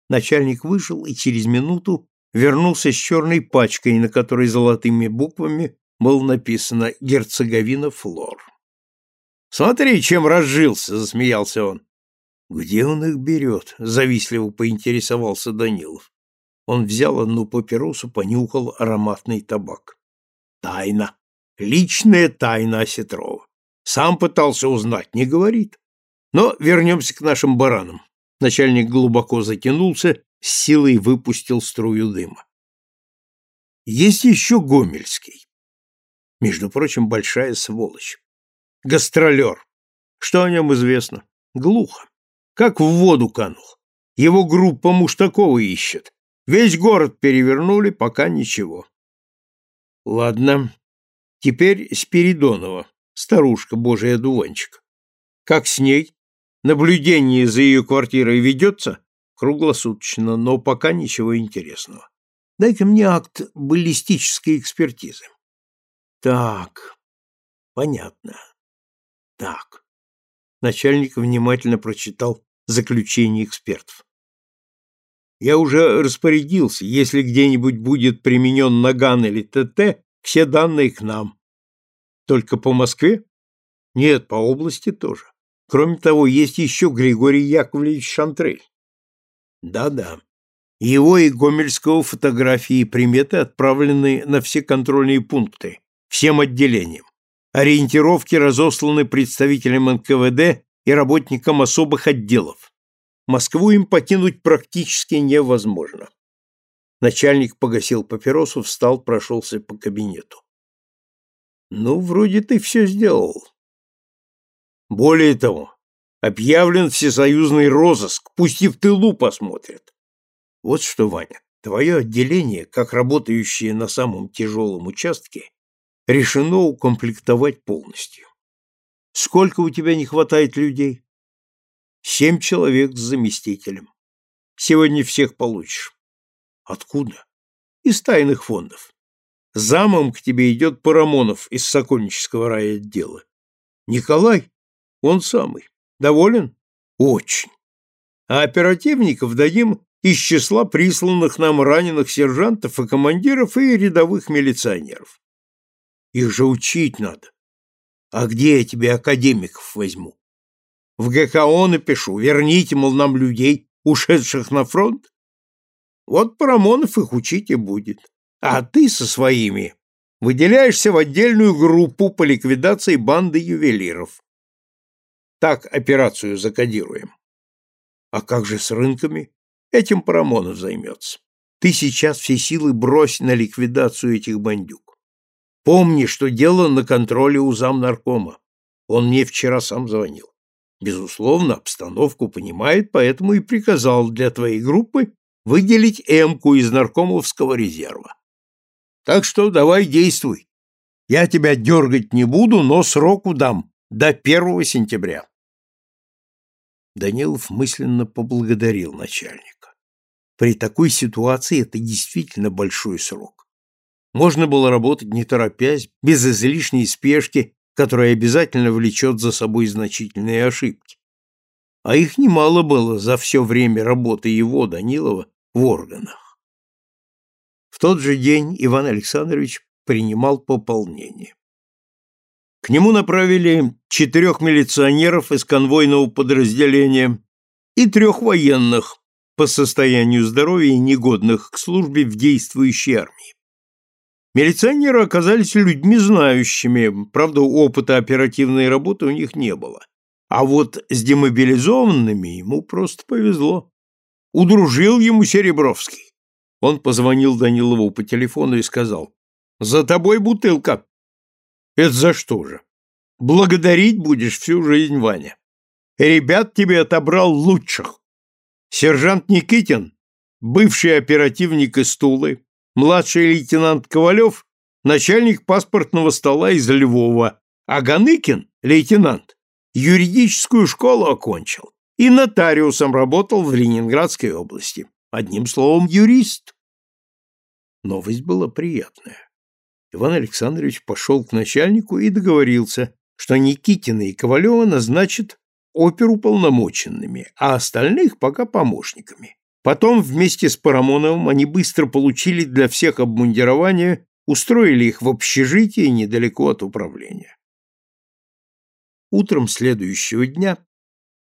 Speaker 1: Начальник вышел и через минуту вернулся с черной пачкой, на которой золотыми буквами было написано «Герцеговина Флор». «Смотри, чем разжился!» — засмеялся он. «Где он их берет?» — завистливо поинтересовался Данилов. Он взял одну папиросу, понюхал ароматный табак. «Тайна! Личная тайна Осетрова. Сам пытался узнать, не говорит. Но вернемся к нашим баранам». Начальник глубоко затянулся силой выпустил струю дыма. Есть еще Гомельский. Между прочим, большая сволочь. Гастролер. Что о нем известно? Глухо. Как в воду канул. Его группа Муштакова ищет. Весь город перевернули, пока ничего. Ладно. Теперь Спиридонова, старушка божий одуванчик. Как с ней? Наблюдение за ее квартирой ведется? Круглосуточно, но пока ничего интересного. Дай-ка мне акт баллистической экспертизы. Так. Понятно. Так. Начальник внимательно прочитал заключение экспертов. Я уже распорядился, если где-нибудь будет применен наган или ТТ, все данные к нам. Только по Москве? Нет, по области тоже. Кроме того, есть еще Григорий Яковлевич Шантрель. Да-да. Его и Гомельского фотографии и приметы отправлены на все контрольные пункты, всем отделениям. Ориентировки разосланы представителям НКВД и работникам особых отделов. Москву им покинуть практически невозможно. Начальник погасил папиросу, встал, прошелся по кабинету. Ну, вроде ты все сделал. Более того, объявлен всесоюзный розыск, пусть и в тылу посмотрят. Вот что, Ваня, твое отделение, как работающее на самом тяжелом участке, решено укомплектовать полностью. Сколько у тебя не хватает людей? Семь человек с заместителем. Сегодня всех получишь. Откуда? Из тайных фондов. Замом к тебе идет Парамонов из Сокольнического райотдела. Николай? Он самый. Доволен? Очень. А оперативников дадим из числа присланных нам раненых сержантов и командиров и рядовых милиционеров. Их же учить надо. А где я тебе академиков возьму? В ГКО напишу, верните, мол, нам людей, ушедших на фронт. Вот Парамонов их учить и будет. А ты со своими выделяешься в отдельную группу по ликвидации банды ювелиров. Так операцию закодируем. А как же с рынками? Этим Парамонов займется. Ты сейчас все силы брось на ликвидацию этих бандюк. Помни, что дело на контроле у замнаркома. Он мне вчера сам звонил. Безусловно, обстановку понимает, поэтому и приказал для твоей группы выделить Эмку из наркомовского резерва. Так что давай действуй. Я тебя дергать не буду, но сроку дам до 1 сентября. Данилов мысленно поблагодарил начальника. При такой ситуации это действительно большой срок. Можно было работать не торопясь, без излишней спешки, которая обязательно влечет за собой значительные ошибки. А их немало было за все время работы его, Данилова, в органах. В тот же день Иван Александрович принимал пополнение. К нему направили четырех милиционеров из конвойного подразделения и трех военных по состоянию здоровья негодных к службе в действующей армии. Милиционеры оказались людьми знающими, правда, опыта оперативной работы у них не было. А вот с демобилизованными ему просто повезло. Удружил ему Серебровский. Он позвонил Данилову по телефону и сказал, «За тобой бутылка». «Это за что же?» «Благодарить будешь всю жизнь, Ваня. Ребят тебе отобрал лучших. Сержант Никитин, бывший оперативник из Тулы, младший лейтенант Ковалев – начальник паспортного стола из Львова, а Ганыкин – лейтенант, юридическую школу окончил и нотариусом работал в Ленинградской области. Одним словом, юрист. Новость была приятная. Иван Александрович пошел к начальнику и договорился, что Никитина и Ковалева назначат оперуполномоченными, а остальных пока помощниками. Потом вместе с Парамоновым они быстро получили для всех обмундирование, устроили их в общежитии недалеко от управления. Утром следующего дня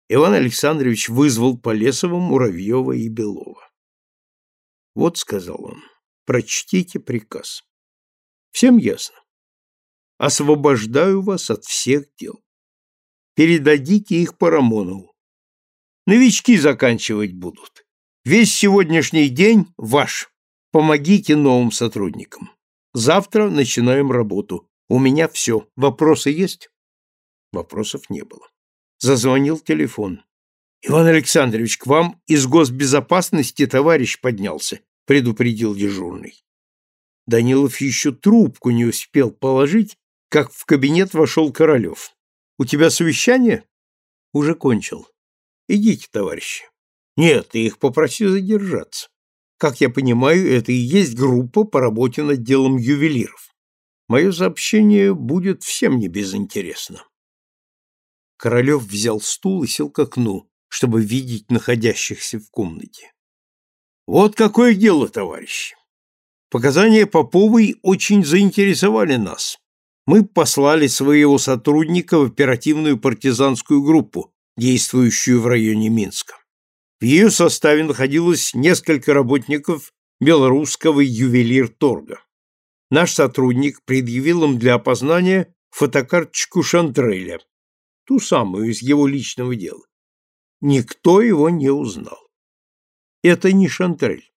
Speaker 1: Иван Александрович вызвал Полесова, Муравьева и Белова. «Вот», — сказал он, — «прочтите приказ. Всем ясно. Освобождаю вас от всех дел. Передадите их Парамонову. Новички заканчивать будут. Весь сегодняшний день ваш. Помогите новым сотрудникам. Завтра начинаем работу. У меня все. Вопросы есть? Вопросов не было. Зазвонил телефон. Иван Александрович, к вам из госбезопасности товарищ поднялся, предупредил дежурный. Данилов еще трубку не успел положить, как в кабинет вошел Королев. «У тебя совещание?» «Уже кончил. Идите, товарищи». Нет, ты их попроси задержаться. Как я понимаю, это и есть группа по работе над делом ювелиров. Мое сообщение будет всем не безинтересно. Королев взял стул и сел к окну, чтобы видеть находящихся в комнате. Вот какое дело, товарищи. Показания Поповой очень заинтересовали нас. Мы послали своего сотрудника в оперативную партизанскую группу, действующую в районе Минска. В ее составе находилось несколько работников белорусского ювелир-торга. Наш сотрудник предъявил им для опознания фотокарточку Шантреля, ту самую из его личного дела. Никто его не узнал. Это не Шантрель.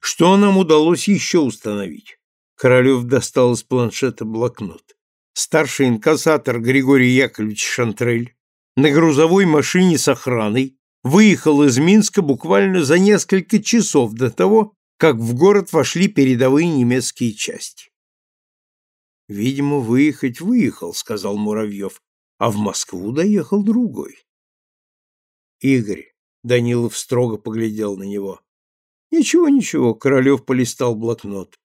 Speaker 1: Что нам удалось еще установить? Королев достал из планшета блокнот. Старший инкассатор Григорий Яковлевич Шантрель на грузовой машине с охраной выехал из Минска буквально за несколько часов до того, как в город вошли передовые немецкие части. «Видимо, выехать выехал», — сказал Муравьев, — «а в Москву доехал другой». «Игорь», — Данилов строго поглядел на него, — «ничего, ничего», — Королев полистал блокнот.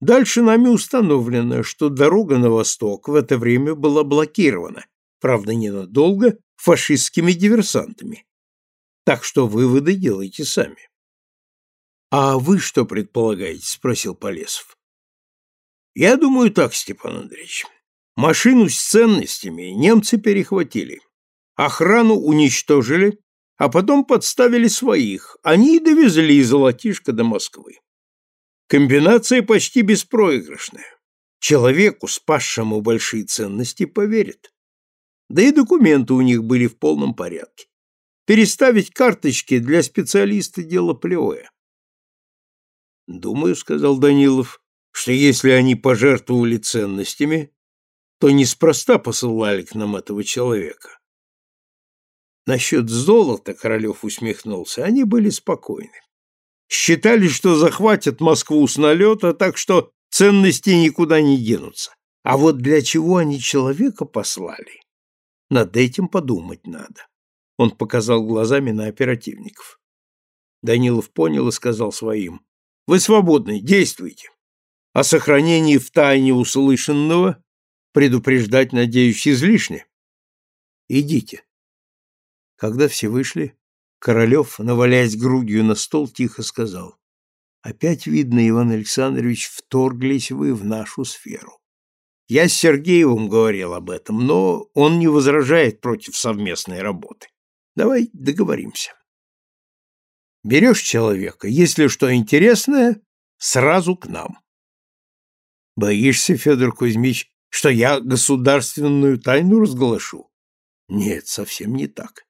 Speaker 1: «Дальше нами установлено, что дорога на восток в это время была блокирована, правда, ненадолго, фашистскими диверсантами. Так что выводы делайте сами. А вы что предполагаете? спросил Полесов. Я думаю так, Степан Андреевич. Машину с ценностями немцы перехватили. Охрану уничтожили, а потом подставили своих. Они и довезли золотишко до Москвы. Комбинация почти беспроигрышная. Человеку, спасшему большие ценности, поверят. Да и документы у них были в полном порядке. Переставить карточки для специалиста дело плевое. Думаю, сказал Данилов, что если они пожертвовали ценностями, то неспроста посылали к нам этого человека. Насчет золота, Королев усмехнулся, они были спокойны. Считали, что захватят Москву с налета, так что ценности никуда не денутся. А вот для чего они человека послали, над этим подумать надо. Он показал глазами на оперативников. Данилов понял и сказал своим. Вы свободны, действуйте. О сохранении в тайне услышанного предупреждать, надеюсь, излишне. Идите. Когда все вышли, Королев, наваляясь грудью на стол, тихо сказал. Опять, видно, Иван Александрович, вторглись вы в нашу сферу. Я с Сергеевым говорил об этом, но он не возражает против совместной работы. Давай договоримся. Берешь человека, если что интересное, сразу к нам. Боишься, Федор Кузьмич, что я государственную тайну разглашу? Нет, совсем не так.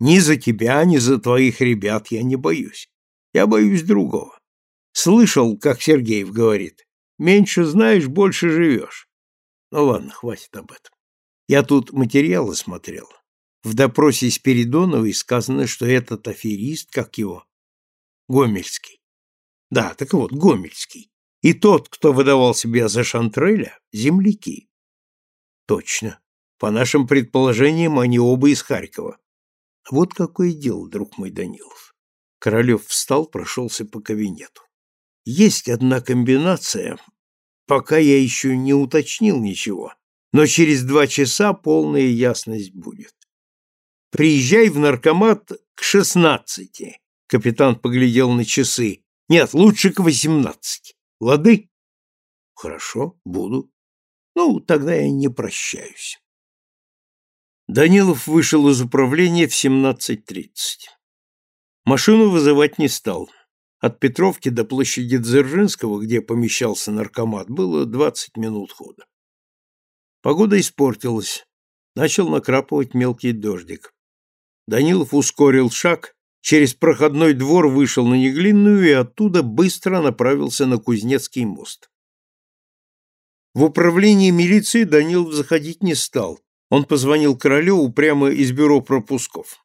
Speaker 1: Ни за тебя, ни за твоих ребят я не боюсь. Я боюсь другого. Слышал, как Сергеев говорит, меньше знаешь, больше живешь. Ну ладно, хватит об этом. Я тут материалы смотрел. В допросе Спиридоновой сказано, что этот аферист, как его, Гомельский. Да, так вот, Гомельский. И тот, кто выдавал себя за Шантреля, земляки. Точно. По нашим предположениям, они оба из Харькова. Вот какое дело, друг мой Данилов. Королев встал, прошелся по кабинету. Есть одна комбинация, Пока я еще не уточнил ничего, но через два часа полная ясность будет. Приезжай в наркомат к шестнадцати. Капитан поглядел на часы. Нет, лучше к восемнадцати. Лады? Хорошо, буду. Ну, тогда я не прощаюсь. Данилов вышел из управления в семнадцать тридцать. Машину вызывать не стал. От Петровки до площади Дзержинского, где помещался наркомат, было 20 минут хода. Погода испортилась. Начал накрапывать мелкий дождик. Данилов ускорил шаг, через проходной двор вышел на Неглинную и оттуда быстро направился на Кузнецкий мост. В управление милиции Данилов заходить не стал. Он позвонил Королеву прямо из бюро пропусков.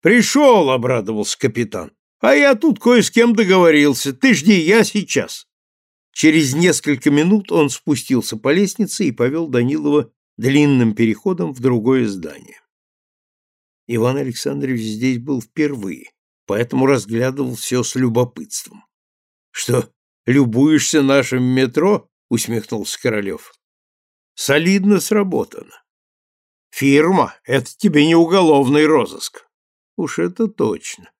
Speaker 1: «Пришел!» — обрадовался капитан. А я тут кое с кем договорился. Ты жди, я сейчас. Через несколько минут он спустился по лестнице и повел Данилова длинным переходом в другое здание. Иван Александрович здесь был впервые, поэтому разглядывал все с любопытством. Что, любуешься нашим метро? усмехнулся Королев. Солидно сработано. Фирма — это тебе не уголовный розыск. Уж это точно.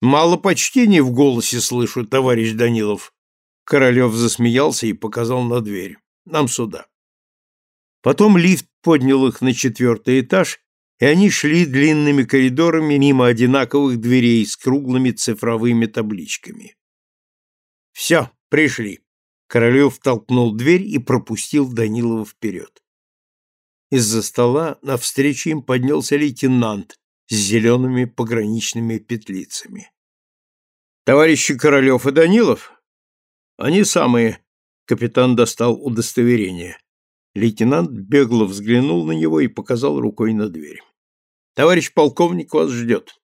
Speaker 1: Мало почтения в голосе слышу, товарищ Данилов. Королев засмеялся и показал на дверь. Нам сюда. Потом лифт поднял их на четвертый этаж, и они шли длинными коридорами мимо одинаковых дверей с круглыми цифровыми табличками. «Все, пришли!» Королев толкнул дверь и пропустил Данилова вперед. Из-за стола навстречу им поднялся лейтенант с зелеными пограничными петлицами. «Товарищи Королев и Данилов?» «Они самые», — капитан достал удостоверение. Лейтенант бегло взглянул на него и показал рукой на дверь. «Товарищ полковник вас ждет».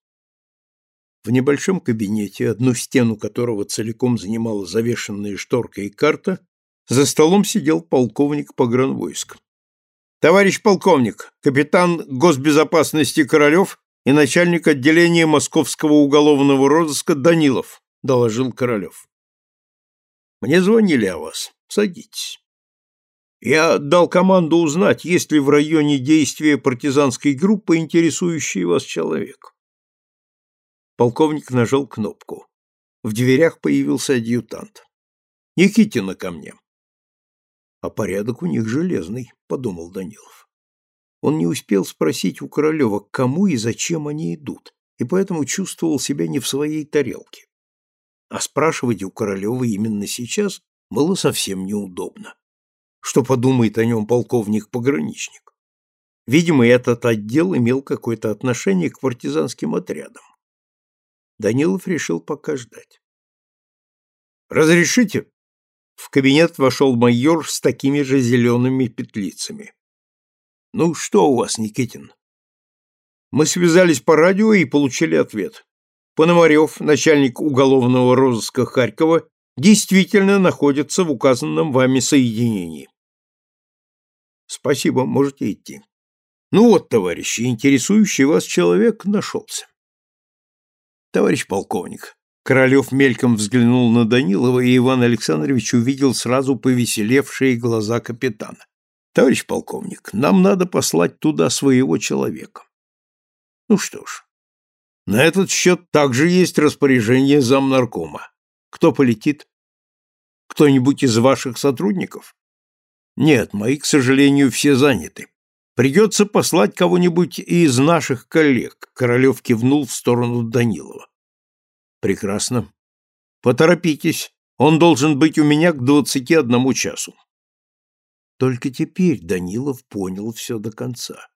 Speaker 1: В небольшом кабинете, одну стену которого целиком занимала завешенная шторка и карта, за столом сидел полковник погранвойск. «Товарищ полковник, капитан госбезопасности Королев и начальник отделения московского уголовного розыска Данилов», — доложил Королев. «Мне звонили о вас. Садитесь». Я дал команду узнать, есть ли в районе действия партизанской группы интересующий вас человек. Полковник нажал кнопку. В дверях появился адъютант. Никитина ко мне. А порядок у них железный, подумал Данилов. Он не успел спросить у Королева, к кому и зачем они идут, и поэтому чувствовал себя не в своей тарелке. А спрашивать у Королева именно сейчас было совсем неудобно что подумает о нем полковник-пограничник. Видимо, этот отдел имел какое-то отношение к партизанским отрядам. Данилов решил пока ждать. «Разрешите?» В кабинет вошел майор с такими же зелеными петлицами. «Ну, что у вас, Никитин?» Мы связались по радио и получили ответ. Пономарев, начальник уголовного розыска Харькова, действительно находится в указанном вами соединении. Спасибо, можете идти. Ну вот, товарищи, интересующий вас человек нашелся. Товарищ полковник, Королев мельком взглянул на Данилова, и Иван Александрович увидел сразу повеселевшие глаза капитана. Товарищ полковник, нам надо послать туда своего человека. Ну что ж, на этот счет также есть распоряжение замнаркома. Кто полетит? Кто-нибудь из ваших сотрудников? Нет, мои, к сожалению, все заняты. Придется послать кого-нибудь из наших коллег. Королев кивнул в сторону Данилова. Прекрасно. Поторопитесь. Он должен быть у меня к двадцати одному часу. Только теперь Данилов понял все до конца.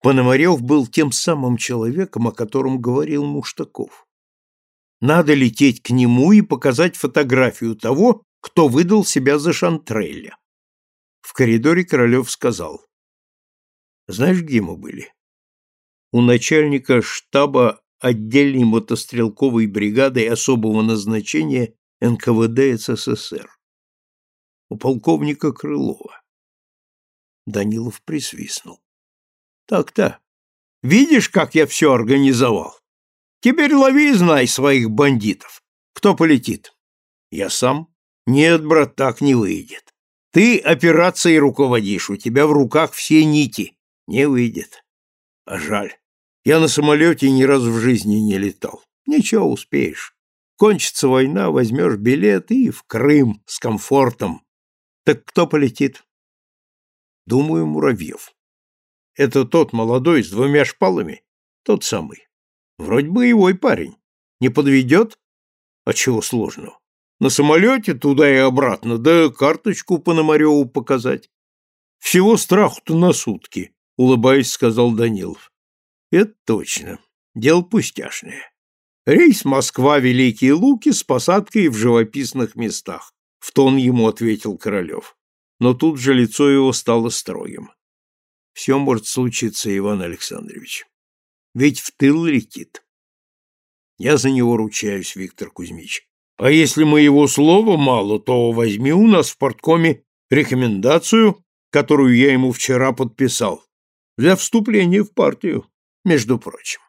Speaker 1: Пономарев был тем самым человеком, о котором говорил Муштаков. Надо лететь к нему и показать фотографию того, кто выдал себя за Шантрелля. В коридоре Королев сказал. Знаешь, где мы были? У начальника штаба отдельной мотострелковой бригады особого назначения НКВД СССР. У полковника Крылова. Данилов присвистнул. Так-то. Видишь, как я все организовал? Теперь лови и знай своих бандитов. Кто полетит? Я сам? Нет, брат, так не выйдет. Ты операцией руководишь, у тебя в руках все нити. Не выйдет. А жаль. Я на самолете ни разу в жизни не летал. Ничего, успеешь. Кончится война, возьмешь билет и в Крым с комфортом. Так кто полетит? Думаю, Муравьев. Это тот молодой с двумя шпалами? Тот самый. Вроде боевой парень. Не подведет? А чего сложного? На самолете туда и обратно, да карточку Пономареву показать. Всего страху-то на сутки, улыбаясь, сказал Данилов. Это точно. Дело пустяшное. Рейс Москва-Великие Луки с посадкой в живописных местах, в тон ему ответил Королев. Но тут же лицо его стало строгим. Все может случиться, Иван Александрович. Ведь в тыл летит. Я за него ручаюсь, Виктор Кузьмич. А если моего слова мало, то возьми у нас в порткоме рекомендацию, которую я ему вчера подписал, для вступления в партию, между прочим.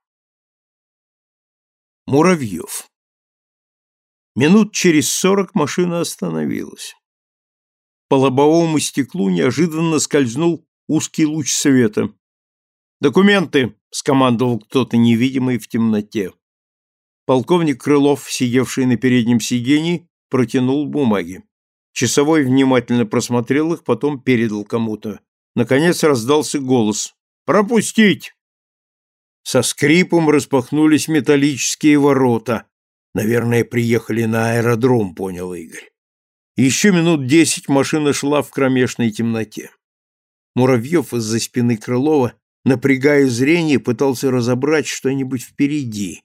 Speaker 1: Муравьев. Минут через сорок машина остановилась. по лобовому стеклу неожиданно скользнул узкий луч света. «Документы!» — скомандовал кто-то невидимый в темноте. Полковник Крылов, сидевший на переднем сиденье, протянул бумаги. Часовой внимательно просмотрел их, потом передал кому-то. Наконец раздался голос. «Пропустить!» Со скрипом распахнулись металлические ворота. Наверное, приехали на аэродром, понял Игорь. Еще минут десять машина шла в кромешной темноте. Муравьев из-за спины Крылова, напрягая зрение, пытался разобрать что-нибудь впереди.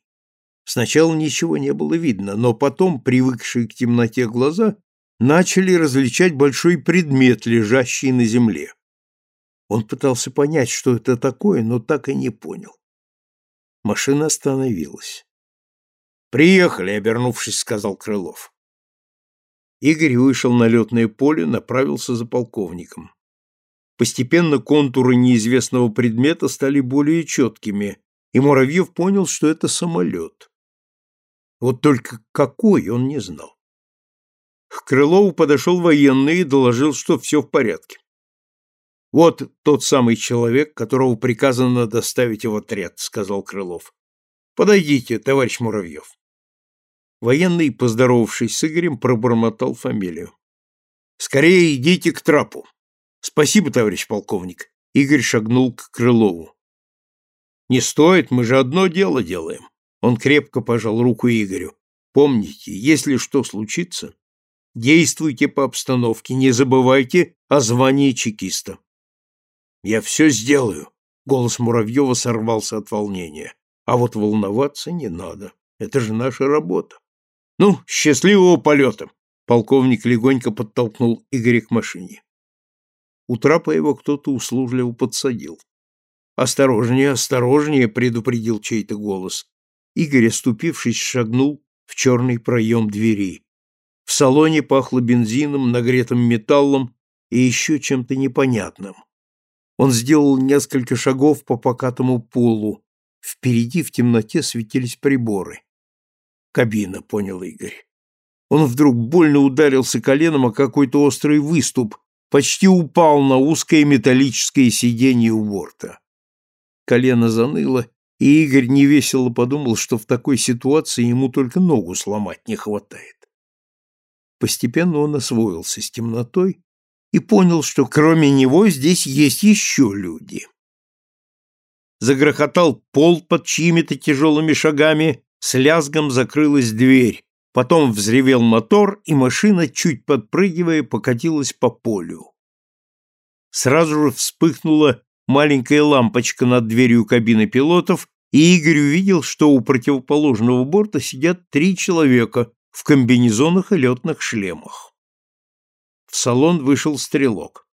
Speaker 1: Сначала ничего не было видно, но потом, привыкшие к темноте глаза, начали различать большой предмет, лежащий на земле. Он пытался понять, что это такое, но так и не понял. Машина остановилась. «Приехали», — обернувшись, сказал Крылов. Игорь вышел на летное поле, направился за полковником. Постепенно контуры неизвестного предмета стали более четкими, и Муравьев понял, что это самолет. Вот только какой он не знал. К Крылову подошел военный и доложил, что все в порядке. «Вот тот самый человек, которого приказано доставить в отряд», — сказал Крылов. «Подойдите, товарищ Муравьев». Военный, поздоровавшись с Игорем, пробормотал фамилию. «Скорее идите к трапу». «Спасибо, товарищ полковник». Игорь шагнул к Крылову. «Не стоит, мы же одно дело делаем». Он крепко пожал руку Игорю. «Помните, если что случится, действуйте по обстановке, не забывайте о звании чекиста». Я все сделаю. Голос Муравьева сорвался от волнения. А вот волноваться не надо. Это же наша работа. Ну, счастливого полета! Полковник легонько подтолкнул Игоря к машине. У трапа его кто-то услужливо подсадил. «Осторожнее, осторожнее!» — предупредил чей-то голос. Игорь, оступившись, шагнул в черный проем двери. В салоне пахло бензином, нагретым металлом и еще чем-то непонятным. Он сделал несколько шагов по покатому полу. Впереди в темноте светились приборы. Кабина, понял Игорь. Он вдруг больно ударился коленом о какой-то острый выступ, почти упал на узкое металлическое сиденье у борта. Колено заныло, и Игорь невесело подумал, что в такой ситуации ему только ногу сломать не хватает. Постепенно он освоился с темнотой и понял, что кроме него здесь есть еще люди. Загрохотал пол под чьими-то тяжелыми шагами, с лязгом закрылась дверь, потом взревел мотор, и машина, чуть подпрыгивая, покатилась по полю. Сразу же вспыхнула маленькая лампочка над дверью кабины пилотов, и Игорь увидел, что у противоположного борта сидят три человека в комбинезонах и летных шлемах. В салон вышел стрелок.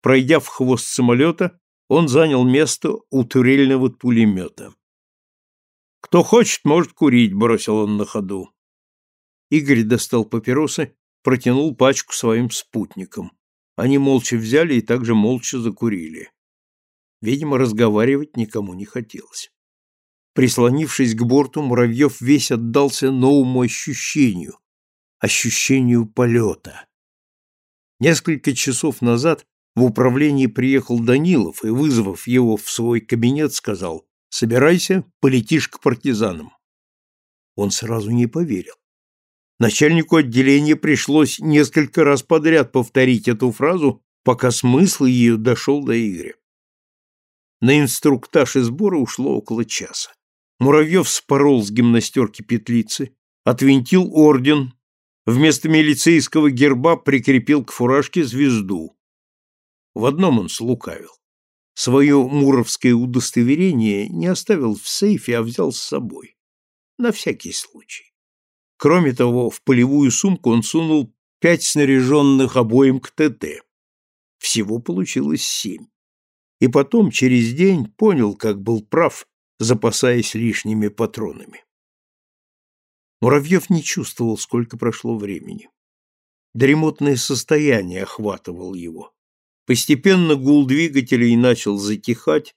Speaker 1: Пройдя в хвост самолета, он занял место у турельного пулемета. «Кто хочет, может курить», — бросил он на ходу. Игорь достал папиросы, протянул пачку своим спутникам. Они молча взяли и также молча закурили. Видимо, разговаривать никому не хотелось. Прислонившись к борту, Муравьев весь отдался новому ощущению, ощущению полета. Несколько часов назад в управлении приехал Данилов и, вызвав его в свой кабинет, сказал «Собирайся, полетишь к партизанам». Он сразу не поверил. Начальнику отделения пришлось несколько раз подряд повторить эту фразу, пока смысл ее дошел до Игоря. На инструктаж и сборы ушло около часа. Муравьев спорол с гимнастерки петлицы, отвинтил орден, вместо милицейского герба прикрепил к фуражке звезду. В одном он слукавил. Свое муровское удостоверение не оставил в сейфе, а взял с собой. На всякий случай. Кроме того, в полевую сумку он сунул пять снаряженных обоим к ТТ. Всего получилось семь. И потом, через день, понял, как был прав, запасаясь лишними патронами. Муравьев не чувствовал, сколько прошло времени. Дремотное состояние охватывало его. Постепенно гул двигателей начал затихать,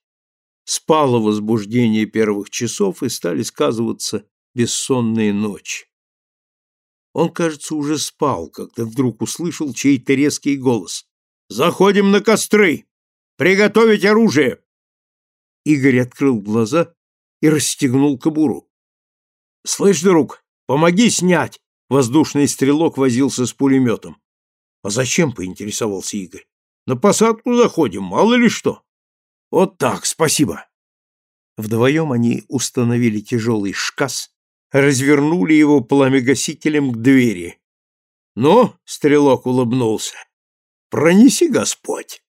Speaker 1: спало возбуждение первых часов и стали сказываться бессонные ночи. Он, кажется, уже спал, когда вдруг услышал чей-то резкий голос. «Заходим на костры! Приготовить оружие!» Игорь открыл глаза и расстегнул кобуру. «Слышь, друг, помоги снять!» Воздушный стрелок возился с пулеметом. «А зачем?» — поинтересовался Игорь. «На посадку заходим, мало ли что». «Вот так, спасибо». Вдвоем они установили тяжелый шкас, развернули его пламегасителем к двери. «Ну?» — стрелок улыбнулся. «Пронеси, Господь!»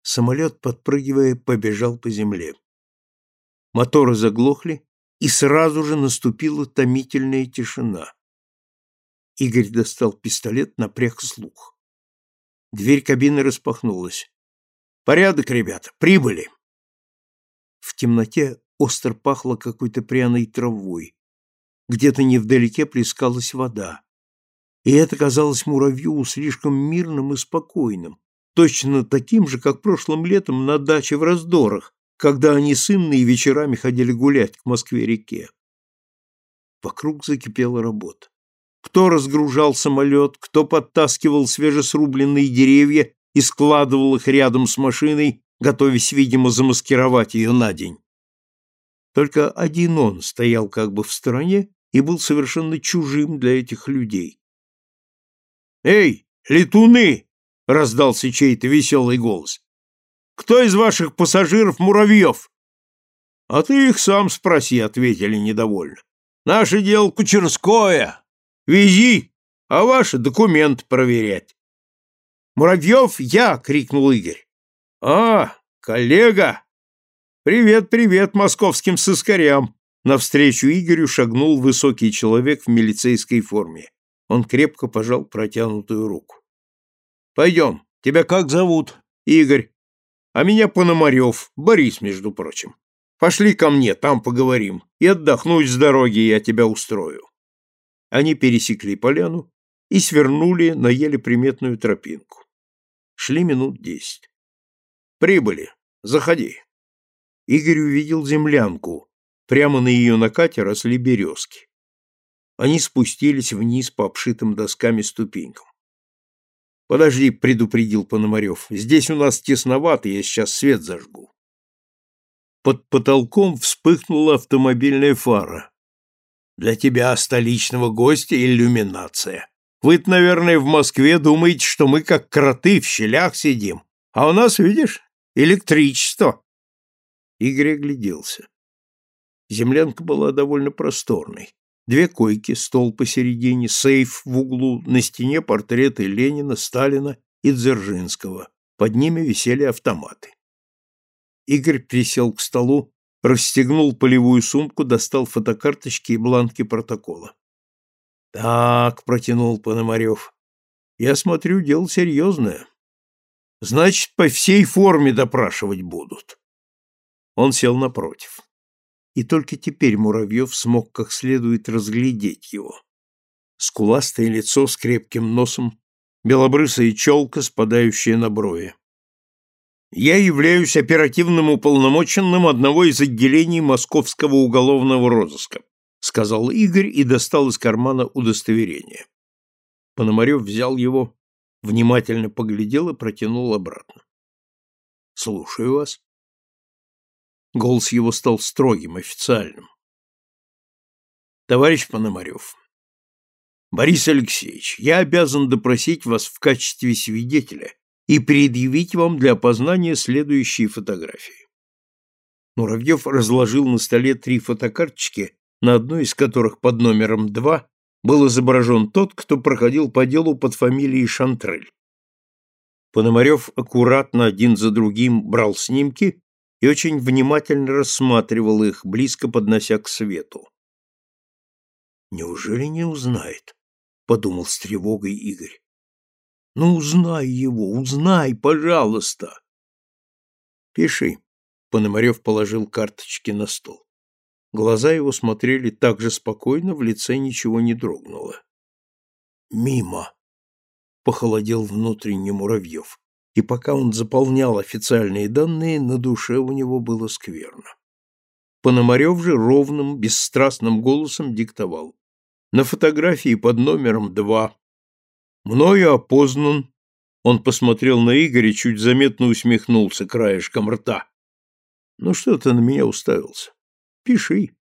Speaker 1: Самолет, подпрыгивая, побежал по земле. Моторы заглохли, и сразу же наступила томительная тишина. Игорь достал пистолет, напряг слух. Дверь кабины распахнулась. «Порядок, ребята, прибыли!» В темноте остро пахло какой-то пряной травой. Где-то невдалеке плескалась вода. И это казалось муравью слишком мирным и спокойным, точно таким же, как прошлым летом на даче в раздорах, когда они с вечерами ходили гулять к Москве-реке. Вокруг закипела работа. Кто разгружал самолет, кто подтаскивал свежесрубленные деревья и складывал их рядом с машиной, готовясь, видимо, замаскировать ее на день. Только один он стоял как бы в стороне и был совершенно чужим для этих людей. «Эй, летуны!» — раздался чей-то веселый голос. «Кто из ваших пассажиров муравьев?» «А ты их сам спроси», — ответили недовольно. «Наше дело кучерское, Вези, а ваши документ проверять. Муравьев я, крикнул Игорь. А, коллега! Привет, привет московским сыскарям! Навстречу Игорю шагнул высокий человек в милицейской форме. Он крепко пожал протянутую руку. Пойдем. Тебя как зовут? Игорь. А меня Пономарев, Борис, между прочим. Пошли ко мне, там поговорим. И отдохнуть с дороги я тебя устрою. Они пересекли поляну и свернули на еле приметную тропинку. Шли минут десять. Прибыли. Заходи. Игорь увидел землянку. Прямо на ее накате росли березки. Они спустились вниз по обшитым досками ступенькам. «Подожди», — предупредил Пономарев, — «здесь у нас тесновато, я сейчас свет зажгу». Под потолком вспыхнула автомобильная фара. Для тебя, столичного гостя, иллюминация. вы наверное, в Москве думаете, что мы как кроты в щелях сидим, а у нас, видишь, электричество. Игорь огляделся. Землянка была довольно просторной. Две койки, стол посередине, сейф в углу, на стене портреты Ленина, Сталина и Дзержинского. Под ними висели автоматы. Игорь присел к столу, расстегнул полевую сумку, достал фотокарточки и бланки протокола. «Так», — протянул Пономарев, — «я смотрю, дело серьезное. Значит, по всей форме допрашивать будут». Он сел напротив. И только теперь Муравьев смог как следует разглядеть его. Скуластое лицо с крепким носом, белобрысая челка, спадающая на брови. Я являюсь оперативным уполномоченным одного из отделений Московского уголовного розыска, сказал Игорь и достал из кармана удостоверение. Пономарев взял его, внимательно поглядел и протянул обратно. Слушаю вас. Голос его стал строгим, официальным. Товарищ Пономарев, Борис Алексеевич, я обязан допросить вас в качестве свидетеля и предъявить вам для опознания следующие фотографии. Муравьев разложил на столе три фотокарточки, на одной из которых под номером 2 был изображен тот, кто проходил по делу под фамилией Шантрель. Пономарев аккуратно один за другим брал снимки и очень внимательно рассматривал их, близко поднося к свету. «Неужели не узнает?» — подумал с тревогой Игорь. Ну, узнай его, узнай, пожалуйста. Пиши. Пономарев положил карточки на стол. Глаза его смотрели так же спокойно, в лице ничего не дрогнуло. Мимо. Похолодел внутренний Муравьев. И пока он заполнял официальные данные, на душе у него было скверно. Пономарев же ровным, бесстрастным голосом диктовал. На фотографии под номером два. Мною опознан. Он посмотрел на Игоря, чуть заметно усмехнулся краешком рта. Ну что ты на меня уставился? Пиши.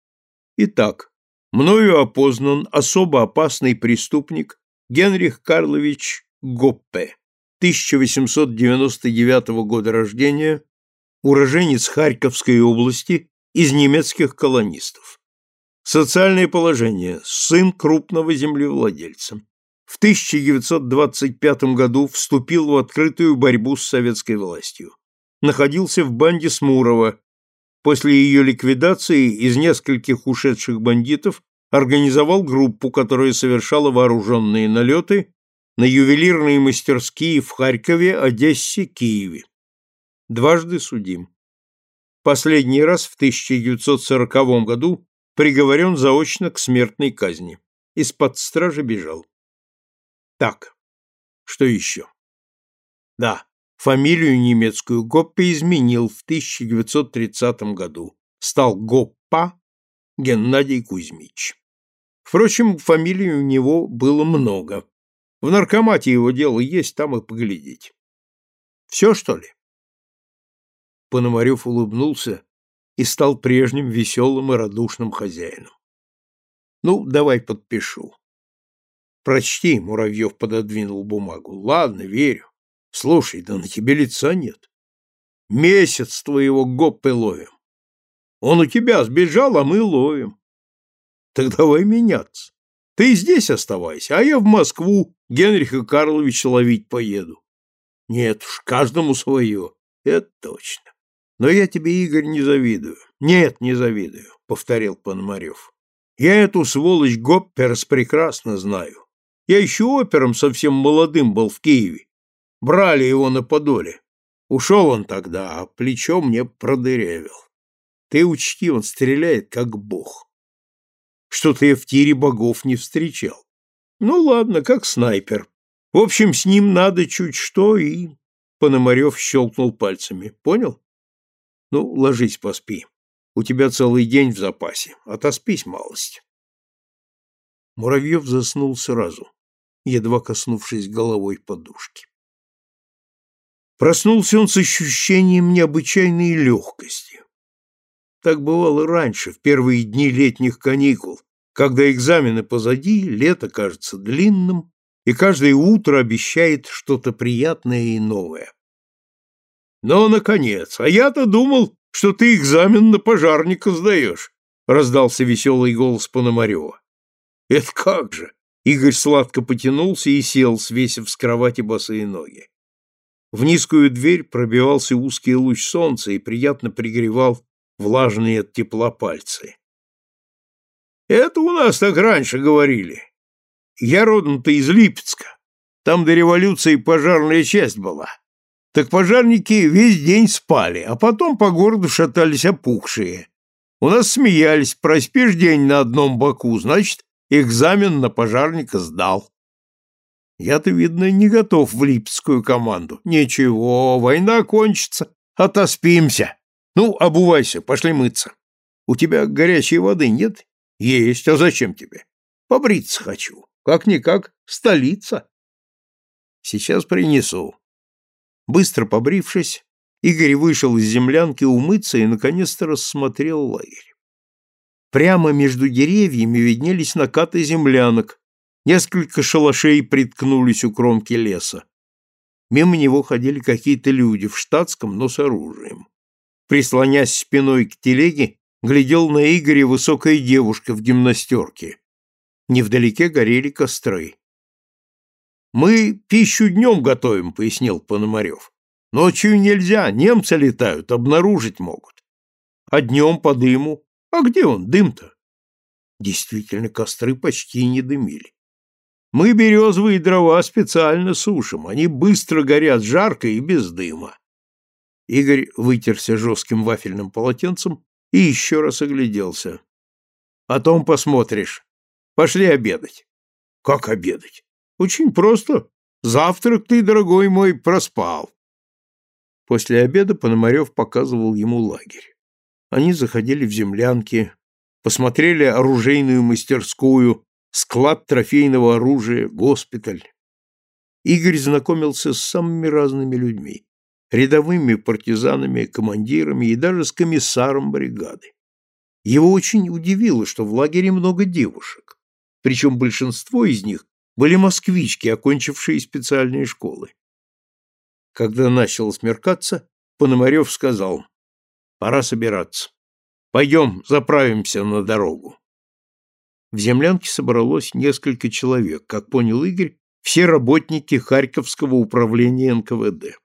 Speaker 1: Итак, мною опознан особо опасный преступник Генрих Карлович Гоппе, 1899 года рождения, уроженец Харьковской области, из немецких колонистов. Социальное положение. Сын крупного землевладельца. В 1925 году вступил в открытую борьбу с советской властью. Находился в банде Смурова. После ее ликвидации из нескольких ушедших бандитов организовал группу, которая совершала вооруженные налеты на ювелирные мастерские в Харькове, Одессе, Киеве. Дважды судим. Последний раз в 1940 году приговорен заочно к смертной казни. Из-под стражи бежал. Так, что еще? Да, фамилию немецкую Гоппе изменил в 1930 году. Стал Гоппа Геннадий Кузьмич. Впрочем, фамилий у него было много. В наркомате его дело есть, там и поглядеть. Все, что ли? Пономарев улыбнулся и стал прежним веселым и радушным хозяином. Ну, давай подпишу. Прочти, Муравьев пододвинул бумагу. Ладно, верю. Слушай, да на тебе лица нет. Месяц твоего гоппы ловим. Он у тебя сбежал, а мы ловим. Так давай меняться. Ты здесь оставайся, а я в Москву Генриха Карловича ловить поеду. Нет уж, каждому свое. Это точно. Но я тебе, Игорь, не завидую. Нет, не завидую, повторил Пономарев. Я эту сволочь Гопперс прекрасно знаю. Я еще опером совсем молодым был в Киеве. Брали его на Подоле. Ушел он тогда, а плечо мне продырявил. Ты учти, он стреляет, как бог. Что-то я в тире богов не встречал. Ну ладно, как снайпер. В общем, с ним надо чуть что, и... Пономарев щелкнул пальцами. Понял? Ну, ложись, поспи. У тебя целый день в запасе. Отоспись малость. Муравьев заснул сразу, едва коснувшись головой подушки. Проснулся он с ощущением необычайной легкости. Так бывало раньше, в первые дни летних каникул, когда экзамены позади, лето кажется длинным, и каждое утро обещает что-то приятное и новое. «Ну, наконец! А я-то думал, что ты экзамен на пожарника сдаешь!» — раздался веселый голос Пономарева. «Это как же!» — Игорь сладко потянулся и сел, свесив с кровати босые ноги. В низкую дверь пробивался узкий луч солнца и приятно пригревал влажные от тепла пальцы. «Это у нас так раньше говорили. Я родом-то из Липецка. Там до революции пожарная часть была. Так пожарники весь день спали, а потом по городу шатались опухшие. У нас смеялись, проспишь день на одном боку, значит, экзамен на пожарника сдал. Я-то, видно, не готов в липецкую команду. Ничего, война кончится, отоспимся. Ну, обувайся, пошли мыться. У тебя горячей воды нет? Есть, а зачем тебе? Побриться хочу. Как-никак, столица. Сейчас принесу. Быстро побрившись, Игорь вышел из землянки умыться и наконец-то рассмотрел лагерь. Прямо между деревьями виднелись накаты землянок, несколько шалашей приткнулись у кромки леса. Мимо него ходили какие-то люди в штатском, но с оружием. Прислонясь спиной к телеге, глядел на Игоря высокая девушка в гимнастерке. Невдалеке горели костры. Мы пищу днем готовим, пояснил Пономарев. Ночью нельзя, немцы летают, обнаружить могут. А днем по дыму. А где он, дым-то? Действительно, костры почти не дымили. Мы березовые дрова специально сушим, они быстро горят жарко и без дыма. Игорь вытерся жестким вафельным полотенцем и еще раз огляделся. Потом посмотришь. Пошли обедать. Как обедать? Очень просто. Завтрак ты, дорогой мой, проспал. После обеда Пономарев показывал ему лагерь. Они заходили в землянки, посмотрели оружейную мастерскую, склад трофейного оружия, госпиталь. Игорь знакомился с самыми разными людьми, рядовыми партизанами, командирами и даже с комиссаром бригады. Его очень удивило, что в лагере много девушек, причем большинство из них были москвички, окончившие специальные школы. Когда начал смеркаться, Пономарев сказал, «Пора собираться. Пойдем, заправимся на дорогу». В землянке собралось несколько человек, как понял Игорь, все работники Харьковского управления НКВД.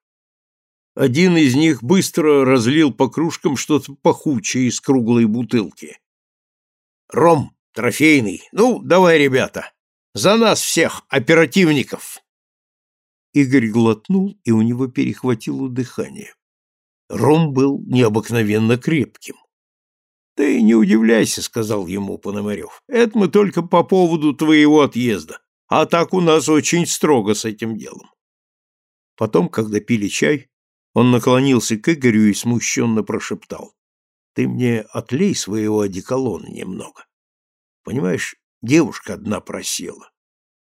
Speaker 1: Один из них быстро разлил по кружкам что-то пахучее из круглой бутылки. «Ром, трофейный. Ну, давай, ребята. За нас всех, оперативников!» Игорь глотнул, и у него перехватило дыхание. Ром был необыкновенно крепким. «Ты не удивляйся», — сказал ему Пономарев. «Это мы только по поводу твоего отъезда, а так у нас очень строго с этим делом». Потом, когда пили чай, он наклонился к Игорю и смущенно прошептал. «Ты мне отлей своего одеколона немного. Понимаешь, девушка одна просила.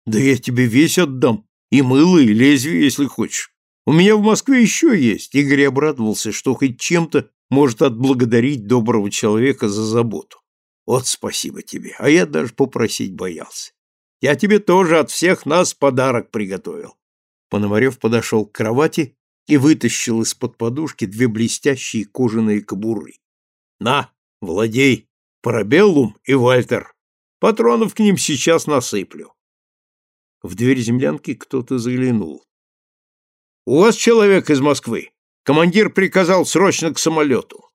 Speaker 1: Да я тебе весь отдам, и мыло, и лезвие, если хочешь. У меня в Москве еще есть». Игорь обрадовался, что хоть чем-то может отблагодарить доброго человека за заботу. Вот спасибо тебе, а я даже попросить боялся. Я тебе тоже от всех нас подарок приготовил. Пономарев подошел к кровати и вытащил из-под подушки две блестящие кожаные кобуры. «На, владей, парабеллум и вальтер. Патронов к ним сейчас насыплю». В дверь землянки кто-то заглянул. «У вас человек из Москвы. Командир приказал срочно к самолету».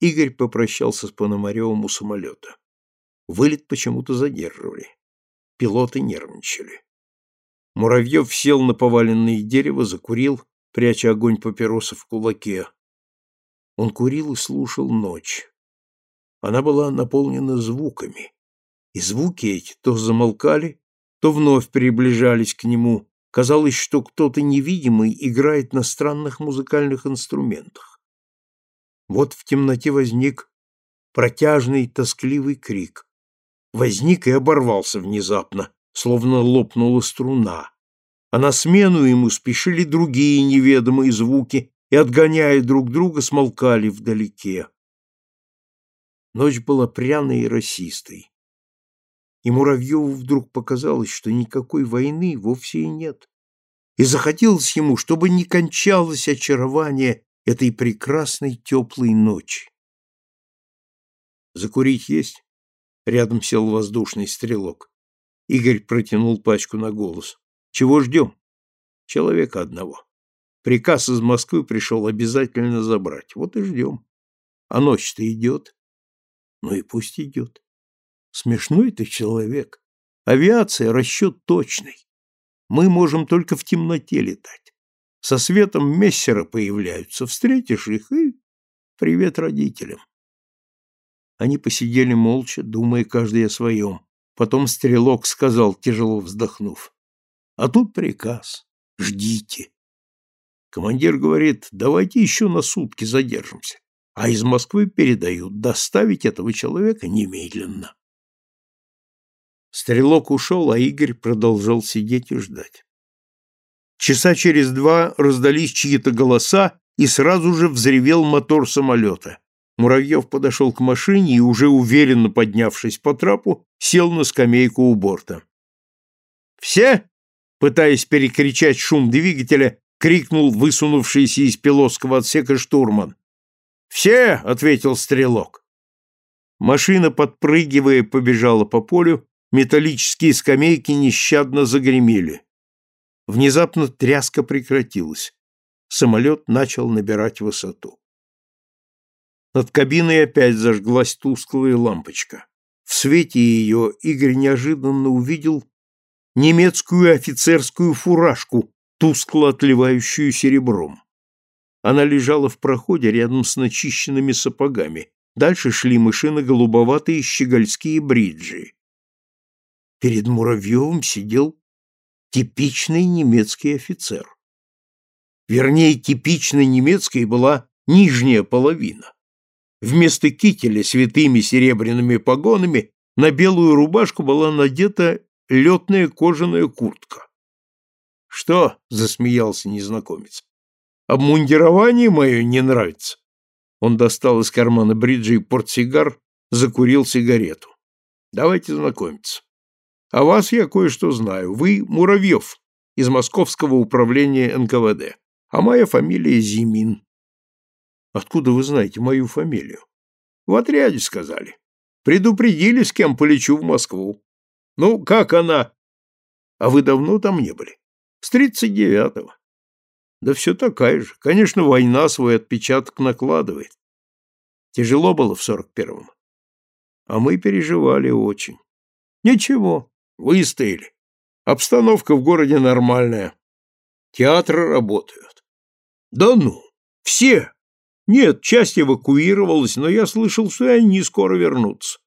Speaker 1: Игорь попрощался с Пономаревым у самолета. Вылет почему-то задерживали. Пилоты нервничали. Муравьев сел на поваленное дерево, закурил, пряча огонь папироса в кулаке. Он курил и слушал ночь. Она была наполнена звуками, и звуки эти то замолкали, то вновь приближались к нему. Казалось, что кто-то невидимый играет на странных музыкальных инструментах. Вот в темноте возник протяжный тоскливый крик. Возник и оборвался внезапно, словно лопнула струна а на смену ему спешили другие неведомые звуки и, отгоняя друг друга, смолкали вдалеке. Ночь была пряной и росистой. И Муравьеву вдруг показалось, что никакой войны вовсе и нет. И захотелось ему, чтобы не кончалось очарование этой прекрасной теплой ночи. «Закурить есть?» Рядом сел воздушный стрелок. Игорь протянул пачку на голос. Чего ждем? Человека одного. Приказ из Москвы пришел обязательно забрать. Вот и ждем. А ночь-то идет. Ну и пусть идет. Смешной ты человек. Авиация — расчет точный. Мы можем только в темноте летать. Со светом мессера появляются, встретишь их и привет родителям. Они посидели молча, думая каждый о своем. Потом стрелок сказал, тяжело вздохнув. А тут приказ. Ждите. Командир говорит, давайте еще на сутки задержимся. А из Москвы передают доставить этого человека немедленно. Стрелок ушел, а Игорь продолжал сидеть и ждать. Часа через два раздались чьи-то голоса, и сразу же взревел мотор самолета. Муравьев подошел к машине и, уже уверенно поднявшись по трапу, сел на скамейку у борта. «Все?» Пытаясь перекричать шум двигателя, крикнул высунувшийся из пилотского отсека штурман. «Все!» — ответил стрелок. Машина, подпрыгивая, побежала по полю, металлические скамейки нещадно загремели. Внезапно тряска прекратилась. Самолет начал набирать высоту. Над кабиной опять зажглась тусклая лампочка. В свете ее Игорь неожиданно увидел немецкую офицерскую фуражку, тускло отливающую серебром. Она лежала в проходе рядом с начищенными сапогами. Дальше шли мышино-голубоватые щегольские бриджи. Перед Муравьевым сидел типичный немецкий офицер. Вернее, типичной немецкой была нижняя половина. Вместо кителя с витыми серебряными погонами на белую рубашку была надета летная кожаная куртка. «Что?» — засмеялся незнакомец. «Обмундирование мое не нравится». Он достал из кармана бриджи портсигар, закурил сигарету. «Давайте знакомиться. А вас я кое-что знаю. Вы Муравьев из Московского управления НКВД, а моя фамилия Зимин». «Откуда вы знаете мою фамилию?» «В отряде сказали. Предупредили, с кем полечу в Москву. Ну, как она? А вы давно там не были? С тридцать девятого. Да все такая же. Конечно, война свой отпечаток накладывает. Тяжело было в сорок первом. А мы переживали очень. Ничего, выстояли. Обстановка в городе нормальная. Театры работают. Да ну, все. Нет, часть эвакуировалась, но я слышал, что они не скоро вернутся.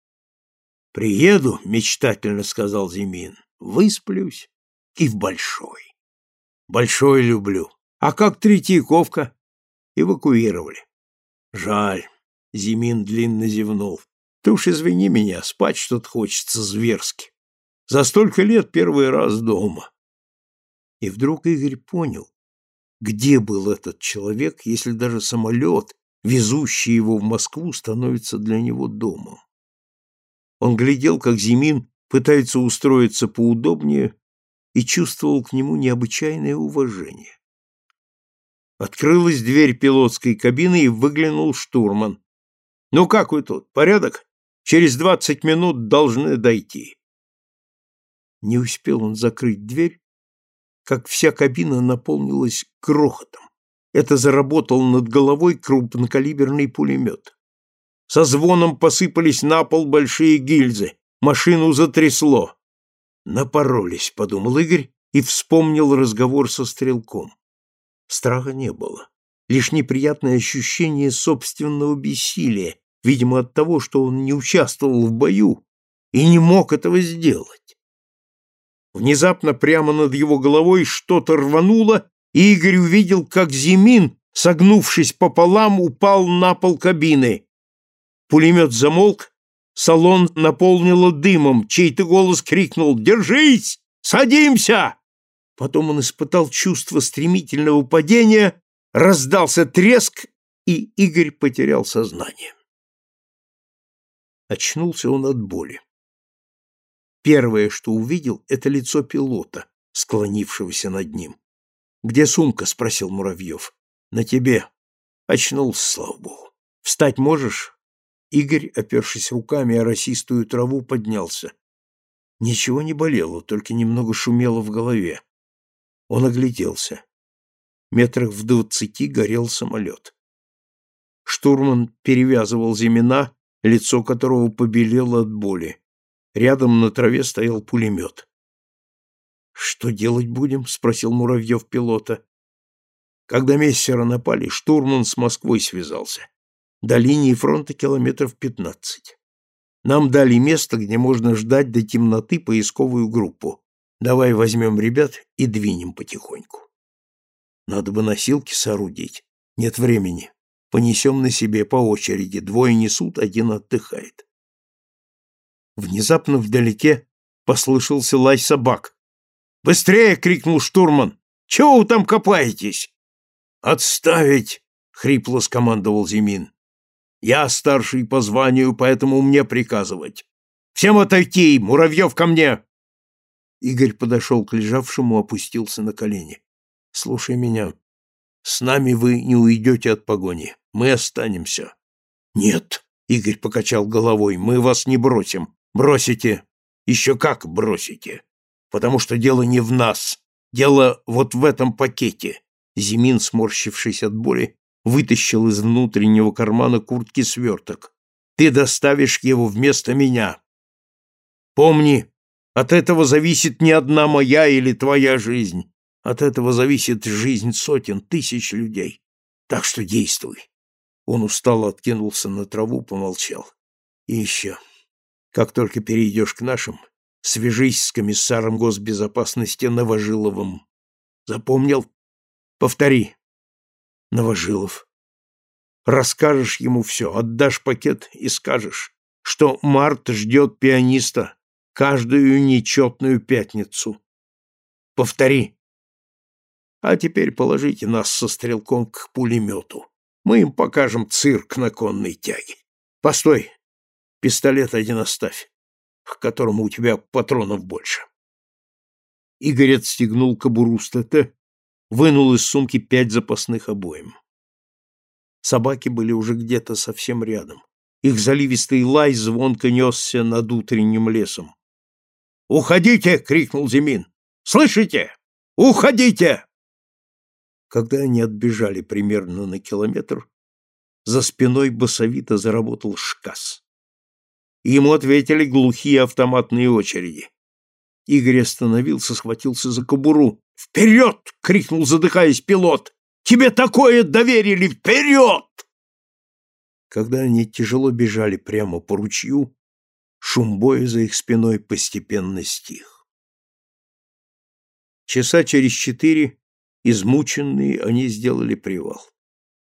Speaker 1: Приеду, мечтательно сказал Зимин. Высплюсь и в большой. Большой люблю. А как Третьяковка? Эвакуировали. Жаль. Зимин длинно зевнул. Ты уж извини меня, спать что-то хочется зверски. За столько лет первый раз дома. И вдруг Игорь понял, где был этот человек, если даже самолет, везущий его в Москву, становится для него домом. Он глядел, как Зимин пытается устроиться поудобнее и чувствовал к нему необычайное уважение. Открылась дверь пилотской кабины и выглянул штурман. «Ну как вы тут? Порядок? Через двадцать минут должны дойти». Не успел он закрыть дверь, как вся кабина наполнилась грохотом. Это заработал над головой крупнокалиберный пулемет. Со звоном посыпались на пол большие гильзы. Машину затрясло. Напоролись, подумал Игорь и вспомнил разговор со стрелком. Страха не было. Лишь неприятное ощущение собственного бессилия, видимо, от того, что он не участвовал в бою и не мог этого сделать. Внезапно прямо над его головой что-то рвануло, и Игорь увидел, как Зимин, согнувшись пополам, упал на пол кабины. Пулемет замолк, салон наполнило дымом, чей-то голос крикнул «Держись! Садимся!» Потом он испытал чувство стремительного падения, раздался треск, и Игорь потерял сознание. Очнулся он от боли. Первое, что увидел, это лицо пилота, склонившегося над ним. «Где сумка?» — спросил Муравьев. «На тебе». Очнулся, слава богу. «Встать можешь?» Игорь, опершись руками о росистую траву, поднялся. Ничего не болело, только немного шумело в голове. Он огляделся. Метрах в двадцати горел самолет. Штурман перевязывал Зимина, лицо которого побелело от боли. Рядом на траве стоял пулемет. «Что делать будем?» — спросил Муравьев пилота. Когда мессера напали, штурман с Москвой связался. До линии фронта километров пятнадцать. Нам дали место, где можно ждать до темноты поисковую группу. Давай возьмем ребят и двинем потихоньку. Надо бы носилки соорудить. Нет времени. Понесем на себе по очереди. Двое несут, один отдыхает. Внезапно вдалеке послышался лай собак. «Быстрее!» — крикнул штурман. «Чего вы там копаетесь?» «Отставить!» — хрипло скомандовал Зимин. Я старший по званию, поэтому мне приказывать. Всем отойти, Муравьев ко мне!» Игорь подошел к лежавшему, опустился на колени. «Слушай меня. С нами вы не уйдете от погони. Мы останемся». «Нет», — Игорь покачал головой, — «мы вас не бросим. Бросите. Еще как бросите. Потому что дело не в нас. Дело вот в этом пакете». Зимин, сморщившись от боли, вытащил из внутреннего кармана куртки сверток. «Ты доставишь его вместо меня. Помни, от этого зависит не одна моя или твоя жизнь. От этого зависит жизнь сотен, тысяч людей. Так что действуй». Он устало откинулся на траву, помолчал. «И еще, как только перейдешь к нашим, свяжись с комиссаром госбезопасности Новожиловым. Запомнил? Повтори. Новожилов. Расскажешь ему все, отдашь пакет и скажешь. что Март ждет пианиста каждую нечетную пятницу. Повтори. А теперь положите нас со стрелком к пулемету. Мы им покажем цирк на конной тяге. Постой, пистолет один оставь, к которому у тебя патронов больше. Игорь отстегнул кобуру с ТТ, вынул из сумки пять запасных обоим. Собаки были уже где-то совсем рядом. Их заливистый лай звонко несся над утренним лесом. «Уходите!» — крикнул Зимин. «Слышите? Уходите!» Когда они отбежали примерно на километр, за спиной басовито заработал шкас. Ему ответили глухие автоматные очереди. Игорь остановился, схватился за кобуру. «Вперед!» — крикнул, задыхаясь пилот. «Тебе такое доверили! Вперед!» Когда они тяжело бежали прямо по ручью, шум боя за их спиной постепенно стих. Часа через четыре, измученные, они сделали привал.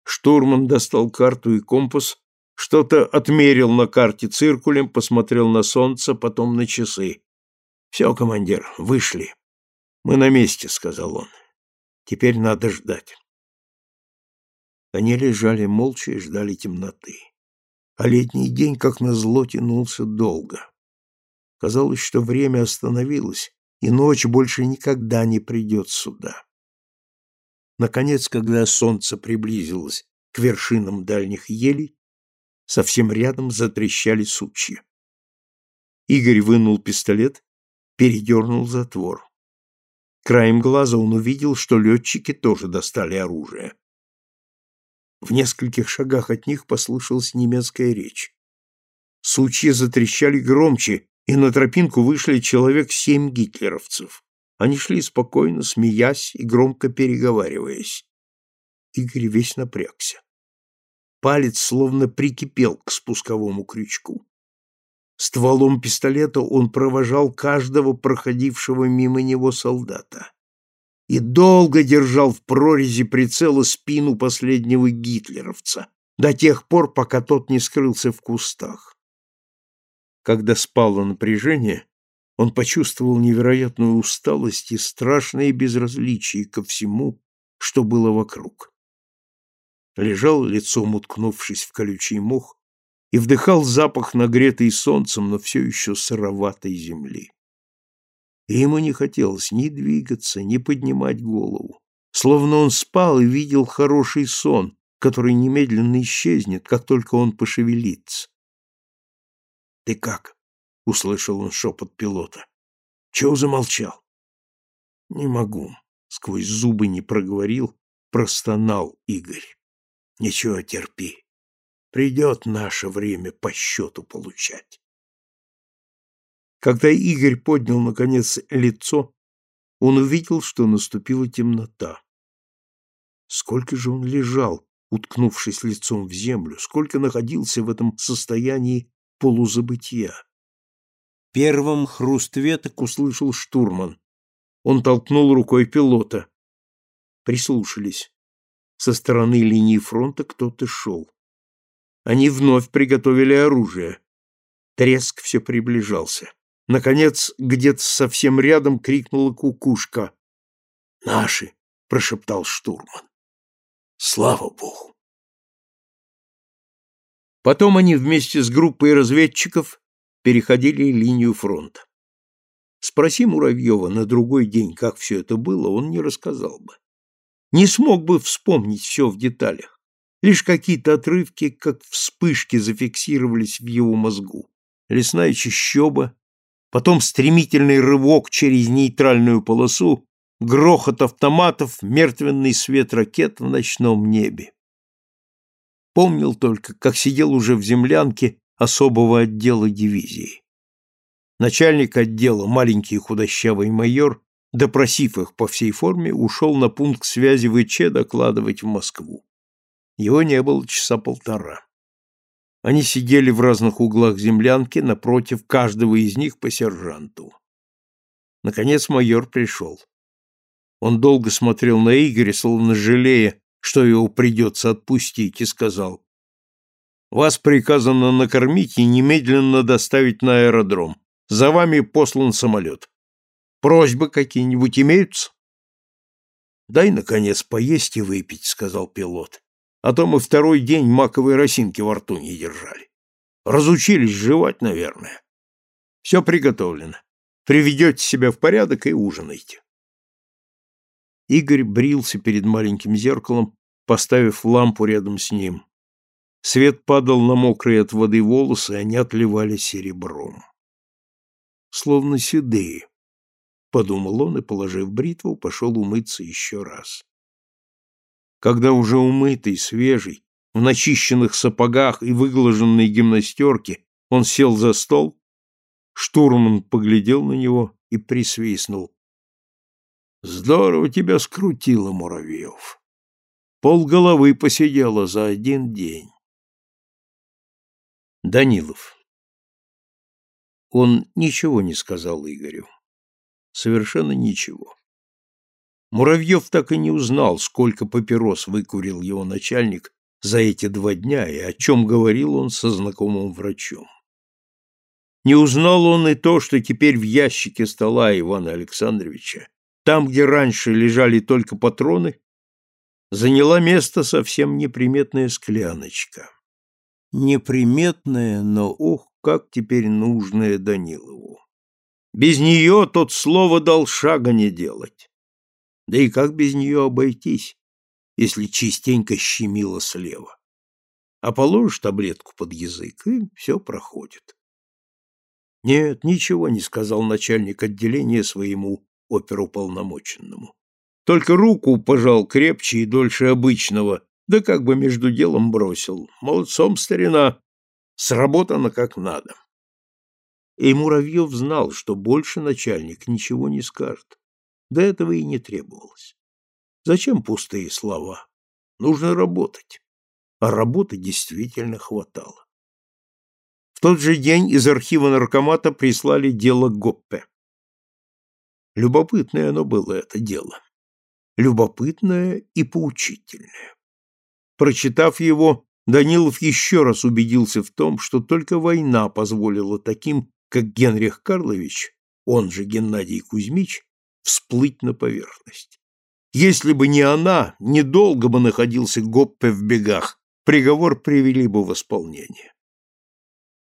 Speaker 1: Штурман достал карту и компас, что-то отмерил на карте циркулем, посмотрел на солнце, потом на часы. «Все, командир, вышли. Мы на месте», — сказал он. «Теперь надо ждать». Они лежали молча и ждали темноты. А летний день, как назло, тянулся долго. Казалось, что время остановилось, и ночь больше никогда не придет сюда. Наконец, когда солнце приблизилось к вершинам дальних елей, совсем рядом затрещали сучья. Игорь вынул пистолет передернул затвор. Краем глаза он увидел, что летчики тоже достали оружие. В нескольких шагах от них послышалась немецкая речь. Сучья затрещали громче, и на тропинку вышли человек семь гитлеровцев. Они шли спокойно, смеясь и громко переговариваясь. Игорь весь напрягся. Палец словно прикипел к спусковому крючку. Стволом пистолета он провожал каждого проходившего мимо него солдата и долго держал в прорези прицела спину последнего гитлеровца, до тех пор, пока тот не скрылся в кустах. Когда спало напряжение, он почувствовал невероятную усталость и страшное безразличие ко всему, что было вокруг. Лежал лицом уткнувшись в колючий мох, и вдыхал запах нагретой солнцем, но все еще сыроватой земли. И ему не хотелось ни двигаться, ни поднимать голову. Словно он спал и видел хороший сон, который немедленно исчезнет, как только он пошевелится. — Ты как? — услышал он шепот пилота. — Чего замолчал? — Не могу. Сквозь зубы не проговорил, простонал Игорь. — Ничего, терпи. Придет наше время по счету получать. Когда Игорь поднял, наконец, лицо, он увидел, что наступила темнота. Сколько же он лежал, уткнувшись лицом в землю, сколько находился в этом состоянии полузабытия. Первым хруст веток услышал штурман. Он толкнул рукой пилота. Прислушались. Со стороны линии фронта кто-то шел. Они вновь приготовили оружие. Треск все приближался. Наконец, где-то совсем рядом крикнула кукушка. «Наши!» — прошептал штурман. «Слава Богу!» Потом они вместе с группой разведчиков переходили линию фронта. Спроси Муравьева на другой день, как все это было, он не рассказал бы. Не смог бы вспомнить все в деталях. Лишь какие-то отрывки, как вспышки, зафиксировались в его мозгу. Лесная чащоба, потом стремительный рывок через нейтральную полосу, грохот автоматов, мертвенный свет ракет в ночном небе. Помнил только, как сидел уже в землянке особого отдела дивизии. Начальник отдела, маленький худощавый майор, допросив их по всей форме, ушел на пункт связи ВЧ докладывать в Москву. Его не было часа полтора. Они сидели в разных углах землянки, напротив каждого из них по сержанту. Наконец майор пришел. Он долго смотрел на Игоря, словно жалея, что его придется отпустить, и сказал, Вас приказано накормить и немедленно доставить на аэродром. За вами послан самолет. Просьбы какие-нибудь имеются? Дай, наконец, поесть и выпить, сказал пилот. А то мы второй день маковой росинки во рту не держали. Разучились жевать, наверное. Все приготовлено. Приведете себя в порядок и ужинайте. Игорь брился перед маленьким зеркалом, поставив лампу рядом с ним. Свет падал на мокрые от воды волосы, они отливали серебром. Словно седые, — подумал он и, положив бритву, пошел умыться еще раз. Когда уже умытый, свежий, в начищенных сапогах и выглаженной гимнастерке он сел за стол, штурман поглядел на него и присвистнул. — Здорово тебя скрутило, Муравьев. Полголовы посидела за один день. Данилов. Он ничего не сказал Игорю. Совершенно ничего. Муравьев так и не узнал, сколько папирос выкурил его начальник за эти два дня и о чем говорил он со знакомым врачом. Не узнал он и то, что теперь в ящике стола Ивана Александровича, там, где раньше лежали только патроны, заняла место совсем неприметная скляночка неприметная, но ух, как теперь нужная Данилову. Без нее тот слово дал шага не делать. Да и как без нее обойтись, если частенько щемило слева? А положишь таблетку под язык, и все проходит. Нет, ничего не сказал начальник отделения своему оперуполномоченному. Только руку пожал крепче и дольше обычного, да как бы между делом бросил. Молодцом, старина, сработано как надо. И Муравьев знал, что больше начальник ничего не скажет. До этого и не требовалось. Зачем пустые слова? Нужно работать. А работы действительно хватало. В тот же день из архива наркомата прислали дело Гоппе. Любопытное оно было, это дело. Любопытное и поучительное. Прочитав его, Данилов еще раз убедился в том, что только война позволила таким, как Генрих Карлович, он же Геннадий Кузьмич, всплыть на поверхность. Если бы не она, недолго бы находился Гоппе в бегах, приговор привели бы в исполнение.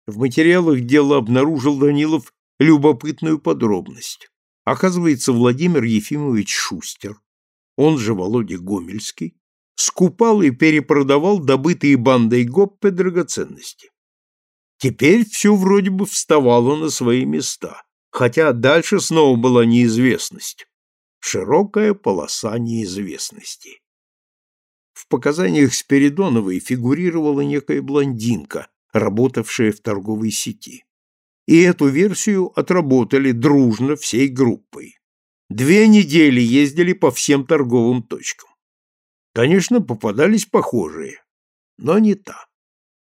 Speaker 1: В материалах дела обнаружил Данилов любопытную подробность. Оказывается, Владимир Ефимович Шустер, он же Володя Гомельский, скупал и перепродавал добытые бандой Гоппе драгоценности. Теперь все вроде бы вставало на свои места, хотя дальше снова была неизвестность. Широкая полоса неизвестности. В показаниях Спиридоновой фигурировала некая блондинка, работавшая в торговой сети. И эту версию отработали дружно всей группой. Две недели ездили по всем торговым точкам. Конечно, попадались похожие, но не та.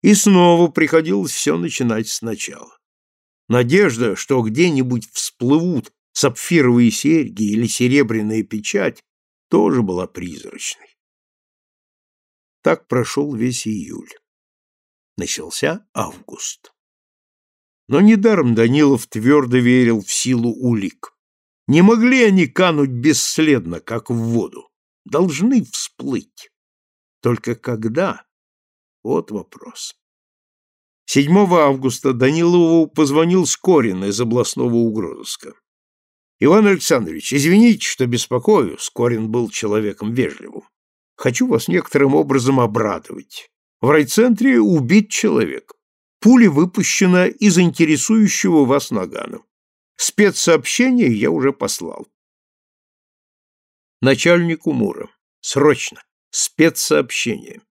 Speaker 1: И снова приходилось все начинать сначала. Надежда, что где-нибудь всплывут сапфировые серьги или серебряная печать, тоже была призрачной. Так прошел весь июль. Начался август. Но недаром Данилов твердо верил в силу улик. Не могли они кануть бесследно, как в воду должны всплыть. Только когда? Вот вопрос. 7 августа Данилову позвонил Скорин из областного угрозыска. «Иван Александрович, извините, что беспокою», — Скорин был человеком вежливым. «Хочу вас некоторым образом обрадовать. В райцентре убит человек. Пуля выпущена из интересующего вас нагана. Спецсообщение я уже послал начальнику МУРа. Срочно. Спецсообщение.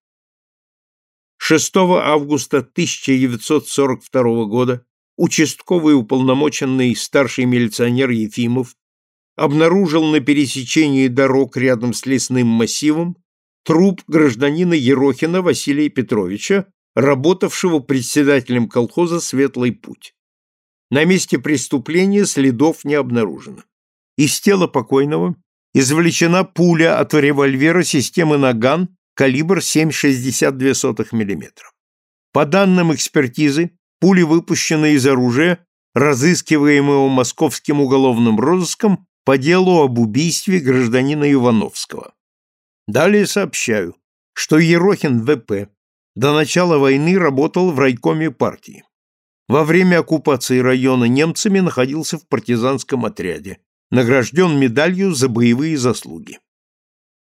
Speaker 1: 6 августа 1942 года участковый уполномоченный старший милиционер Ефимов обнаружил на пересечении дорог рядом с лесным массивом труп гражданина Ерохина Василия Петровича, работавшего председателем колхоза «Светлый путь». На месте преступления следов не обнаружено. Из тела покойного извлечена пуля от револьвера системы «Наган» калибр 7,62 мм. По данным экспертизы, пули выпущены из оружия, разыскиваемого московским уголовным розыском по делу об убийстве гражданина Ивановского. Далее сообщаю, что Ерохин ВП до начала войны работал в райкоме партии. Во время оккупации района немцами находился в партизанском отряде, награжден медалью за боевые заслуги.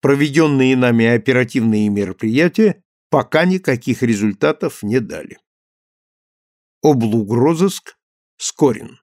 Speaker 1: Проведенные нами оперативные мероприятия пока никаких результатов не дали. Облугрозыск, Скорин.